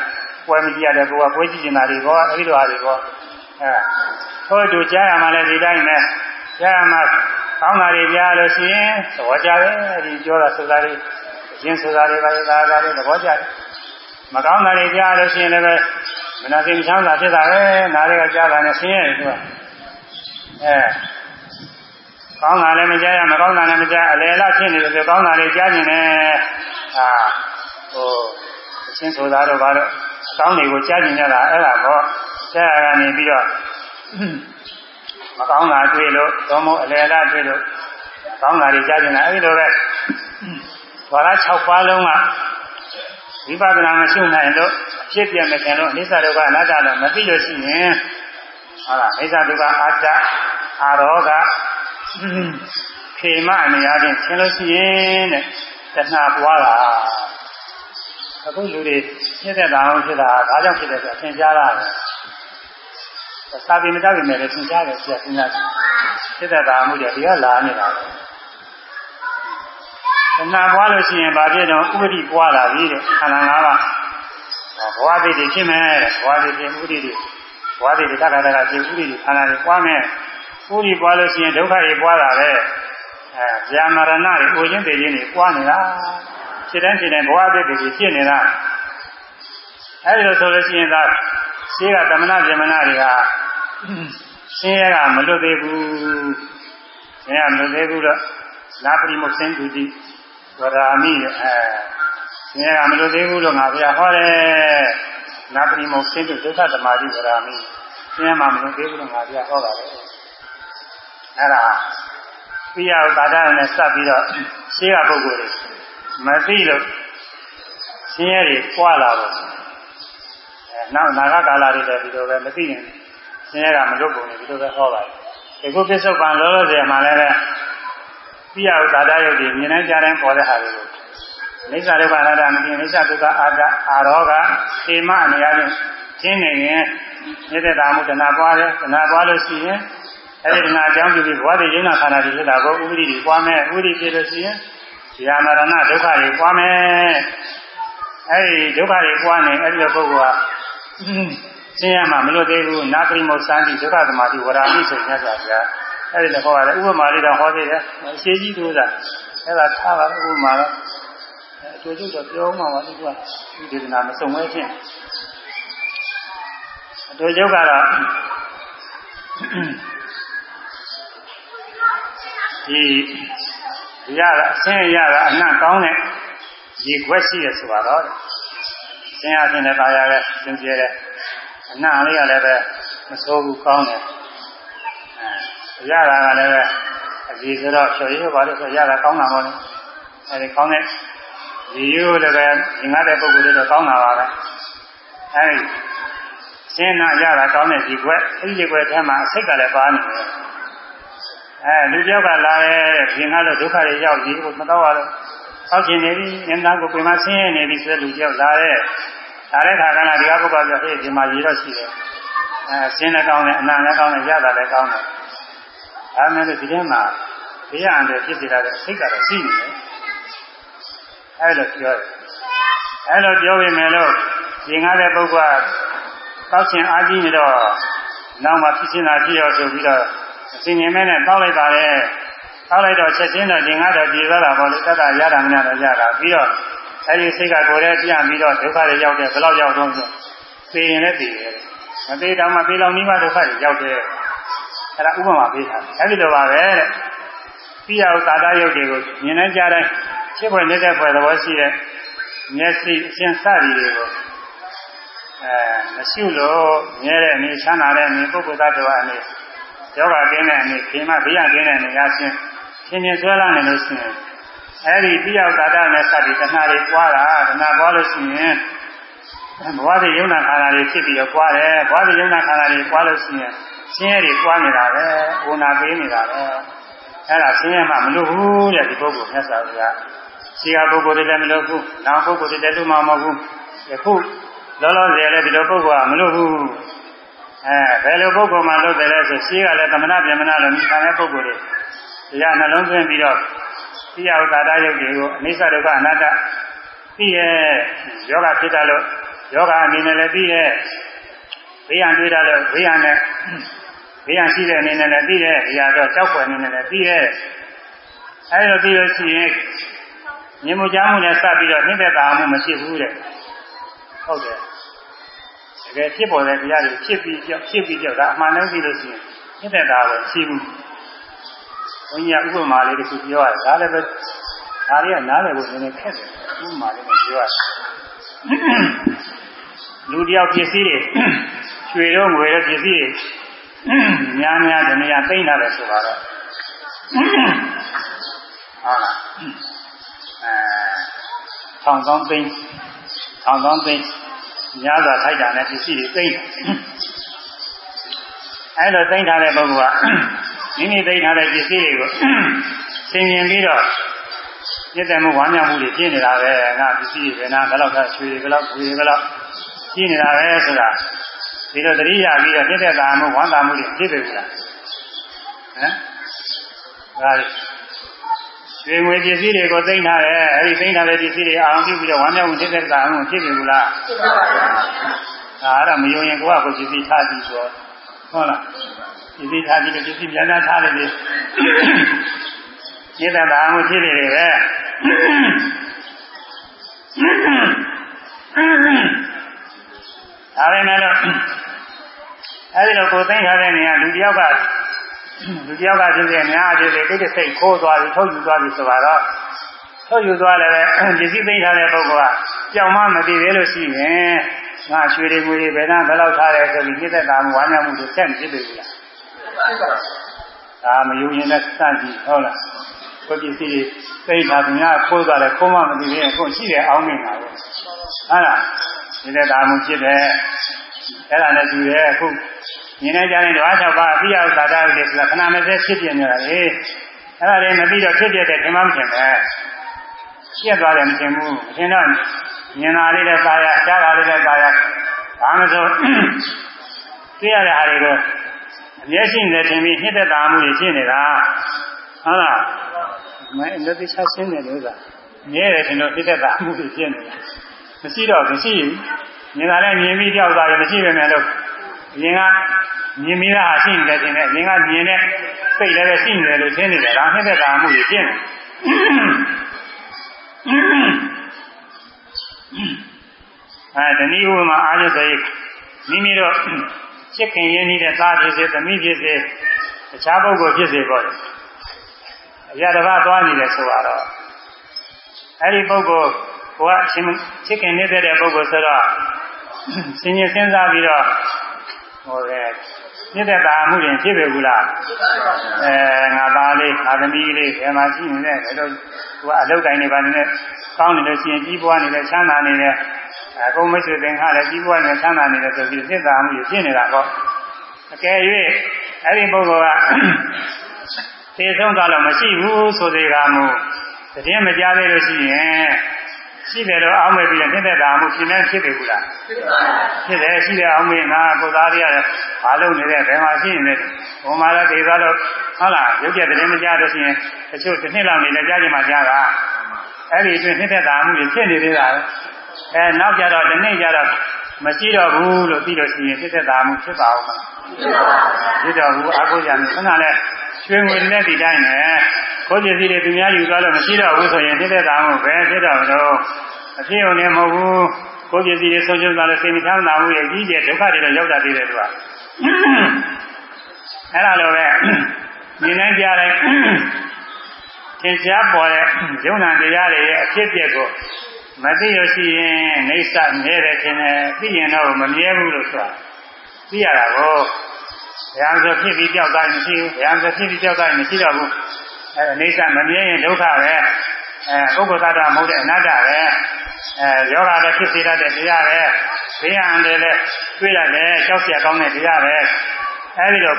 A: ပွဲမကြည့်ရတဲ့ကိုကပွဲကြည့်နေတာတွေပေါ့အဲဒီလိုဟာတွေပေါ့အဲဟောတူကြားရမှလည်းဒီတိုင်းပဲကြားရမှကောင်းတာတွေကြားလို့ရှိရင်သဘောကျတယ်ဒီပြောတာဆိုတာတွေအရင်ဆိုတာတွေပါသာသာတွေသဘောကျတယ်မကောင်းတာတွေကြားလို့ရှိရင်လည်းမနာစိတ်ချမ်းသာဖြစ်တာပဲနားတွေကကြားတာနဲ့ဆင်းရဲတယ်သူကအဲ ကောင်းတာလည်းမကြားရမကောင်းတာလည်းမကြားအလယ်လားဖြစ်နေတယ်ဆိုကောင်းတာလေးကြားနေတယ်အာဟိုအချင်းဆိုတာတော့ဘာလို့ကောင်းတွေကိုကြားနေကြတာအဲ့ဒါပေါ့ကြားရကနေပြီးတော့မကောင်းတာတွေ့လို့သောမို့အလယ်လားတွေ့လို့ကောင်းတာတွေကြားနေတာအဲ့ဒီလိုပဲဘာသာ6ပါးလုံးကဝိပဿနာမရှိနိုင်လို့ဖြစ်ပြမခင်လို့အနိစ္စဒုက္ခအနတ္တလို့မသိလို့ရှိရင်ဟုတ်လားအနိစ္စဒုက္ခအတ္တအာရောဂ ခေမအနေအချင်းဆင်းလို့ရှိရင်တဲ့တဏှာပွားတာအခုလူတွေဖြစ်တဲ့တောင်ဖြစ်တာဘာကြောင့်ဖြစ်တယ်ဆိုတာသင်ကြားရတယ်သာပြီးမတောက်ရင်လည်းသင်ကြားတယ်ဆရာသင်ကြားတယ်ဖြစ်တဲ့တောင်မှုတွေဒီကလာနေတာပဲတဏှာပွားလို့ရှိရင်ဘာဖြစ်တော့ဥပတိပွားလာပြီတဲ့ခန္ဓာ၅ပါးဘဝတိတွေဖြစ်မယ်တဲ့ဘဝတိတွေဥပတိတွေဘဝတိတွေတက္ကသကဖြစ်ဥပတိတွေခန္ဓာတွေပွားမယ် ဥပတိပွားလို့ရှိရင်ဒုက္ခတွေပွားတာပဲအဲဗျာမရဏတွေအိုခြင်းတည်ခြင်းတွေပွားနေတာဖြစ်တိုင်းဖြစ်တိုင်းဘဝတိတွေဖြစ်နေတာအဲဒီလိုဆိုလို့ရှိရင်သာရှိကသမဏဗြဟ္မဏတွေဟာဆင်းရဲကမလွတ်သေးဘူးဆင်းရဲမလွတ်သေးဘူးတော့နာပရိမုစင်သူတိဝရာမိအဲဆင်းရဲကမလွတ်သေးဘူးလို့ငါဘုရားဟောတယ်နာပရိမုစင်သူဒုက္ခသမာဓိဝရာမိဆင်းရဲမှမလွတ်သေးဘူးလို့ငါဘုရားဟောပါတယ် အဲ့ဒါပြရသာဒနဲ့စပ်ပြီးတော့ရှင်းရပုဂ္ဂိုလ်တွေမသိလို့ဆင်းရဲတွေပွာလာတော့အဲနောက်နာဂကာလတွေလည်းဒီလိုပဲမသိရင်ဆင်းရဲကမလွတ်ကုန်ဘူးဒီလိုပဲဟောပါတယ်ဒီကုပစ္စုပန်လောလောဆယ်မှာလည်းပဲပြရသာဒရုပ်တွေမြင်နိုင်ကြတဲ့ပေါ်တဲ့ဟာတွေကိုမိစ္ဆာဒုက္ခအနတ္တမပြင်းမိစ္ဆာဒုက္ခအာတအာရောဂဟေမအနေအချင်းရှင်းနေရင်မြစ်တဲ့တာမှုတဏှာပွားတယ်တဏှာပွားလို့ရှိရင် အဲဒီတဏှာအကြောင်းပြုပြီးဘဝတည်ရင်းနာခန္ဓာတွေဖြစ်တာကိုဥပဒိတွေပွားမယ်ဥပဒိဖြစ်လို့ရှိရင်ဇာမရဏဒုက္ခတွေပွားမယ်အဲဒီဒုက္ခတွေပွားနေအဲဒီလိုပုဂ္ဂိုလ်ဟာဆင်းရဲမှမလွတ်သေးဘူးနာပရိမောစံတိဒုက္ခသမာဓိဝရာမိဆိုမြတ်စွာဘုရားအဲဒီလည်းဟောရတယ်ဥပမာလေးတော့ဟောသေးတယ်အရှိကြီးတို့ကအဲဒါထားပါဥပမာတော့အတူတူတော့ပြောမှပါသူကဒီဒေသနာမဆုံးဝဲခြင်းအတူတူကတော့ ဒီရတာအဆင်းရတာအနှံ့ကောင်းတဲ့ဒီခွက်ရှိရဆိုတော့ဆင်းရခြင်းနဲ့ပါရတဲ့သင်ပြတဲ့အနှံ့လေးကလည်းပဲမဆိုးဘူးကောင်းတယ်အဲရတာကလည်းပဲအကြီးဆိုတော့ချော်ရည်ပါလို့ဆိုရတာကောင်းတာပေါ့လေအဲဒီကောင်းတဲ့ဒီရိုးလည်းပဲငင်္ဂတဲ့ပုဂ္ဂိုလ်တွေတော့ကောင်းတာပါပဲအဲဒီရှင်းနာရတာကောင်းတဲ့ဒီခွက်အဲဒီဒီခွက်ထဲမှာအစိတ်ကလည်းပါနေတယ် အဲလူတယောက်ကလာတယ်ပြင်ကားလို့ဒုက္ခတွေရောက်ဒီကိုမတော့ရတော့ဆောက်ကျင်နေပြီအင်းသားကိုပြင်မဆင်းရဲနေပြီဆိုတဲ့လူတယောက်လာတဲ့ဒါတဲ့ခါကလာဒီကပုဂ္ဂိုလ်ပြောဟေ့ဒီမှာရေတော့ရှိတယ်အဲဆင်းလည်းကောင်းတယ်အနံလည်းကောင်းတယ်ရတာလည်းကောင်းတယ်ဒါမှလည်းဒီထဲမှာဘေးရန်တွေဖြစ်စေတာတဲ့အစိတ်ကတော့ရှိနေတယ်အဲလိုပြောတယ်အဲလိုပြောပေမဲ့လို့ပြင်ကားတဲ့ပုဂ္ဂိုလ်ကတောက်ရှင်အားကြီးနေတော့နောက်မှဖြစ်နေတာကြည့်ရဆိုပြီးတော့ အစဉ်မြင်မဲ့နဲ့တောက်လိုက်ပါလေတောက်လိုက်တော့ချက်ချင်းတော့ဒီငါတော့ကြည်သွားတာပေါ့လေတတ်တာရတာမရတော့ရတာပြီးတော့အဲဒီစိတ်ကကိုယ်တည်းပြပြီးတော့ဒုက္ခတွေရောက်တယ်ဘယ်လောက်ရောက်တော့ဆိုသိရင်လည်းသိတယ်မသိတော့မှသိလောက်နိဗ္ဗာန်ဒုက္ခတွေရောက်တယ်အဲဒါဥပမာပေးတာအဲဒီလိုပါပဲတဲ့ပြီးအောင်သာတရုပ်တွေကိုမြင်နေကြတိုင်းဖြစ်ဖွယ်နေတဲ့ဖွယ်သဘောရှိတဲ့မျက်စိအရှင်စသည်တွေကိုအဲမရှိလို့မြဲတဲ့အနေချမ်းသာတဲ့အနေပုဂ္ဂိုလ်သတ္တဝါအနေ ယောဂကင်းတဲ့အနေခေမဘေးရကင်းတဲ့အနေအချင်းရှင်ရှင်ဆွဲလာနေလို့ရှိရင်အဲဒီတိယောသာဒနဲ့စသည်တဏှာတွေပွားတာတဏှာပွားလို့ရှိရင်ဘဝတည်ယုံနာခန္ဓာတွေဖြစ်ပြီးတော့ပွားတယ်ဘဝတည်ယုံနာခန္ဓာတွေပွားလို့ရှိရင်ဆင်းရဲတွေပွားနေတာပဲဝနာပေးနေတာပဲအဲ့ဒါဆင်းရဲမှမလို့ဘူးတဲ့ဒီပုဂ္ဂိုလ်မြတ်စွာဘုရားရှိကပုဂ္ဂိုလ်တွေလည်းမလို့ဘူးနောက်ပုဂ္ဂိုလ်တွေလည်းလို့မှမဟုတ်ဘူးယခုလောလောဆယ်လည်းဒီလိုပုဂ္ဂိုလ်ကမလို့ဘူး အဲဘယ်လိုပုဂ္ဂိုလ်မှလို့တယ်လဲဆိုရှိကလည်းသမဏဗျမဏလို့မိခံတဲ့ပုဂ္ဂိုလ်တွေတရားနှလုံးသွင်းပြီးတော့သိရဥသာဒရုပ်တွေကိုအနိစ္စဒုက္ခအနတ္တသိရဲ့ယောဂဖြစ်တာလို့ယောဂအနေနဲ့လည်းသိရဲ့ဘေးရန်တွေ့တာလို့ဘေးရန်နဲ့ဘေးရန်ရှိတဲ့အနေနဲ့လည်းသိရဲ့ဒီဟာတော့ကြောက်ွယ်အနေနဲ့လည်းသိရဲ့အဲဒီလိုသိလို့ရှိရင်မြင်မှုကြားမှုနဲ့စပ်ပြီးတော့နှိမ့်သက်တာမှုမရှိဘူးတဲ့ဟုတ်တယ်တ ကယ်ဖြစ်ပေါ်တဲ့တရားတွေဖြစ်ပြီးကြောက်ဖြစ်ပြီးကြောက်ဒါအမှန်တမ်းသိလို့ရှိရင်နှိမ့်သက်တာပဲရှိဘူးဘုန်းကြီးကဥပမာလေးတစ်ခုပြောရတယ်ဒါလည်းပဲဒါတွေကနားလည်ဖို့နည်းနည်းခက်တယ်ဥပမာလေးနဲ့ပြောရတယ်လူတယောက်ပစ္စည်းတွေရွှေတော့ငွေတော့ပစ္စည်းတွေများများတနေရာသိမ့်လာတယ်ဆိုတော့ဟုတ်လားအဲထောင်ဆောင်သိမ့်ထောင်ဆောင်သိမ့် များစွာထိုက်တာနဲ့ပစ္စည်းတွေသိမ့်အဲလိုသိမ့်ထားတဲ့ပုဂ္ဂိုလ်ကမိမိသိထားတဲ့ပစ္စည်းတွေကိုဆင်ញင်ပြီးတော့ပြည့်တယ်မှုဝမ်းမြောက်မှုတွေဖြစ်နေတာပဲငါပစ္စည်းတွေနာဘယ်တော့ကရွှေတွေဘယ်တော့ငွေတွေဘယ်တော့ဖြစ်နေတာပဲဆိုတာဒီလိုတတိယပြီးတော့ပြည့်တဲ့တာမှုဝမ်းသာမှုတွေဖြစ်ပြီလားဟမ်ဒါ ရွှေငွေပစ္စည်းတွေကိုသိမ်းထားတယ်အဲဒီသိမ်းထားတဲ့ပစ္စည်းတွေအောင်ပြုပြီးတော့ဝမ်းမြောက်မှုဖြစ်တဲ့တာမှုဖြစ်ပြီလားဖြစ်ပါပါဒါအဲ့ဒါမယုံရင်ကိုယ့်အကိုပစ္စည်းထားပြီးဆိုဟုတ်လားပစ္စည်းထားပြီးတော့ပစ္စည်းပြန်လာထားတယ်လေစိတ္တတာမှုဖြစ်နေတယ်ပဲဒါပေမဲ့လို့အဲဒီလိုကိုသိမ့်ထားတဲ့နေရာလူတယောက်က လူတယောက်ကဖြစ်ဖြစ်အများအပြည့်တိတ်စိတ်ခိုးသွားပြီးထုတ်ယူသွားပြီးဆိုတော့ထုတ်ယူသွားလည်းပဲပစ္စည်းသိမ့်ထားတဲ့ပုဂ္ဂိုလ်ကကြောင်မှမသိသေးလို့ရှိရင်ငါရွှေတွေငွေတွေဘယ်နှဘယ်လောက်ထားတယ်ဆိုပြီးပြည့်တဲ့တာမဝါညာမှုတွေဆက်မဖြစ်ပြီလားဒါမယူရင်လည်းစကြည့်ဟုတ်လားကိုပစ္စည်းသိမ့်ထားသူများခိုးသွားတယ်ခိုးမှမသိသေးရင်ကိုရှိတယ်အောင်းနေတာပဲဟုတ်လားပြည့်တဲ့တာမှုဖြစ်တယ်အဲ့ဒါနဲ့တူတယ်အခု မြင်နေကြတဲ့ဓဝါ၆ပါးအပိယသာတာတွေဆိုတာခဏမစဲဖြစ်ပြနေတာလေအဲ့ဒါတွေမပြီးတော့ဖြစ်ပြတဲ့ခင်မမထင်ပဲပြက်သွားတယ်မထင်ဘူးမထင်တော့မြင်တာလေးနဲ့သာယာကြားတာလေးနဲ့သာယာဘာမဆိုသိရတဲ့ဟာတွေကိုအမျက်ရှိနေထင်ပြီးနှစ်သက်တာမှုတွေဖြစ်နေတာဟုတ်လားမင်းလက်သိချရှင်းတယ်လို့ဆိုတာမြဲတယ်ထင်တော့နှစ်သက်တာမှုတွေဖြစ်နေတာမရှိတော့မရှိဘူးမြင်တာလည်းမြင်ပြီးကြောက်သွားရင်မရှိပဲနဲ့လို့ အရင်ကမြင်မိတာရှိနေတယ်ထင်တယ်အရင်ကမြင်တဲ့စိတ်လည်းပဲရှိနေတယ်လို့ထင်နေတယ်ဒါနှစ်သက်တာမှုတွေဖြစ်နေအဲဒီနည်းဥပမာအားဖြင့်ဆိုရင်မိမိတို့ချစ်ခင်ရင်းနှီးတဲ့သားဖြစ်စေသမီးဖြစ်စေတခြားပုဂ္ဂိုလ်ဖြစ်စေပေါ့အရာတစ်ပါးသွားနေတယ်ဆိုတော့အဲဒီပုဂ္ဂိုလ်ကိုကချစ်ခင်နေတဲ့ပုဂ္ဂိုလ်ဆိုတော့စင်ရင်စဉ်းစားပြီးတော့ ဟိုလေမြစ်တဲ့တာမှုရင်ဖြစ်ပေဘူးလားအဲငါသားလေးငါသမီးလေးဘယ်မှာရှိနေလဲဘယ်လိုသူကအလုပ်တိုင်းနေပါနေနဲ့ကောင်းနေလို့ရှိရင်ကြီးပွားနေတယ်ချမ်းသာနေတယ်အကုန်မရှိသင်္ခါလည်းကြီးပွားနေချမ်းသာနေတယ်ဆိုပြီးသက်သာမှုဖြစ်နေတာပေါ့အကယ်၍အဲ့ဒီပုဂ္ဂိုလ်ကသေဆုံးသွားလို့မရှိဘူးဆိုသေးကမူတည်မကြသေးလို့ရှိရင် ရှိတယ်လို့အောင်းမဲ့ပြီးတဲ့သက်တာမှုဖြစ်နေဖြစ်ပြီဘူးလားဖြစ်တယ်ရှိတယ်အောင်းမဲ့ငါကိုသားရရတယ်ဘာလို့နေတဲ့ဘယ်မှာရှိနေလဲဘုံမှာလည်းဒေသတော့ဟုတ်လားရုပ်ကြတဲ့မကြလို့ရှိရင်တချို့တစ်နှစ်လောက်နေလည်းကြားကြမှာကြားတာအဲ့ဒီအတွင်းသက်တာမှုဖြစ်နေသေးတာအဲနောက်ကြတော့ဒီနေ့ကြတော့မရှိတော့ဘူးလို့ပြီးလို့ရှိရင်သက်တာမှုဖြစ်ပါဦးမလားဖြစ်တော့ဘူးအကုကြမယ်ခဏလဲ ရွှေငွေနဲ့ဒီတိုင်းနဲ့ကိုယ်ပစ္စည်းတွေသူများယူသွားလို့မရှိတော့ဘူးဆိုရင်ဖြစ်တဲ့တာမှုပဲဖြစ်တော့တော့အဖြစ်ုံနဲ့မဟုတ်ဘူးကိုယ်ပစ္စည်းတွေဆုံးရှုံးသွားလို့စိတ်မချမ်းသာမှုရဲ့ကြီးကျယ်ဒုက္ခတွေတော့ရောက်တာသေးတယ်သူကအဲ့ဒါလိုပဲမြင်နိုင်ကြတဲ့သင်ရှားပေါ်တဲ့ယုံနာတရားတွေရဲ့အဖြစ်အပျက်ကိုမသိရရှိရင်နေဆနေတယ်ထင်တယ်သိရင်တော့မမြဲဘူးလို့ဆိုတာသိရတာကို ရံဆိုဖြစ်ပြီးပြောက်သွားရင်မရှိဘူးရံဆိုဖြစ်ပြီးပြောက်သွားရင်မရှိတော့ဘူးအဲအိဋ္ဌမမြင်ရင်ဒုက္ခပဲအဲပုဂ္ဂိုလ်သတ္တမဟုတ်တဲ့အနတ္တပဲအဲယောဂလည်းဖြစ်စေတတ်တဲ့တရားပဲဘေးရန်တွေလည်းတွေ့ရတယ်ကြောက်စရာကောင်းတဲ့တရားပဲအဲဒီတော့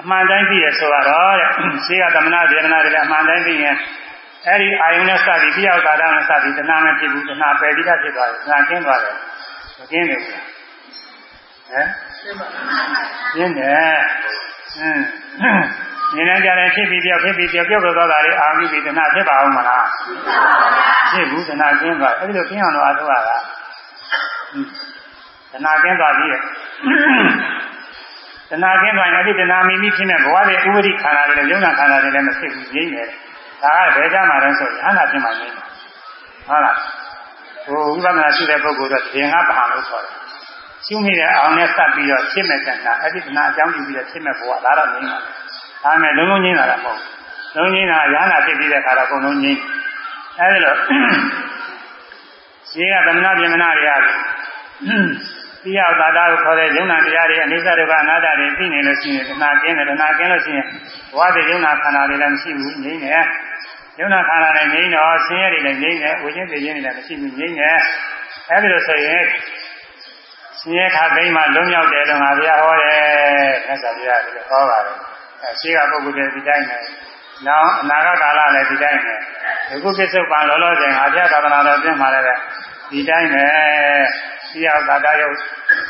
A: အမှန်တိုင်းသိရဆိုတော့တဲ့ဈေးကသမဏဒေရဏတွေလည်းအမှန်တိုင်းသိရင်အဲဒီအာယုန်နဲ့စသည်တရားဥပါဒနဲ့စသည်တဏှာနဲ့ဖြစ်ဘူးတဏှာပယ်ပြီးတာဖြစ်သွားတယ်တဏှာကျင်းသွားတယ်မကျင်းဘူး ဟမ်ကျင်းတယ်ဟင်းမြင်နေကြတယ်ဖြစ်ပြီးပြောဖြစ်ပြီးပြောပြုတ်ပြောသွားတာလေအာမိပြီးတဏှာဖြစ်ပါအောင်မလားဖြစ်ဘူးတဏှာကျင်းသွားအဲ့ဒီလိုကျင်းအောင်လို့အားထုတ်ရတာတဏှာကျင်းသွားပြီတဏှာကျင်းသွားရင်အဲ့ဒီတဏှာမိမိဖြစ်နေဘဝရဲ့ဥပဒိခန္ဓာတွေလည်းယုံနာခန္ဓာတွေလည်းမဖြစ်ဘူးငြိမ့်တယ်ဒါကဘယ်ကြမှာလဲဆိုရင်အနာဖြစ်မှငြိမ့်တယ်ဟုတ်လားဟိုဥပဒနာရှိတဲ့ပုဂ္ဂိုလ်တော့သင်္ဃပဟံလို့ခေါ်တယ် ရှုမိတဲ့အောင်နဲ့စပ်ပြီးတော့ဖြစ်မဲ့တဏှာအဲ့ဒီတဏှာအကြောင်းပြုပြီးတော့ဖြစ်မဲ့ဘဝဒါတော့ငြိမ့်ပါဒါမဲ့လုံးလုံးငြင်းတာတော့မဟုတ်လုံးငြင်းတာရဟနာဖြစ်ပြီးတဲ့အခါတော့အကုန်လုံးငြင်းအဲဒီလိုရှိကသမဏပြမနာတွေကသိရသာတာကိုခေါ်တဲ့ယုံနာတရားတွေအနိစ္စဒုက္ခအနတ္တတွေသိနေလို့ရှိရင်တဏှာကျင်းတယ်တဏှာကျင်းလို့ရှိရင်ဘဝတည်းယုံနာခန္ဓာတွေလည်းမရှိဘူးငြိမ့်တယ်ယုံနာခန္ဓာနဲ့ငြိမ့်တော့ဆင်းရဲတွေလည်းငြိမ့်တယ်ဝိညာဉ်သိခြင်းတွေလည်းမရှိဘူးငြိမ့်တယ်အဲဒီလိုဆိုရင် ဆင်းရဲခါသိမ်းမှလုံးရောက်တယ်လို့ငါဘုရားဟောတယ်မြတ်စွာဘုရားကလည်းဟောပါတယ်ရှိကပုဂ္ဂိုလ်တွေဒီတိုင်းပဲနောက်အနာဂတ်ကာလလည်းဒီတိုင်းပဲအခုပြစ္ဆုတ်ပံလောလောဆယ်ငါပြသာသနာတော်ပြင်မှာလည်းဒီတိုင်းပဲသိရသာတရုပ်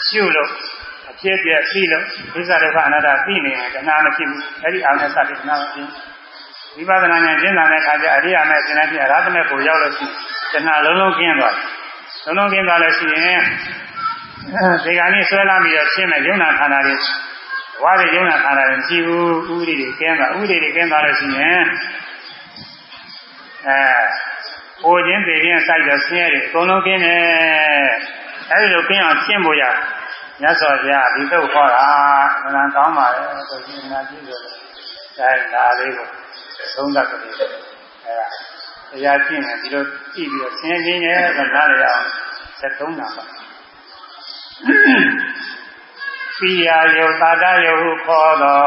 A: ရှုလို့အဖြစ်ပြသိလို့ဒုစရဒုက္ခအနတ္တသိနေရင်တဏှာမရှိဘူးအဲ့ဒီအောင်နဲ့စပြီးတဏှာမရှိဝိပဿနာဉာဏ်ကျင့်တာတဲ့အခါကျအရိယာမဲ့သင်တဲ့ပြအရဟတမဲ့ကိုရောက်လို့ရှိရင်တဏှာလုံးလုံးကျင်းသွားတယ်လုံးလုံးကျင်းသွားလို့ရှိရင် ဒီကနေ့ဆွဲလာပြီးတော့ရှင်းမဲ့ယုံနာခန္ဓာတွေဝါရီယုံနာခန္ဓာတွေမရှိဘူးဥပဒေတွေကင်းတာဥပဒေတွေကင်းသွားလို့ရှိရင်အဲဟိုချင်းပေရင်စိုက်တော့ဆင်းရဲတွေအကုန်လုံးကင်းတယ်အဲဒီလိုကင်းအောင်ရှင်းဖို့ရမြတ်စွာဘုရားဒီသုတ်ဟောတာအမှန်ကောင်းပါရဲ့ဆိုပြီးနာကြည့်လို့ဒါဒါလေးကိုသုံးသပ်ကြည့်အဲဒါတရားကျင့်ရင်ဒီလိုကြည့်ပြီးတော့ဆင်းရဲခြင်းရဲ့ဆိုနားလည်အောင်ဆက်သုံးတာပါ ပိယယုသာတယုဟုခေါ်သော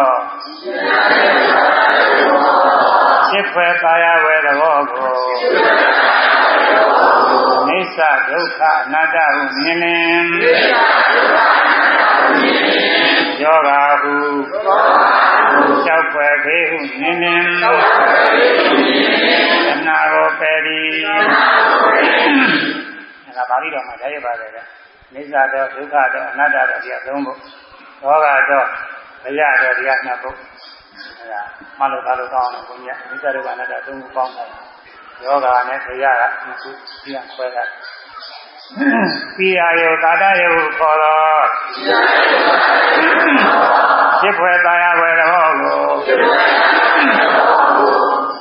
A: ဖြစ်ဖွယ်ပါရဝဲသဘောကိုနိစ္စဒုက္ခအနတ္တဟုမြင်လင်ယောဂာဟုကြောက်ဖွယ်ခေဟုမြင်လင်အနာကိုပယ်သည်အဲဒါပါဠိတော်မှာရရပါတယ်ဗျ နိစ္စတော့ဒုက္ခတော့အနတ္တတော့ဒီအသုံးဖို့ယောဂတော့ဘုရားတော့ဒီကနှစ်ဖို့အဲဒါမလို့သားလို့ကောင်းအောင်ဘုရားနိစ္စဒုက္ခအနတ္တသုံးခုပေါင်းတယ်ယောဂနဲ့ဘုရားကနှစ်ခုဒီကခွဲတာပိယယောတာတယောခေါ်တော့ဖြစ်ဖွယ်တရားွယ်တော်ကို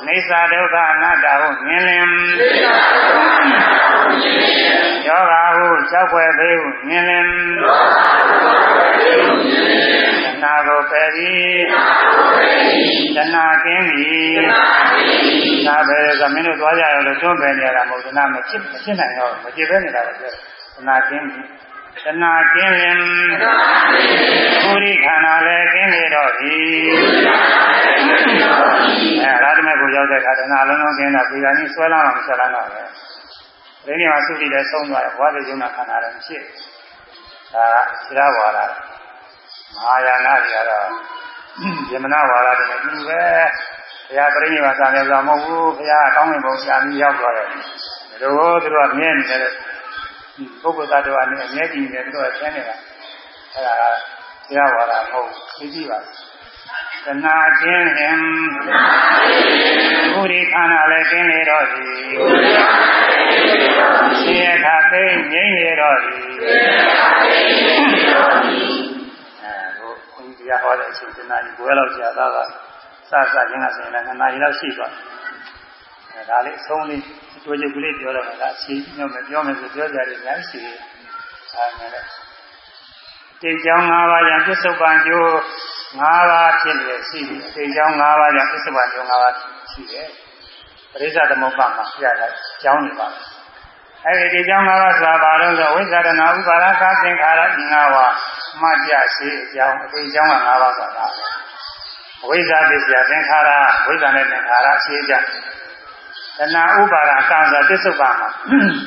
A: နိစ္စဒုက္ခအနတ္တဟုမြင်လင်ယောဂဟု ကြောက်ွယ်သေးဟုမြင်လင်နာကိုပယ်ပြီးတဏှာကင်းပြီးဒါပဲကမင်းတို့သွားကြရလို့တွန်းပယ်နေရတာမဟုတ်တဏှာမဖြစ်မဖြစ်နိုင်တော့မဖြစ်ပဲနေတာပဲပြောတဏှာကင်းပြီးတဏှာကင်းရင်ပုရိခန္ဓာလည်းကင်းလေတော့ဒီအဲရာထမေကိုရောက်တဲ့အခါတဏှာလုံးလုံးကင်းတော့ဒီကနေ့ဆွဲလာမှမဆွဲလာတော့ပဲ ဒီနေ့မှာသုတိလည်းဆုံးသွားတယ်ဘဝတည်ကျုံနာခန္ဓာလည်းမရှိဒါကသီရဝါဒမဟာယာနတွေကတော့ယမနာဝါဒတွေနဲ့အတူတူပဲဘုရားပြိဋိဘာသာလည်းဆိုမဟုတ်ဘူးဘုရားကောင်းဝင်ပုံရှာပြီးရောက်သွားတယ်ဒါလိုသူတို့ကမြဲနေတယ်ပုဂ္ဂိုလ်သားတို့ကနေအမြဲတည်နေတယ်သူတို့ကဆင်းနေတာအဲဒါကဘုရားဝါဒမဟုတ်သိကြည့်ပါသနာခြင်းဟင်ဘုရိခန္ဓာလည်းကျင်းနေတော့သည် ရှင်ရခသိငြိမ့်နေတော့သည်တရားဟောတဲ့အချိန်တနာကြီးဘွယ်လောက်ကြာသားကစစချင်းကဆိုရင်လည်းနှစ်နာရီလောက်ရှိသွားတယ်။ဒါလေးအဆုံးလေးတွေ့ကြုတ်ကလေးပြောတော့လည်းအချိန်ညောမယ်ပြောမယ်ဆိုပြောကြတယ်အများကြီးရှိတယ်။အဲဒါနဲ့တေချောင်း၅ပါးကြောင့်ပြစ္ဆုတ်ပံကျိုး၅ပါးဖြစ်နေရှိတယ်။တေချောင်း၅ပါးကြောင့်ပြစ္ဆုတ်ပံကျိုး၅ပါးရှိတယ်။ပရိစ္ဆသမုပ္ပါမှာပြရတာကျောင်းနေပါလား။ အဲဒီဒီကြောင့်ငါးပါးဆိုတာဘာလို့ဆိုဝိဇ္ဇာတနာဥပါဒကသင်္ခါရဒီငါးပါးမှတ်ကြရှိအကြောင်းအသိအကြောင်းက၅ပါးဆိုတာအဝိဇ္ဇာပစ္စယသင်္ခါရဝိဇ္ဇာနဲ့သင်္ခါရရှိကြတဏှာဥပါဒကံဆိုပစ္စုပ္ပန်မှာ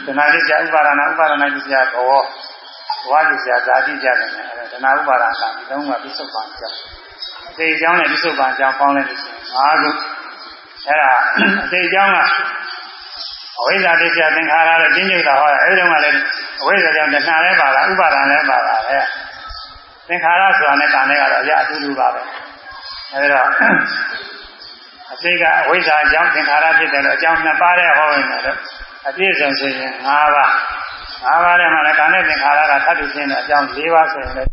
A: တဏှာပစ္စယဥပါဒနာဥပါဒနာပစ္စယဘောဝါပစ္စယဇာတိကြတယ်အဲတဏှာဥပါဒကံဒီသုံးကပစ္စုပ္ပန်ကြောင့်အသိအကြောင်းနဲ့ပစ္စုပ္ပန်ကြောင့်ပေါင်းလိုက်လို့ရှိရင်၅ခုအဲဒါအသိအကြောင်းက အဝိဇ္ဇာပစ္စယသင်္ခါရတဲ့ကျင့်ကြံတာဟောတယ်အဲဒီတော့ကလည်းအဝိဇ္ဇာကြောင့်တဏှာလည်းပါတာဥပါဒံလည်းပါတာပဲသင်္ခါရဆိုတာနဲ့ကံနဲ့ကတော့အရာအတူတူပါပဲအဲဒီတော့အသိကအဝိဇ္ဇာအကြောင်းသင်္ခါရဖြစ်တယ်လို့အကြောင်းနှစ်ပါးတဲ့ဟောရင်လည်းအပြည့်စုံဆိုရင်၅ပါး၅ပါးထဲမှာလည်းကံနဲ့သင်္ခါရကသတ္တုချင်းတဲ့အကြောင်း၄ပါးဆိုရင်လည်း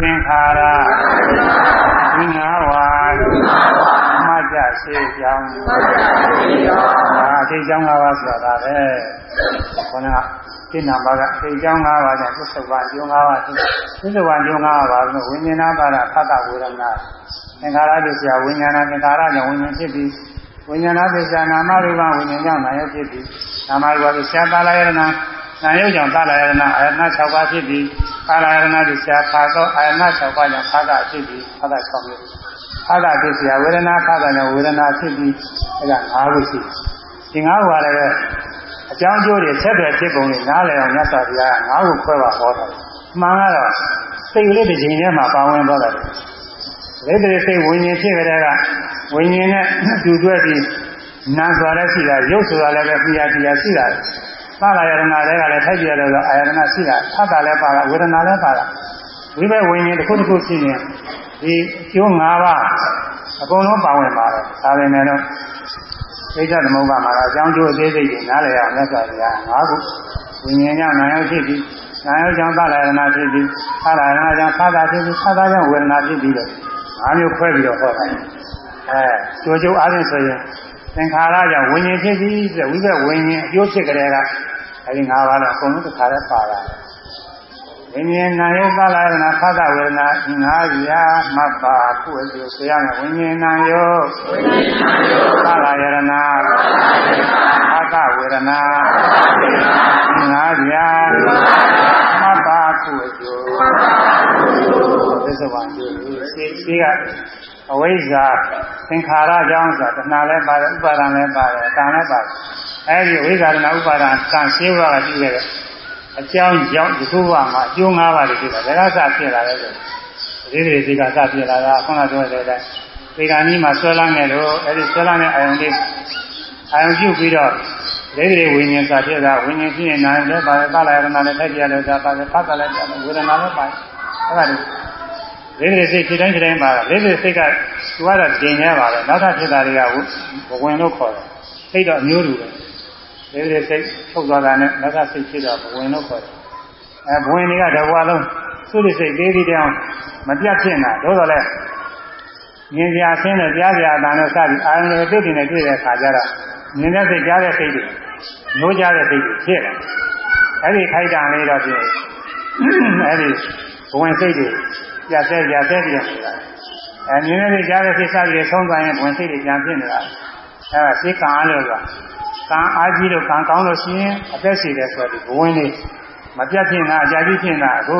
A: သင်္ခါရဒီ၅ပါး မှတ်ကြစေကြောင်းမှတ်ကြစေကြောင်းဒါအသိကြောင်း၅ပါးဆိုတာပဲခေါင်းကသိနာပါကအသိကြောင်း၅ပါးကြောင့်သစ္စာကျိုး၅ပါးသစ္စာကျိုး၅ပါးဆိုဝိညာဏပါဒဖတ်တာဝေဒနာသင်္ခါရပစ္စယဝိညာဏသင်္ခါရကြောင့်ဝိညာဉ်ဖြစ်ပြီးဝိညာဏပစ္စယနာမရူပဝိညာဉ်ကြောင့်နာယဖြစ်ပြီးနာမရူပပစ္စယပါဠိယရဏနာယုတ်ကြောင့်ပါဠိယရဏအာယတနာ6ပါးဖြစ်ပြီးပါဠိယရဏပစ္စယခါသောအာယတနာ6ပါးကြောင့်ခါတာဖြစ်ပြီးခါတာ6မျိုး ခါတာပစ္စယဝေဒနာခါတာကြောင့်ဝေဒနာဖြစ်ပြီးအဲဒါ၅ခုရှိဒီ၅ခုကလည်းအကြောင်းကျိုးတွေဆက်သွယ်ဖြစ်ပုံတွေနားလည်အောင်မြတ်စွာဘုရားကငါးခုခွဲပါဟောတာ။မှန်ကတော့စိတ်ကလေးတစ်ချိန်ထဲမှာပါဝင်သွားတယ်။လက်တွေစိတ်ဝိညာဉ်ဖြစ်ကြတဲ့ကဝိညာဉ်နဲ့တူတွဲပြီးနာစွာလည်းရှိတာရုပ်ဆိုတာလည်းပဲပြာပြာရှိတာ။သလာယရဏတွေကလည်းထိုက်ပြရတယ်ဆိုအာယရဏရှိတာ။သတ္တလည်းပါတာဝေဒနာလည်းပါတာ။ ဒီဘက်ဝိညာဉ်တစ်ခုတစ်ခုရှိရင်ဒီကျိုး၅ပါးအကုန်လုံးပါဝင်ပါတယ်။ဒါပေမဲ့တော့သိက္ခာသမုပ္ပါမှာအကြောင်းကျိုးအသေးစိတ်တွေနားလည်အောင်မြတ်စွာဘုရား၅ခုဝိညာဉ်ကြောင့်နာယုဖြစ်ပြီးနာယုကြောင့်သလရဏဖြစ်ပြီးသလရဏကြောင့်သာသာဖြစ်ပြီးသာသာကြောင့်ဝေဒနာဖြစ်ပြီးတော့၅မျိုးခွဲပြီးတော့ဟောတာအဲကျိုးကျိုးအားဖြင့်ဆိုရင်သင်္ခါရကြောင့်ဝိညာဉ်ဖြစ်ပြီးဆိုဝိဘဝိညာဉ်အကျိုးဖြစ်ကြတဲ့ကအဲဒီ၅ပါးတော့အကုန်လုံးတစ်ခါတည်းပါလာတယ် ဝိညာဉ်နာယုသလာရဏဖသဝေဒနာငါးရာမပ္ပါခုအကျိုးဆိုရမယ်ဝိညာဉ်နာယုသလာရဏဖသဝေဒနာငါးရာမပ္ပါခုအကျိုးသစ္စာဝါကျိုးစေစေကအဝိဇ္ဇာသင်္ခါရကြောင့်ဆိုတာတဏှာလည်းပါတယ်ဥပါဒံလည်းပါတယ်တဏှာလည်းပါတယ်အဲဒီဝိဇ္ဇာနဲ့ဥပါဒံကံရှင်းပါကကြည့်ခဲ့တဲ့ အကြောင်းကြောင့်ဒီခုဘမှာအကျိုး၅ပါးတွေဖြစ်တာဒါကစဖြစ်လာတယ်ဆိုဒီဒီဒီကစဖြစ်လာတာခုနပြောတဲ့တဲ့ဒီကနေ့မှာဆွဲလန်းနေလို့အဲဒီဆွဲလန်းတဲ့အာယုန်လေးအာယုန်ပြုတ်ပြီးတော့ဒီဒီဝိညာဉ်စာဖြစ်တာဝိညာဉ်ဖြစ်ရင်နာမ်လည်းပါတယ်ပါလာရဏလည်းထိုက်ပြလည်းသာပါတယ်ဖတ်တယ်လည်းဝေဒနာလည်းပါတယ်အဲ့ဒါတွေလေးလေးစိတ်ဖြစ်တိုင်းဖြစ်တိုင်းပါတာလေးလေးစိတ်ကသူကတော့ကျင်နေပါပဲနောက်ထပ်ဖြစ်တာတွေကဘဝင်လို့ခေါ်တယ်စိတ်တော့အမျိုးတူပဲ လေးလေးစိတ်ထုတ်သွားတာနဲ့နောက်ထပ်စိတ်ဖြစ်တော့ဘဝင်လို့ခေါ်တယ်အဲဘဝင်တွေကတဘွားလုံးသူ့စိတ်သေးသေးတောင်မပြတ်ဖြစ်နေတာတော့လည်းမြင်ကြဆင်းနဲ့ကြားကြအတန်နဲ့စပြီးအာရုံတွေသိတဲ့နဲ့တွေ့တဲ့ခါကျတော့မြင်တဲ့စိတ်ကြားတဲ့စိတ်တွေနိုးကြတဲ့စိတ်တွေဖြစ်တယ်အဲဒီခိုက်တံလေးတော့ပြင်အဲဒီဘဝင်စိတ်တွေပြတ်ဆဲပြတ်ဆဲပြီးတော့နေတာအဲမြင်တဲ့ကြားတဲ့စိတ်စပြီးဆုံးသွားရင်ဘဝင်စိတ်တွေပြန်ဖြစ်နေတာအဲဒါစိတ်ကံအားလို့က ကံအားကြီးလို့ကံကောင်းလို့ရှိရင်အသက်ရှိတယ်ဆိုတော့ဘဝင်လေးမပြတ်ဖြစ်တာအကြာကြီးဖြစ်တာအခု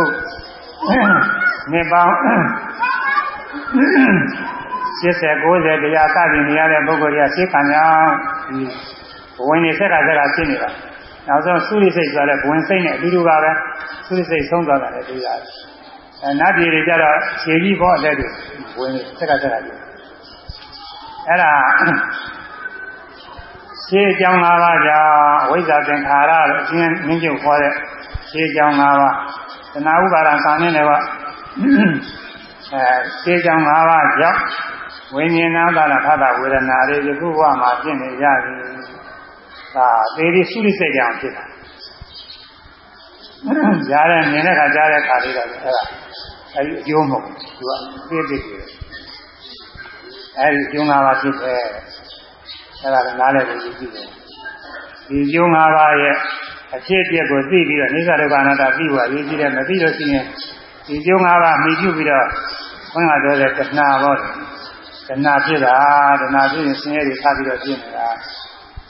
A: နှစ်ပေါင်း80 90တရားစပြီးနေရတဲ့ပုဂ္ဂိုလ်တွေကစိတ်ခံကြောင်းဒီဘဝင်နေဆက်ကဆက်ကဖြစ်နေတာနောက်ဆုံးသုရိစိတ်ဆိုတဲ့ဘဝင်စိတ်နဲ့အတူတူပါပဲသုရိစိတ်ဆုံးသွားတာလည်းတွေ့ရတယ်အဲနတ်ပြည်တွေကြတော့ခြေကြီးဘောအလက်တွေဝင်ဆက်ကဆက်ကကြည့်အဲ့ဒါ ရှင်းအကြောင်း၅ပါးကြောင့်အဝိဇ္ဇာသင်္ခါရလို့အချင်းမင်းကျုပ်ခေါ်တဲ့ရှင်းအကြောင်း၅ပါးတဏှာဥပါဒံကံနဲ့လည်းကအဲရှင်းအကြောင်း၅ပါးကြောင့်ဝိညာဏသာလဖသဝေဒနာတွေယခုဘဝမှာဖြစ်နေကြပြီဒါသေဒီသုရိစိတ်ကြောင့်ဖြစ်တာကြားတဲ့မြင်တဲ့ခါကြားတဲ့ခါလေးတော့အဲ့ဒါအဲဒီအကျိုးမဟုတ်ဘူးသူကသိသိတယ်အဲဒီအကျိုး၅ပါးဖြစ်တယ် အဲ့ဒါကနားလည်လို့ကြည့်ကြည့်တယ်ဒီအကျိုး၅ပါးရဲ့အဖြစ်အပျက်ကိုသိပြီးတော့နိစ္စဒုက္ခအနတ္တသိဖို့အရေးကြီးတယ်မသိလို့ရှိရင်ဒီအကျိုး၅ပါးမိပြုပြီးတော့ဘုန်းကပြောတဲ့တဏှာပေါ့တဏှာဖြစ်တာတဏှာဖြစ်ရင်ဆင်းရဲတွေထားပြီးတော့ဖြစ်နေတာ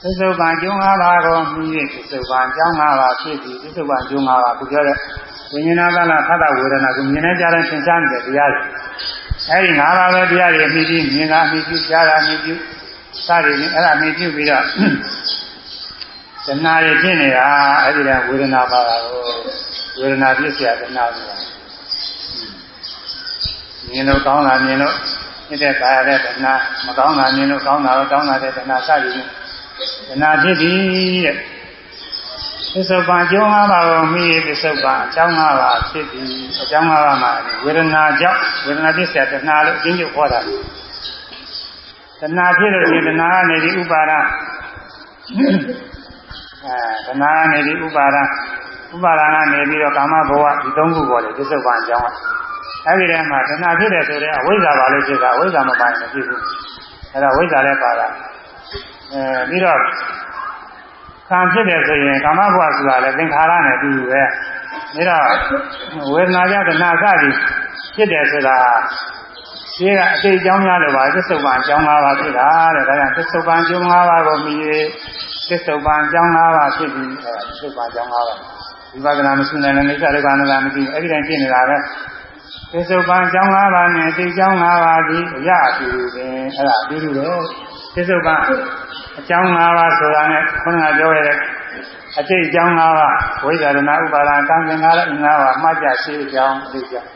A: သစ္စုပ္ပန်ကျုံ၅ပါးကိုမြည်သစ္စုပ္ပန်ကျောင်း၅ပါးဖြစ်ပြီးသစ္စုပ္ပန်ကျုံ၅ပါးကိုပြောတဲ့ဝိညာဏသနာဖတ်တာဝေဒနာကိုမြင်နေကြတဲ့သင်္ချာနေတဲ့တရားတွေအဲဒီ၅ပါးပဲတရားတွေအမိပြီးမြင်တာအမိပြီးကြားတာအမိပြီး စသည်ဖြင့်အဲ့ဒါအမိပြုပြီးတော့တဏှာတွေဖြစ်နေတာအဲ့ဒီကဝေဒနာပါတာကိုဝေဒနာဖြစ်เสียတဏှာဆိုတာမြင်လို့ကောင်းတာမြင်လို့ဖြစ်တဲ့ကာယတဲ့တဏှာမကောင်းတာမြင်လို့ကောင်းတာတော့ကောင်းတာတဲ့တဏှာစသည်ဖြင့်တဏှာဖြစ်ပြီတဲ့သစ္စုပ္ပန်အကျိုး၅ပါးကိုမိသစ္စုပ္ပန်အကြောင်း၅ပါးဖြစ်ပြီအကြောင်း၅ပါးမှာဝေဒနာကြောင့်ဝေဒနာဖြစ်เสียတဏှာလို့အင်းကျုပ်ခေါ်တာ တဏှာဖြစ်လို့ဒီတဏှာကနေဒီဥပါဒအဲတဏှာကနေဒီဥပါဒဥပါဒကနေပြီးတော့ကာမဘဝဒီသုံးခုပေါ်တယ်သစ္စုပ္ပန်အကြောင်းကအဲဒီထဲမှာတဏှာဖြစ်တယ်ဆိုတဲ့အဝိဇ္ဇာပါလို့ဖြစ်တာအဝိဇ္ဇာမပိုင်မဖြစ်ဘူးအဲဒါဝိဇ္ဇာလည်းပါတာအဲပြီးတော့ကံဖြစ်တယ်ဆိုရင်ကာမဘဝဆိုတာလည်းသင်္ခါရနဲ့တူတူပဲဒါတော့ဝေဒနာကြောင့်တဏှာစသည်ဖြစ်တယ်ဆိုတာ ရှင်းကအတိတ်အကြောင်းများလို့ပါသစ္စုပ္ပန်အကြောင်း၅ပါးဖြစ်တာတဲ့ဒါကြောင့်သစ္စုပ္ပန်အကျိုး၅ပါးကိုမြည်သစ္စုပ္ပန်အကြောင်း၅ပါးဖြစ်ပြီးအဲသစ္စုပ္ပန်အကြောင်း၅ပါးဝိပဿနာမရှိနိုင်တဲ့နိစ္စဒုက္ခအနတ္တမရှိအဲ့ဒီတိုင်းဖြစ်နေတာပဲသစ္စုပ္ပန်အကြောင်း၅ပါးနဲ့အတိတ်အကြောင်း၅ပါးဒီအရာအတူတူပဲအဲ့ဒါအတူတူပဲသစ္စုပ္ပန်အကြောင်း၅ပါးဆိုတာနဲ့ခုနကပြောရတဲ့အတိတ်အကြောင်း၅ပါးဝိဇ္ဇာရဏဥပါဒံကံသင်္ခါရ၅ပါးမှတ်ကြရှိအကြောင်းအတိတ်အကြောင်း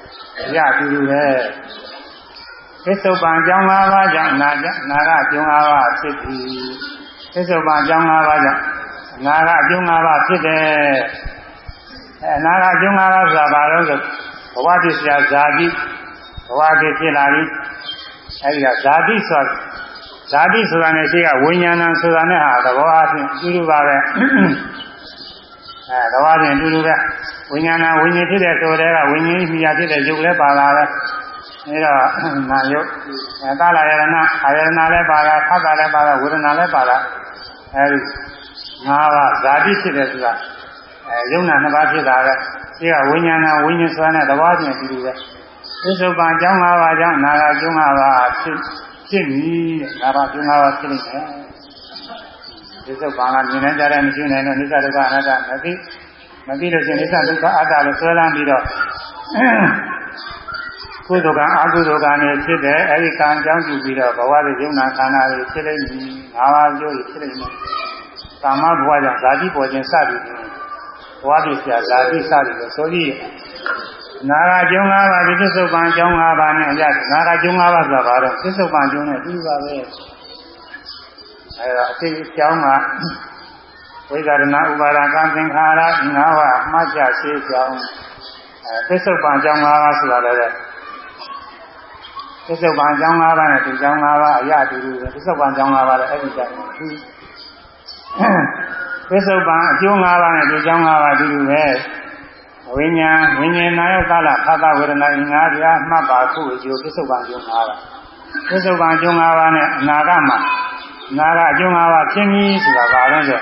A: အရာအတူတူပဲ သစ္စုပ္ပန်အကြောင်း၅ပါးကြောင့်နာနာရအကျုံး၅ပါးဖြစ်သည်သစ္စုပ္ပန်အကြောင်း၅ပါးကြောင့်နာရအကျုံး၅ပါးဖြစ်တယ်အဲနာရအကျုံး၅ပါးဆိုတာဘာလို့ဆိုဘဝဖြစ်စရာဇာတိဘဝဖြစ်ဖြစ်လာပြီအဲဒီကဇာတိဆိုဇာတိဆိုတာနဲ့ရှိကဝိညာဏဆိုတာနဲ့ဟာသဘောအချင်းအတူတူပါပဲအဲသဘောအချင်းအတူတူပဲဝိညာဏဝိညာဉ်ဖြစ်တဲ့ဆိုတဲ့ကဝိညာဉ်မိယာဖြစ်တဲ့ယုတ်လည်းပါလာပဲ အဲတော့နာယုတ်အဲသာလယရဏအာယရဏလည်းပါတာဖတ်တာလည်းပါတာဝေဒနာလည်းပါတာအဲဒီငါးပါးဇာတိဖြစ်တယ်ဆိုတာအဲယုံနာနှစ်ပါးဖြစ်တာပဲဒီကဝိညာဏဝိညာဉ်စွမ်းတဲ့သဘောချင်းအတူတူပဲသစ္စုပ္ပန်အကြောင်း၅ပါးကြောင့်နာဂအကျုံး၅ပါးဖြစ်ဖြစ်ပြီတဲ့နာဂအကျုံး၅ပါးဖြစ်နေတယ်သစ္စုပ္ပန်ကမြင်နိုင်ကြတဲ့မရှိနိုင်တဲ့နိစ္စဒုက္ခအနတ္တမသိမသိလို့ရှိရင်နိစ္စဒုက္ခအတ္တလို့ဆွဲလန်းပြီးတော့ ကုသိုလ်ကံအကုသိုလ်ကံတွေဖြစ်တယ်အဲဒီကံကြောင့်ကြည့်ပြီးတော့ဘဝရဲ့ယုံနာခန္ဓာတွေဖြစ်လိမ့်မယ်ငါးပါးကျိုးတွေဖြစ်လိမ့်မယ်ကာမဘဝကြောင့်ဇာတိပေါ်ခြင်းစသည်ဖြင့်ဘဝပြည့်စရာဇာတိစသည်လို့ဆိုပြီးနာဂကျုံ၅ပါးဒီသစ္စုပ္ပန်ကျုံ၅ပါးနဲ့အရနာဂကျုံ၅ပါးဆိုတာဘာလို့သစ္စုပ္ပန်ကျုံနဲ့ပြီးပါပဲအဲဒါအသိအကြောင်းကဝိဇာရဏဥပါဒကံသင်္ခါရငါးပါးအမှတ်ချရှိကြောင်းအဲသစ္စုပ္ပန်ကျုံ၅ပါးဆိုတာလည်း သစ္စုပ္ပန်ကျုံ၅ပါးနဲ့ဒီကျုံ၅ပါးအရာတူတူပဲသစ္စုပ္ပန်ကျုံ၅ပါးလည်းအဲ့ဒီကြတယ်သစ္စုပ္ပန်အကျိုး၅ပါးနဲ့ဒီကျုံ၅ပါးတူတူပဲဝိညာဉ်ဝိညာဉ်နာယသလဖသဝေဒနာငါးပြားမှတ်ပါခုအကျိုးသစ္စုပ္ပန်ကျုံ၅ပါးသစ္စုပ္ပန်ကျုံ၅ပါးနဲ့အနာဂတ်မှာနာဂအကျုံ၅ပါးဖြစ်ပြီဆိုတာဘာလဲဆို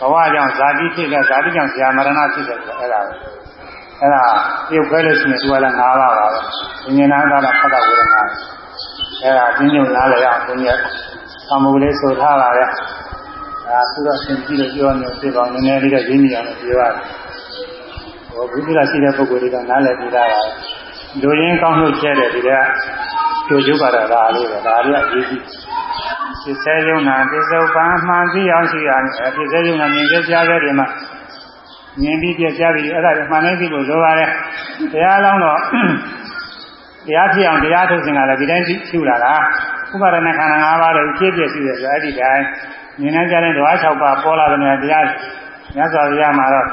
A: ဘဝကြောင့်ဇာတိဖြစ်တဲ့ဇာတိကြောင့်ဇာမရဏဖြစ်တယ်ဆိုအဲ့ဒါပဲ အဲ့ဒါပြုတ်ခဲလို့ရှိရင်သူကလည်း၅ပါးပါပဲဝိညာဉ်နာသလဖသဝေဒနာအဲ့ဒါပြင်းညုံလားလည်းအောင်ဘုန်းကြီးသံမုတ်လေးဆိုထားပါရဲ့ဒါအခုတော့သင်ကြည့်လို့ပြောနေဖြစ်ပါနည်းနည်းလေးတော့ရင်းမိအောင်ပြောရတယ်ဟောဘုရားရှိတဲ့ပုဂ္ဂိုလ်တွေကနားလည်ပြီးသားပါလူရင်းကောင်းလို့ကျဲတယ်ဒီကကြိုကျုပ်ကတော့ဒါလေးပဲဒါလေးကအရေးကြီးစိတ်ဆဲယုံနာပိစုံပန်းမှန်ပြီးအောင်ရှိရတယ်ပိစုံယုံနာမြင်ကြကြတဲ့ဒီမှာ မြင်ပြီးပြကြပြီးအဲ့ဒါမှန်နေပြီလို့ပြောပါတယ်တရားလောင်းတော့တရားဖြစ်အောင်တရားထုတ်စဉ်ကလည်းဒီတိုင်းရှိလာတာဥပါဒနာခန္ဓာ၅ပါးလို့ဖြစ်ပြရှိတယ်ဆိုအဲ့ဒီတိုင်းမြင်နေကြတဲ့ဓဝါ၆ပါးပေါ်လာတဲ့တရားမြတ်စွာဘုရားမှာတော့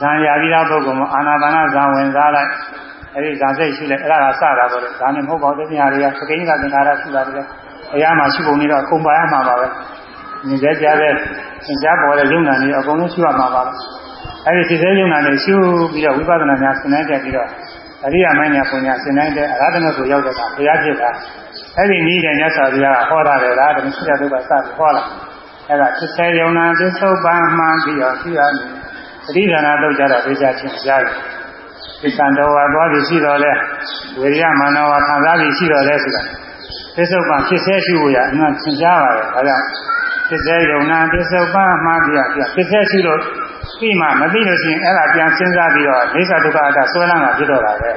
A: ဇံရပြီးသားပုဂ္ဂိုလ်မှာအာနာပါနဇံဝင်စားလိုက်အဲဒီဇာစိတ်ရှိလိုက်အဲ့ဒါကစတာပေါ့လေဒါနဲ့မဟုတ်ပါဘူးတရားတွေကသကိန်းကသင်္ခါရရှိတာတွေအရာမှာရှိပုံနေတော့အကုန်ပါရမှာပါပဲမြင်ကြကြတဲ့သင်ကြားပေါ်တဲ့ယုံနာတွေအကုန်လုံးရှိရမှာပါပဲ အဲဒီစိတ်သေးယုံနာတွေရှုပြီးတော့ဝိပဿနာများဆင်နိုင်ကြပြီးတော့အရိယာမင်းညာပုံညာဆင်နိုင်တဲ့အရဟတမေကိုရောက်တဲ့အခါဘုရားဖြစ်တာအဲ့ဒီနည်းတဲ့မြတ်စွာဘုရားဟောတာလေလားဓမ္မစရတုကစပြီးဟောလာအဲ့ဒါသစ္စေယုံနာသစ္ဆုတ်ပန်မှန်ပြီးတော့ရှိရမယ်ပရိဒါနာတော့ကြတော့သိကြချင်းကြားတယ်သစ္ဆန္တော်ဝါသွားပြီးရှိတော်လဲဝေရိယမနောဝါခံစားပြီးရှိတော်လဲဆိုတာသစ္ဆုတ်ပန်ဖြစ်စေရှိဖို့ရအမှန်သင်ကြားပါတယ်ဒါကြောင့်သစ္စေယုံနာသစ္ဆုတ်ပန်မှန်ပြီးတော့သစ္စေရှိလို့ ပြီးမှမသိလို့ရှိရင်အဲ့ဒါပြန်စဉ်းစားပြီးတော့ဒိဋ္ဌဒုက္ခအတ္တဆွဲလန်းတာဖြစ်တော့တာပဲ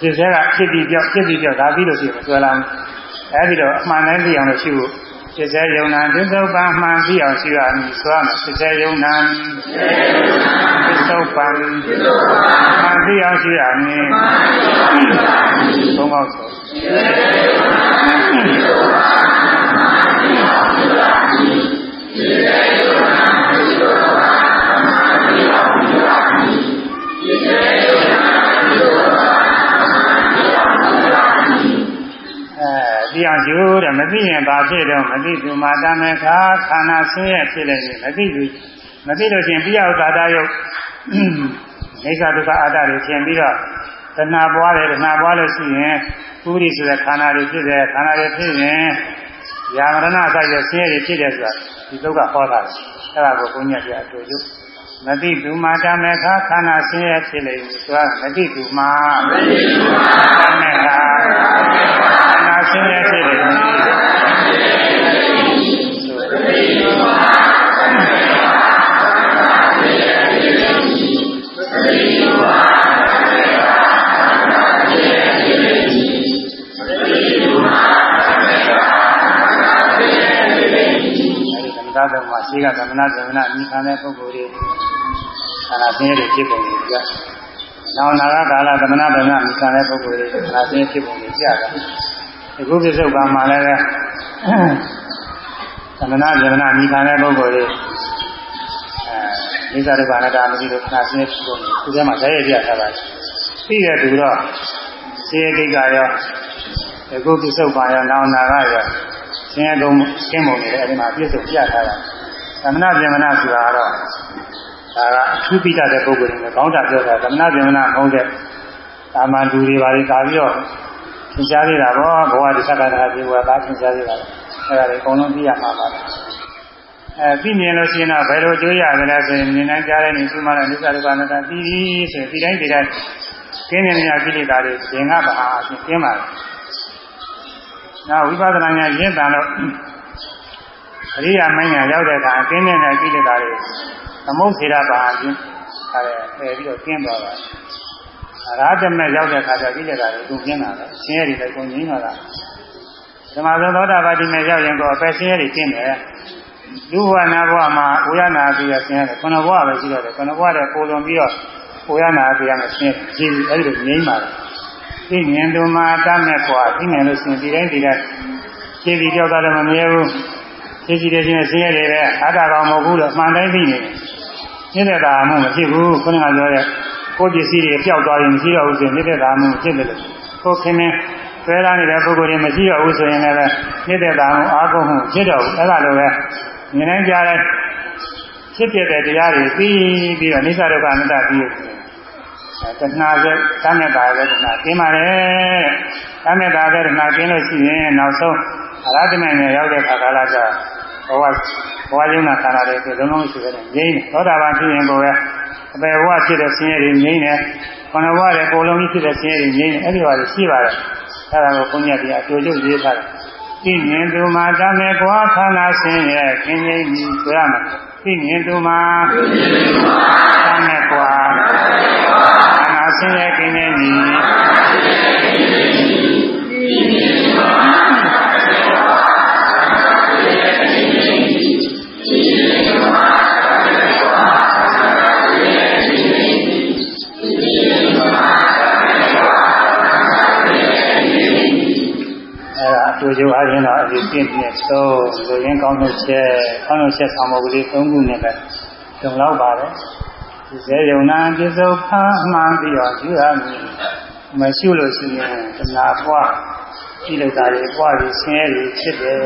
A: ဖြစ်စေကဖြစ်ပြီးပြောက်ဖြစ်ပြီးပြောက်ဒါပြီးလို့ရှိရင်မဆွဲလန်းအဲ့ဒီတော့အမှန်တိုင်းသိအောင်လို့ရှိဖို့ဖြစ်စေယုံနာသစ္ဆုတ်ပန်မှန်ပြီးအောင်ရှိရမည်ဆိုရမယ်ဖြစ်စေယုံနာသစ္ဆုတ်ပန်မှန်ပြီးအောင်ရှိရမည်သုံးပေါက်ဆိုဖြစ်စေယုံနာသစ္ဆုတ်ပန်မှန်ပြီးအောင်ရှိရမည်ဖြစ်စေ သိအောင်ယူတယ်မသိရင်ဘာဖြစ်တော့မသိသူမာတမေခါခန္ဓာဆင်းရဲဖြစ်လိုက်ရင်မသိဘူးမသိလို့ချင်းပြယုသာတယုတ်နေသဒုက္ခအတ္တတွေသင်ပြီးတော့တဏှာပွားတယ်တဏှာပွားလို့ရှိရင်ပုရိဆိုတဲ့ခန္ဓာတွေဖြစ်တယ်ခန္ဓာတွေဖြစ်ရင်ယာမရဏအစိုက်ရဲ့ဆင်းရဲတွေဖြစ်တယ်ဆိုတာဒီဒုက္ခဟောတာအဲ့ဒါကိုဘုညာပြအတူတူမတိသူမာတမေခါခန္ဓာဆင်းရဲဖြစ်လေဆိုတာမတိသူမာမတိသူမာတမေခါခန္ဓာဆ င်းရဲဖြစ်လေမတိသူမာတမေခါခန္ဓာဆင်းရဲဖြစ်လေမတိသူမာတမေခါခန္ဓာဆင်းရဲဖြစ်လေမတိသူမာတမေခါခန္ဓာဆင်းရဲဖြစ်လေအဲဒီသမထတော်မှာရှိကသမဏသမဏအမိခံတဲ့ပုဂ္ဂိုလ်တွေခန္ဓာဆင်းရဲဖြစ်ပုံတွေကြ။နောက်နာဂကာလသမဏဗမမိခံတဲ့ပုဂ္ဂိုလ်တွေခန္ဓာဆင်းရဲဖြစ်ပုံတွေကြတာ။ အခုပြစ္ဆုတ်ကံမှာလည်းပဲသမဏဗမမိခံတဲ့ပုဂ္ဂိုလ်တွေအဲမိစ္ဆာဒုက္ခအနတ္တမရှိလို့ခန္ဓာဆင်းရဲဖြစ်ပုံတွေသူထဲမှာဇာရဲ့ပြထားပါတယ်။ပြီးတဲ့သူတော့ဆင်းရဲကိစ္စရောအခုပြစ္ဆုတ်ကံရောနောက်နာဂရောဆင်းရဲကုန်ရှင်းပုံတွေလည်းအဲဒီမှာပြစ္ဆုတ်ပြထားတာ။သမဏဗမနာဆိုတာကတော့ဒါကအထူးပိတတဲ့ပုဂ္ဂိုလ်တွေကောင်းတာပြောတာသမဏဗေမနာမဟုတ်တဲ့သာမန်လူတွေပါလေဒါပြီးတော့ သင်ကြားသေးတာပေါ့ဘဝဒီသက္ကတာပြေဝါသားသင်ကြားသေးတာအဲ့ဒါတွေအကုန်လုံးသိရမှာပါအဲသိမြင်လို့ရှိရင်တော့ဘယ်လိုကြိုးရသလဲဆိုရင်မြင်နိုင်ကြတဲ့နေသူမှလည်းနိစ္စဒုက္ခအနတ္တပြီးပြီဆိုရင်ဒီတိုင်းဒီတိုင်းကျင်းနေမြကိလေသာတွေသင်္ကပဟာအဖြစ်ကျင်းပါတယ်။နောက်ဝိပဿနာဉာဏ်ရင့်တန်လို့အရိယာမဉ္ဇဉ်ရောက်တဲ့အခါကျင်းနေတဲ့ကိလေသာတွေသမုတ်စေရပါအဖြစ်အဲပြီးတော့ကျင်းသွားပါတယ်။ ရာဓမဲ့ရောက်တဲ့အခါကျကိလေသာတွေကုန်ကျင်းလာတယ်။ဆင်းရဲတွေလည်းကုန်ငြိမ်းလာတာ။ဓမ္မသောသောတာပတိမဲ့ရောက်ရင်တော့အပယ်ဆင်းရဲတွေကျင်းတယ်။လူဘဝနာဘဝမှာဝိရဏပြီးရဆင်းရဲတယ်။ခဏဘဝပဲရှိတော့တယ်။ခဏဘဝတည်းပိုလွန်ပြီးတော့ဝိရဏပြီးရမယ်ဆင်းရဲကြည့်အဲ့လိုငြိမ်းပါလား။သိမြင်သူမှာတတ်မဲ့ကွာသိမြင်လို့ရှင်ဒီတိုင်းဒီတိုင်းခြေပြီးကြောက်တာလည်းမမြဲဘူး။ခြေကြီးတဲ့ချင်းဆင်းရဲတွေပဲအတ္တကောင်မဟုတ်ဘူးလို့မှန်တိုင်းသိနေတယ်။မြင့်တဲ့တာမှမဖြစ်ဘူးခုနကပြောတဲ့ ကိုယ်ပစ္စည်းတွေပျောက်သွားရင်မရှိတော့ဘူးဆိုရင်မြင့်တဲ့တာမှဖြစ်တယ်လို့ကိုယ်ခင်မင်းဆွဲလာနေတဲ့ပုဂ္ဂိုလ်တွေမရှိတော့ဘူးဆိုရင်လည်းမြင့်တဲ့တာမှအာကုန်မှုဖြစ်တော့ဘူးအဲ့ဒါလိုပဲမြင်နိုင်ကြတဲ့ဖြစ်ပြတဲ့တရားတွေပြီးပြီးတော့နိစ္စဒုက္ခအနတ္တပြီးတဏှာရဲ့သမေတာရဲ့တဏှာကျင်းပါတယ်သမေတာရဲ့တဏှာကျင်းလို့ရှိရင်နောက်ဆုံးအရဟတမေနဲ့ရောက်တဲ့ခါကာလကျဘဝ ဘဝယုံနာခန္ဓာတွေလုံးလုံးရှိတဲ့ငြိမ့်တယ်သောတာပန်ဖြစ်ရင်ကိုယ်ပဲအပေဘဝဖြစ်တဲ့ဆင်းရဲတွေငြိမ့်တယ်ခန္ဓာဘဝရဲ့ကိုယ်လုံးကြီးဖြစ်တဲ့ဆင်းရဲတွေငြိမ့်တယ်အဲ့ဒီဟာတွေရှိပါတယ်အဲ့ဒါကိုဘုန်းကြီးကအတူတူရေးထားတယ်သိမြင်သူမှာတမေကွာခန္ဓာဆင်းရဲခင်းငြိမ့်ပြီးဆိုရမယ်သိမြင်သူမှာတမေကွာခန္ဓာဆင်းရဲခင်းငြိမ့်ပြီး တူကျိုးအားဖြင့်တော့အဒီပြင်းပြင်းသုံးလူရင်းကောင်းလို့ချက်ကောင်းလို့ချက်ဆောင်မှုကလေးသုံးခုနဲ့ပဲတုံလောက်ပါတယ်ဒီစေယုံနာပြစ္ဆုတ်ဖမ်းမှန်ပြီးတော့ယူရမည်မရှိလို့ရှိရင်တဏှာပွားကြည့်လိုက်တာတွေပွားပြီးဆင်းရဲဖြစ်တယ်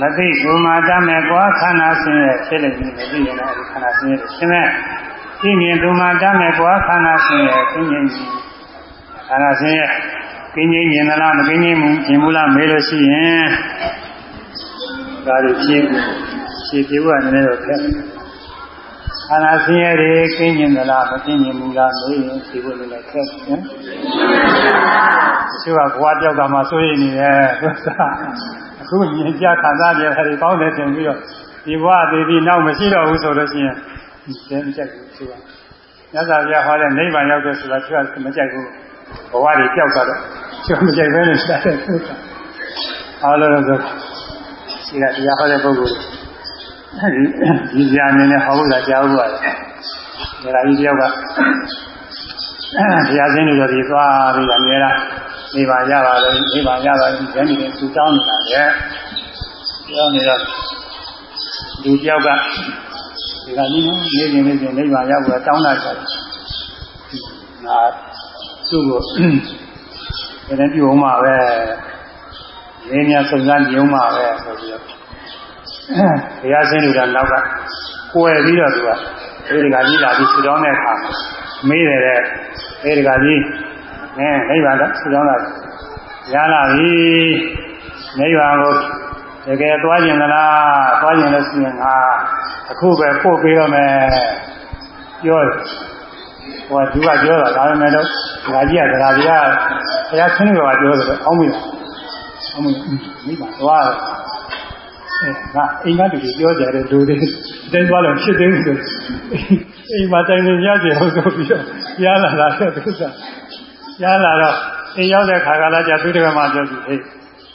A: မသိဘူးမာတမဲ့ကွာခန္ဓာဆင်းရဲဖြစ်လို့မသိရင်လည်းခန္ဓာဆင်းရဲရှင်းမဲ့သိမြင်သူမာတမဲ့ကွာခန္ဓာဆင်းရဲသိမြင်ခန္ဓာဆင်းရဲ ကင်းကြီးမြင်သလားမကင်းကြီးမှုမြင်ဘူးလားမေးလို့ရှိရင်ဒါလိုဖြေဖြေပြေဖို့ကလည်းတော့ခက်ခန္ဓာဆင်းရဲတွေကင်းကျင်သလားမကင်းကျင်ဘူးလားမေးရင်ဖြေဖို့လည်းခက်နော်သူကဘဝပြောက်ကမှစိုးရိမ်နေတယ်အခုမြင်ကြခံစားကြတယ်တွေကောင်းတယ်ထင်ပြီးတော့ဒီဘဝသေးပြီးနောက်မရှိတော့ဘူးဆိုလို့ရှိရင်ကျင်းကြက်ဘူးသူကညဇာပြဟောတဲ့နိဗ္ဗာန်ရောက်တဲ့ဆိုတာသူကမကြိုက်ဘူးဘဝတွေပျောက်သွားတော့ ကျော်မကြိုက်ပဲနဲ့ရှာတဲ့သုခအားလုံးဆိုရှိတာတရားဟောတဲ့ပုဂ္ဂိုလ်အဲဒီဒီကြအနေနဲ့ဟောလို့လာကြားဘူးပါတယ်ဒါကြီးတယောက်ကတရားစင်းတွေတော့ဒီသွားပြီးအများလားနေပါရပါလေနေပါရပါလေဉာဏ်နဲ့သူတောင်းနေတာလေပြောနေတော့ဒီတယောက်ကဒီကနေ့နေနေနေနေပါရောက်တော့တောင်းတာဆိုငါသူ့ကို ဒါနဲ့ပြုံးမှာပဲရင်းများစုံစမ်းပြုံးမှာပဲဆိုပြီးတော့ဘုရားဆင်းလူတော်နောက်ကကွယ်ပြီးတော့သူကဒီဒကာကြီးလာပြီးဆူတောင်းတဲ့အခါမေးတယ်တဲ့ဒီဒကာကြီးအဲနိဗ္ဗာန်ဆူတောင်းတာရလာပြီနိဗ္ဗာန်ကိုတကယ်သွားကျင်သလားသွားကျင်လို့ရှိရင်ငါအခုပဲပို့ပေးတော့မယ်ပြော ဟိုကသူကပြောတာဒါပေမဲ့တော့ငါကြီးကဒါကြီးကဘုရားဆင်းရဲကပြောတယ်အောင်းမိတာအောင်းမိမိပါသွားအဲငါအိမ်ကတူပြောကြတယ်လူတွေတင်းသွားလို့ဖြစ်သေးဘူးဆိုအိမ်မှာတိုင်နေရကြဟုတ်ဆိုပြီးတော့ရလာတာတဲ့သူကရလာတော့အိမ်ရောက်တဲ့ခါကလာကြသူတကမှပြောကြည့်ဟေး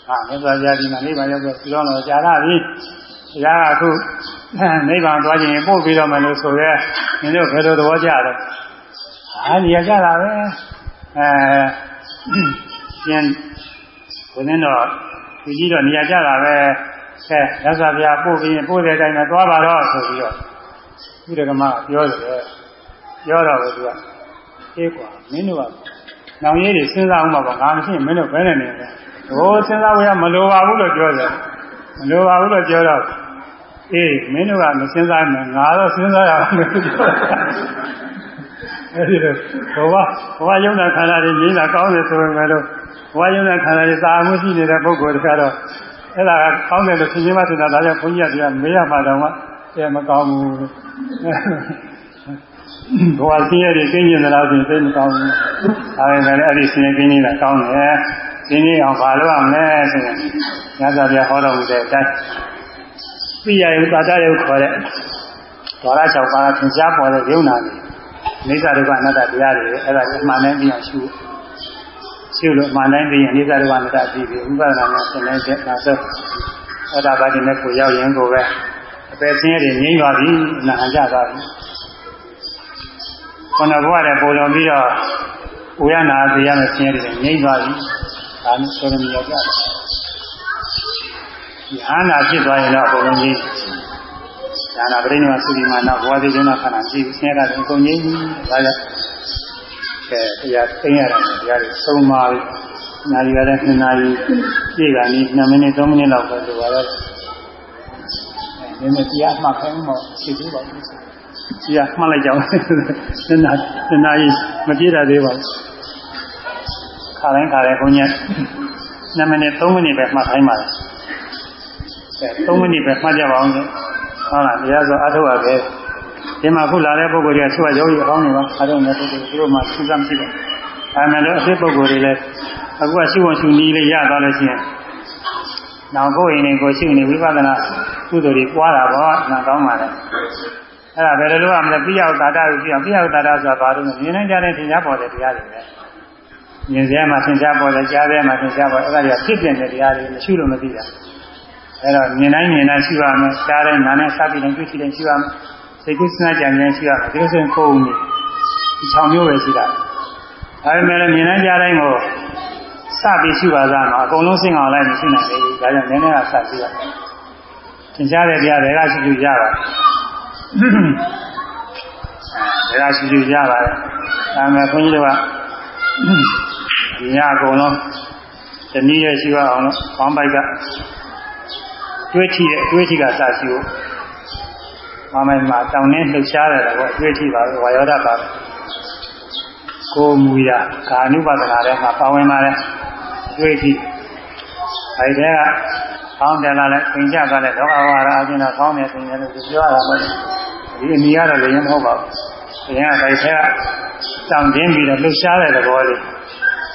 A: ဟာမြတ်စွာဘုရားဒီမှာနိဗ္ဗာန်ရောက်တော့ပြီးတော့တော့ကြာလာပြီဘုရားကအခုနိဗ္ဗာန်သွားခြင်းပို့ပြီးတော့မယ်လို့ဆိုရဲမင်းတို့ဘယ်လိုသဘောကျလဲ အားနေရကြတာပဲအဲရှင်ဘုရင်တော်သူကြီးတော့နေရာကြတာပဲဆဲရသဗျာပို့ပြီးပို့တဲ့အတိုင်းပဲသွားပါတော့ဆိုပြီးတော့သူတက္ကမပြောတယ်ပြောတော့သူကအေးကွာမင်းတို့ကနောင်ရည်တွေစဉ်းစားအောင်ပါငါမရှိရင်မင်းတို့ဘယ်နဲ့နေလဲဟိုစဉ်းစားဝရမလိုပါဘူးလို့ပြောတယ်မလိုပါဘူးလို့ပြောတော့အေးမင်းတို့ကမစဉ်းစားနဲ့ငါတော့စဉ်းစားရအောင်လို့ပြော အဲဒီလိုဘဝဘဝယုံနာခန္ဓာတွေမြင်တာကောင်းတယ်ဆိုပေမဲ့လို့ဘဝယုံနာခန္ဓာတွေသာမှုရှိနေတဲ့ပုဂ္ဂိုလ်တွေကတော့အဲ့ဒါကောင်းတယ်လို့သိချင်းမှဆိုတာဒါကြောင့်ဘုန်းကြီးကမေးရမှာတော့မှအဲမကောင်းဘူးဘဝဆင်းရဲတွေကျင်းကျင်သလားဆိုရင်သိမကောင်းဘူးဒါပေမဲ့အဲ့ဒီဆင်းရဲကျင်းနေတာကောင်းတယ်ဆင်းရဲအောင်ဘာလုပ်ရမလဲဆိုရင်ညဇာပြဟောတော်မူတဲ့အတိုင်းပြရယုသာတယုခေါ်တဲ့ဒေါရ၆ပါးသင်ကြားပေါ်တဲ့ယုံနာတွေ အိစ္ဆာဒုက္ခအနတ္တတရားတွေအဲ့ဒါကိုမှန်တိုင်းပြီးအောင်ရှုရှုလို့မှန်တိုင်းပြီးရင်အိစ္ဆာဒုက္ခအနတ္တပြီးပြီးဥပဒနာနဲ့သင်တဲ့ချက်နောက်ဆုံးအဲ့ဒါပါဒီနဲ့ကိုရောက်ရင်ကိုပဲအပယ်ဆင်းရဲတွေငြိမ်းသွားပြီနာဟန်ကြသွားပြီခန္ဓာဘဝနဲ့ပုံလုံးပြီးတော့ဝေယနာသိရမယ်ဆင်းရဲတွေငြိမ်းသွားပြီဒါမျိုးဆိုရမြင်ကြတယ်ဒီအာနာဖြစ်သွားရင်တော့အကုန်လုံးကြီး ဒါနာပရိနိဗ္ဗာန်သုတိမာနဘဝသေးခြင်းနဲ့ခန္ဓာကြည့်ဆင်းရဲတာအကုန်ကြီးဒါကြောင့်ကဲတရားသိရတယ်တရားတွေသုံးပါပြီနာရီရတဲ့နှစ်နာရီပြည့်ကနေ2မိနစ်3မိနစ်လောက်ပဲဆိုတော့နည်းနည်းတရားမှတ်ခိုင်းမှရှိသေးပါဘူးတရားမှတ်လိုက်ကြအောင်နှစ်နာနှစ်နာရီမပြည့်တာသေးပါဘူးခါတိုင်းခါတိုင်းဘုန်းကြီး2မိနစ်3မိနစ်ပဲမှတ်ခိုင်းပါလားအဲ3မိနစ်ပဲမှတ်ကြပါအောင် ဟုတ်လားတရားဆိုအထုရပဲဒီမှာခုလာတဲ့ပုဂ္ဂိုလ်တွေကဆွတ်ရုပ်ရအောင်နေပါအားလုံးလည်းပုဂ္ဂိုလ်တို့မှစူးစမ်းကြည့်တယ်အဲမဲ့လို့အဖြစ်ပုဂ္ဂိုလ်တွေလည်းအခုကရှုဝန်ရှုနည်းလေးရသွားလို့ရှိရင်နောက်ကိုယ်ရင်ကိုရှုနေဝိပဿနာကုသိုလ်တွေပွားတာပေါ့နာကောင်းပါလေအဲ့ဒါဘယ်လိုလုပ်ရမလဲပြရောက်တာတာကိုပြအောင်ပြရောက်တာတာဆိုတာဘာလို့လဲမြင်နိုင်ကြတဲ့သင်္ချာပေါ်တဲ့တရားတွေပဲမြင်စရာမှာသင်္ချာပေါ်တယ်ကြားစရာမှာသင်္ချာပေါ်အဲ့ဒါတွေကဖြစ်ပြတဲ့တရားတွေမရှိလို့မသိတာ အဲ့တော့မြင်တိုင်းမြင်တိုင်းရှိရမယ်ကြားတိုင်းနားနဲ့စပ်ပြီးတိုင်းတွေ့ရှိတိုင်းရှိရမယ်စိတ်ကူးစဉ်းစားကြံကြံရှိရမယ်ဒီလိုဆိုရင်ကိုယ်ဦးနေဒီ6မျိုးပဲရှိတာဒါပေမဲ့လည်းမြင်တိုင်းကြားတိုင်းကိုစပြီးရှိပါသားတော့အကုန်လုံးစင်အောင်လိုက်မရှိနိုင်ဘူးဒါကြောင့်နည်းနည်းကစပြီးရသင်ကြားတဲ့တရားတွေကရှိရှိရပါတယ်ဒါကရှိရှိရပါတယ်ဒါပေမဲ့ခွန်ကြီးတို့ကဒီညအကုန်လုံးတနည်းရရှိအောင်လို့ဘောင်းပိုက်က တွေးထီရဲ့တွေးထီကစရှိဖို့မမိုင်မှာတောင်းနေလှုပ်ရှားတယ်တော့တွေးထီပါဝါယောဒပါကိုမူရကာနုပါဒနာထဲမှာပါဝင်ပါတယ်တွေးထီအဲဒီကကောင်းတယ်လားလဲသင်ကြတာလဲလောကဝါရအချင်းတော့ကောင်းတယ်သင်တယ်လို့ပြောရတာပဲဒီအနီကတော့လည်းမဟုတ်ပါဘူးဘုရားကတိုက်ဆဲကတောင်းတင်းပြီးတော့လှုပ်ရှားတဲ့သဘောလေး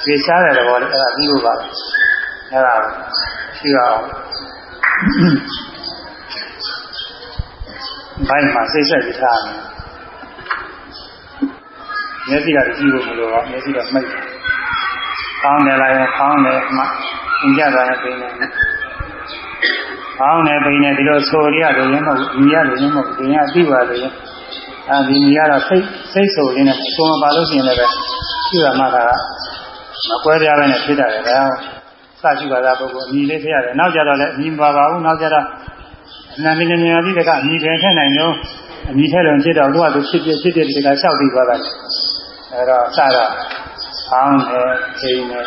A: ရွေရှားတဲ့သဘောလေးအဲ့ဒါပြီးလို့ပါအဲ့ဒါရှိအောင် ဘိုင်းမှာစိတ်ဆက်ပြီးထားမယ်မျက်စိကကြည့်လို့မလိုပါမျက်စိကမှိတ်ကောင်းတယ်လားကောင်းတယ်မှသင်ကြတာနဲ့ပြင်နေတယ်ကောင်းတယ်ပြင်နေဒီလိုဆိုရရတယ်ရင်မဟုတ်ဘူးညီရလို့ရင်မဟုတ်ဘူးဒီကအသိပါလို့ရင်အဲဒီညီကတော့စိတ်စိတ်ဆိုရင်းနဲ့ဆိုမပါလို့ရှိရင်လည်းပဲရှိရမှာကမကွဲပြားပဲနဲ့ဖြစ်တယ်ဗျာ စရှိပါသားပုဂ္ဂိုလ်အညီလေးဖြစ်ရတယ်နောက်ကြတော့လည်းအညီမပါပါဘူးနောက်ကြတော့အနန္တနေမြာပြီးတကအညီတယ်ထက်နိုင်တော့အညီထဲတော့ဖြစ်တော့သူကသူဖြစ်ဖြစ်ဖြစ်ဖြစ်ဒီကလျှောက်ပြီးသွားတာအဲတော့စတော့ဖောင်းတယ်ချိန်တယ်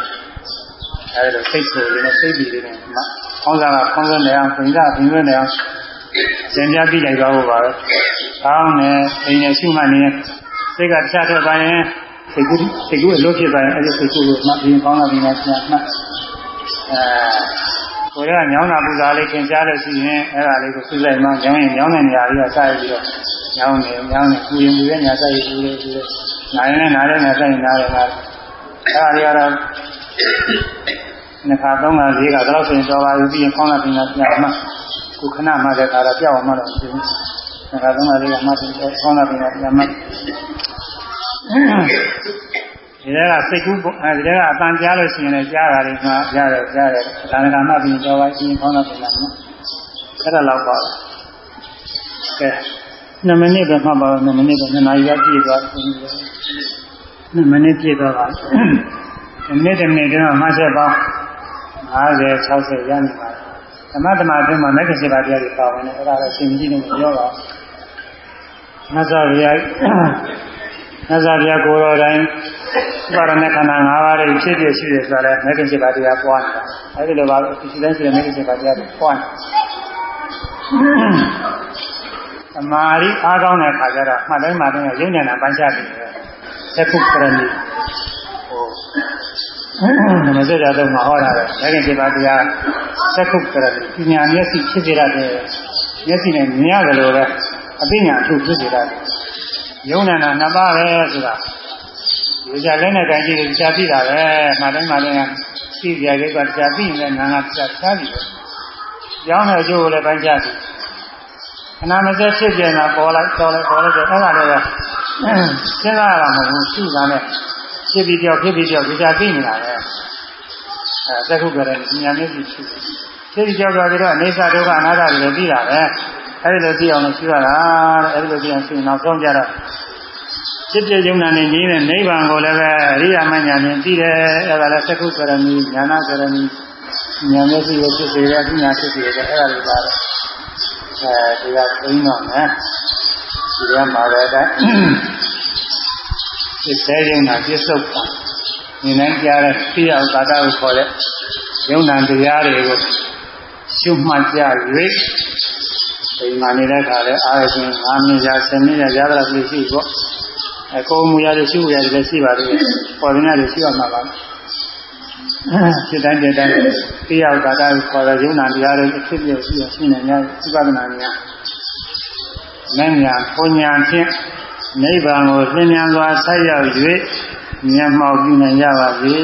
A: အဲဒါစိတ်ဆိုလေးနဲ့စိတ်ပြီးလေးနဲ့မှဖောင်းစားကဖောင်းစားနေအောင်ပြင်စားပြင်နေအောင်သင်ပြပြီးလိုက်သွားဖို့ပါပဲဖောင်းတယ်ချိန်တယ်ရှုမှတ်နေစိတ်ကတခြားထွက်သွားရင်စိတ်ကူးစိတ်ကူးအလို့ဖြစ်သွားရင်အဲဒီစိတ်ကူးကိုမှတ်ပြီးဖောင်းလာပြီးမှပြန်မှတ် အဲကိုယ်ကညောင်းတာပူဇာလေးသင်ကြားလို့ရှိရင်အဲ့ဒါလေးကိုစုလိုက်မှညောင်းရင်ညောင်းတဲ့နေရာလေးကစရပြီးတော့ညောင်းနေညောင်းနေပူရင်ပူတဲ့နေရာစရပြီးပူလို့ပူလို့နားရင်နားတဲ့နေရာစရင်နားတယ်နားအဲ့ဒါလေးကတော့နှစ်ခါသုံးခါလေးခါတော့ဆိုရင်တော်ပါပြီပြီးရင်ဖောင်းလာပြီးမှပြန်မှခုခဏမှတဲ့ခါတော့ပြောက်အောင်မှတော့မရှိဘူးနှစ်ခါသုံးခါလေးကမှပြီးဖောင်းလာပြီးမှပြန်မှ ဒီထဲကစိတ်ကူးအဲဒီထဲကအတန်ကြားလို့ရှိရင်လည်းကြားတာတွေမှာကြားတယ်ကြားတယ်ဒါနကမှပြီးတော့ဝိုင်းပြီးခေါင်းတော့ပြန်လာမှာအဲ့ဒါတော့ပါကဲ2မိနစ်ပဲမှတ်ပါ2မိနစ်ပဲ2နာရီရပြည့်သွားတယ်2မိနစ်ပြည့်သွားပါဒီနေ့တနေ့တည်းမှာမှတ်ချက်ပေါင်း50 60ရနေပါသမထမအတွင်းမှာမဂ္ဂင်7ပါးတရားတွေပါဝင်တယ်အဲ့ဒါလည်းသင်ကြည့်လို့ပြောပါမသဗျာမြတ်စွာဘုရားကိုယ်တော်တိုင်း ပါရဏခန္ဓာ၅ပါးတွေဖြစ်ဖြစ်ရှိတယ်ဆိုတော့မဂ္ဂင်7ပါးတရားပွားနေတာအဲဒီလိုပါဒီတိုင်းရှိတဲ့မဂ္ဂင်7ပါးတရားတွေပွားနေတာသမာဓိအားကောင်းတဲ့အခါကျတော့မှတ်တိုင်းမှတိုင်းရုံဉာဏ်ပိုင်းခြားပြီးတယ်သက်ခုကရဏီဟိုနမစကြတော့မဟောတာပဲမဂ္ဂင်7ပါးတရားစက္ခုကရပညာမျက်စိဖြစ်စေရတယ်မျက်စိနဲ့မြင်ရတယ်လို့ပဲအသိဉာဏ်အထုဖြစ်စေရတယ်ယုံနာနာနှစ်ပါးပဲဆိုတာ ဒီကြလည်းနဲ့တိုင်ကြည့်ကြာပြီတာပဲမှတိုင်းမှတိုင်းသိကြလေးကကြာပြီနဲ့နာနာကြာချားပြီကြောင်းတဲ့အကျိုးကိုလည်းပိုင်းခြားပြီခဏမစက်ဖြစ်ပြန်တာပေါ်လိုက်ပေါ်လိုက်ပေါ်လိုက်တယ်အဲ့ဒါလည်းပဲစဉ်းစားရတာမဟုတ်ဘူးရှိတာနဲ့ဖြစ်ပြီးကြောက်ဖြစ်ပြီးကြောက်ဒီကြာသိနေတာပဲအဲသက္ခုကရဉာဏ်မျက်စိဖြစ်ဖြစ်ပြီးကြောက်သွားပြီးတော့အိဋ္ဌဒုက္ခအနာတ္တတွေလည်းပြီးတာပဲအဲ့ဒီလိုသိအောင်လို့ရှိရတာတဲ့အဲ့ဒီလိုသိအောင်ရှိရင်နောက်ဆုံးကြတော့ จิตပြယုံနာနဲ့ကြီးတဲ့နိဗ္ဗာန်ကိုလည်းပဲအရိယာမဉာဏ်နဲ့သိတယ်အဲ့ဒါလည်းသက္ခုကရဏီဉာဏကရဏီဉာဏ်မျက်စိကိုဖြစ်စေတယ်အညာဖြစ်စေတယ်အဲ့ဒါတွေပါတော့အဲဒီကသိမ်းတော့မယ်ဒီထဲမှာပဲတဲ့ဒီသေးယုံနာပြစ္ဆုတ်ပါဉာဏ်နဲ့ကြားတဲ့သိရကာတာကိုခေါ်တဲ့ယုံနာတရားတွေကိုရှုမှတ်ကြ၍ဒီမှာနေတဲ့ခါလဲအားရခြင်း၅မိနစ်ရာ10မိနစ်ရာရတာပြည့်ရှိပေါ့ အကုန်မူရတဲ့ရှုရတဲ့ရှိပါသေးတယ်ပေါ်ရင်းရတယ်ရှိရမှာပါစိတ်တိုင်းတဲ့တိုင်းတရားကာတာခေါ်တဲ့ယုံနာတရားတွေအဖြစ်ပြည့်ရှိရရှိနေများဥပဒနာများမဉ္ဇာပညာဖြင့်နိဗ္ဗာန်ကိုသင်္ញံစွာဆက်ရောက်၍မျက်မှောက်ပြုနိုင်ကြပါစေ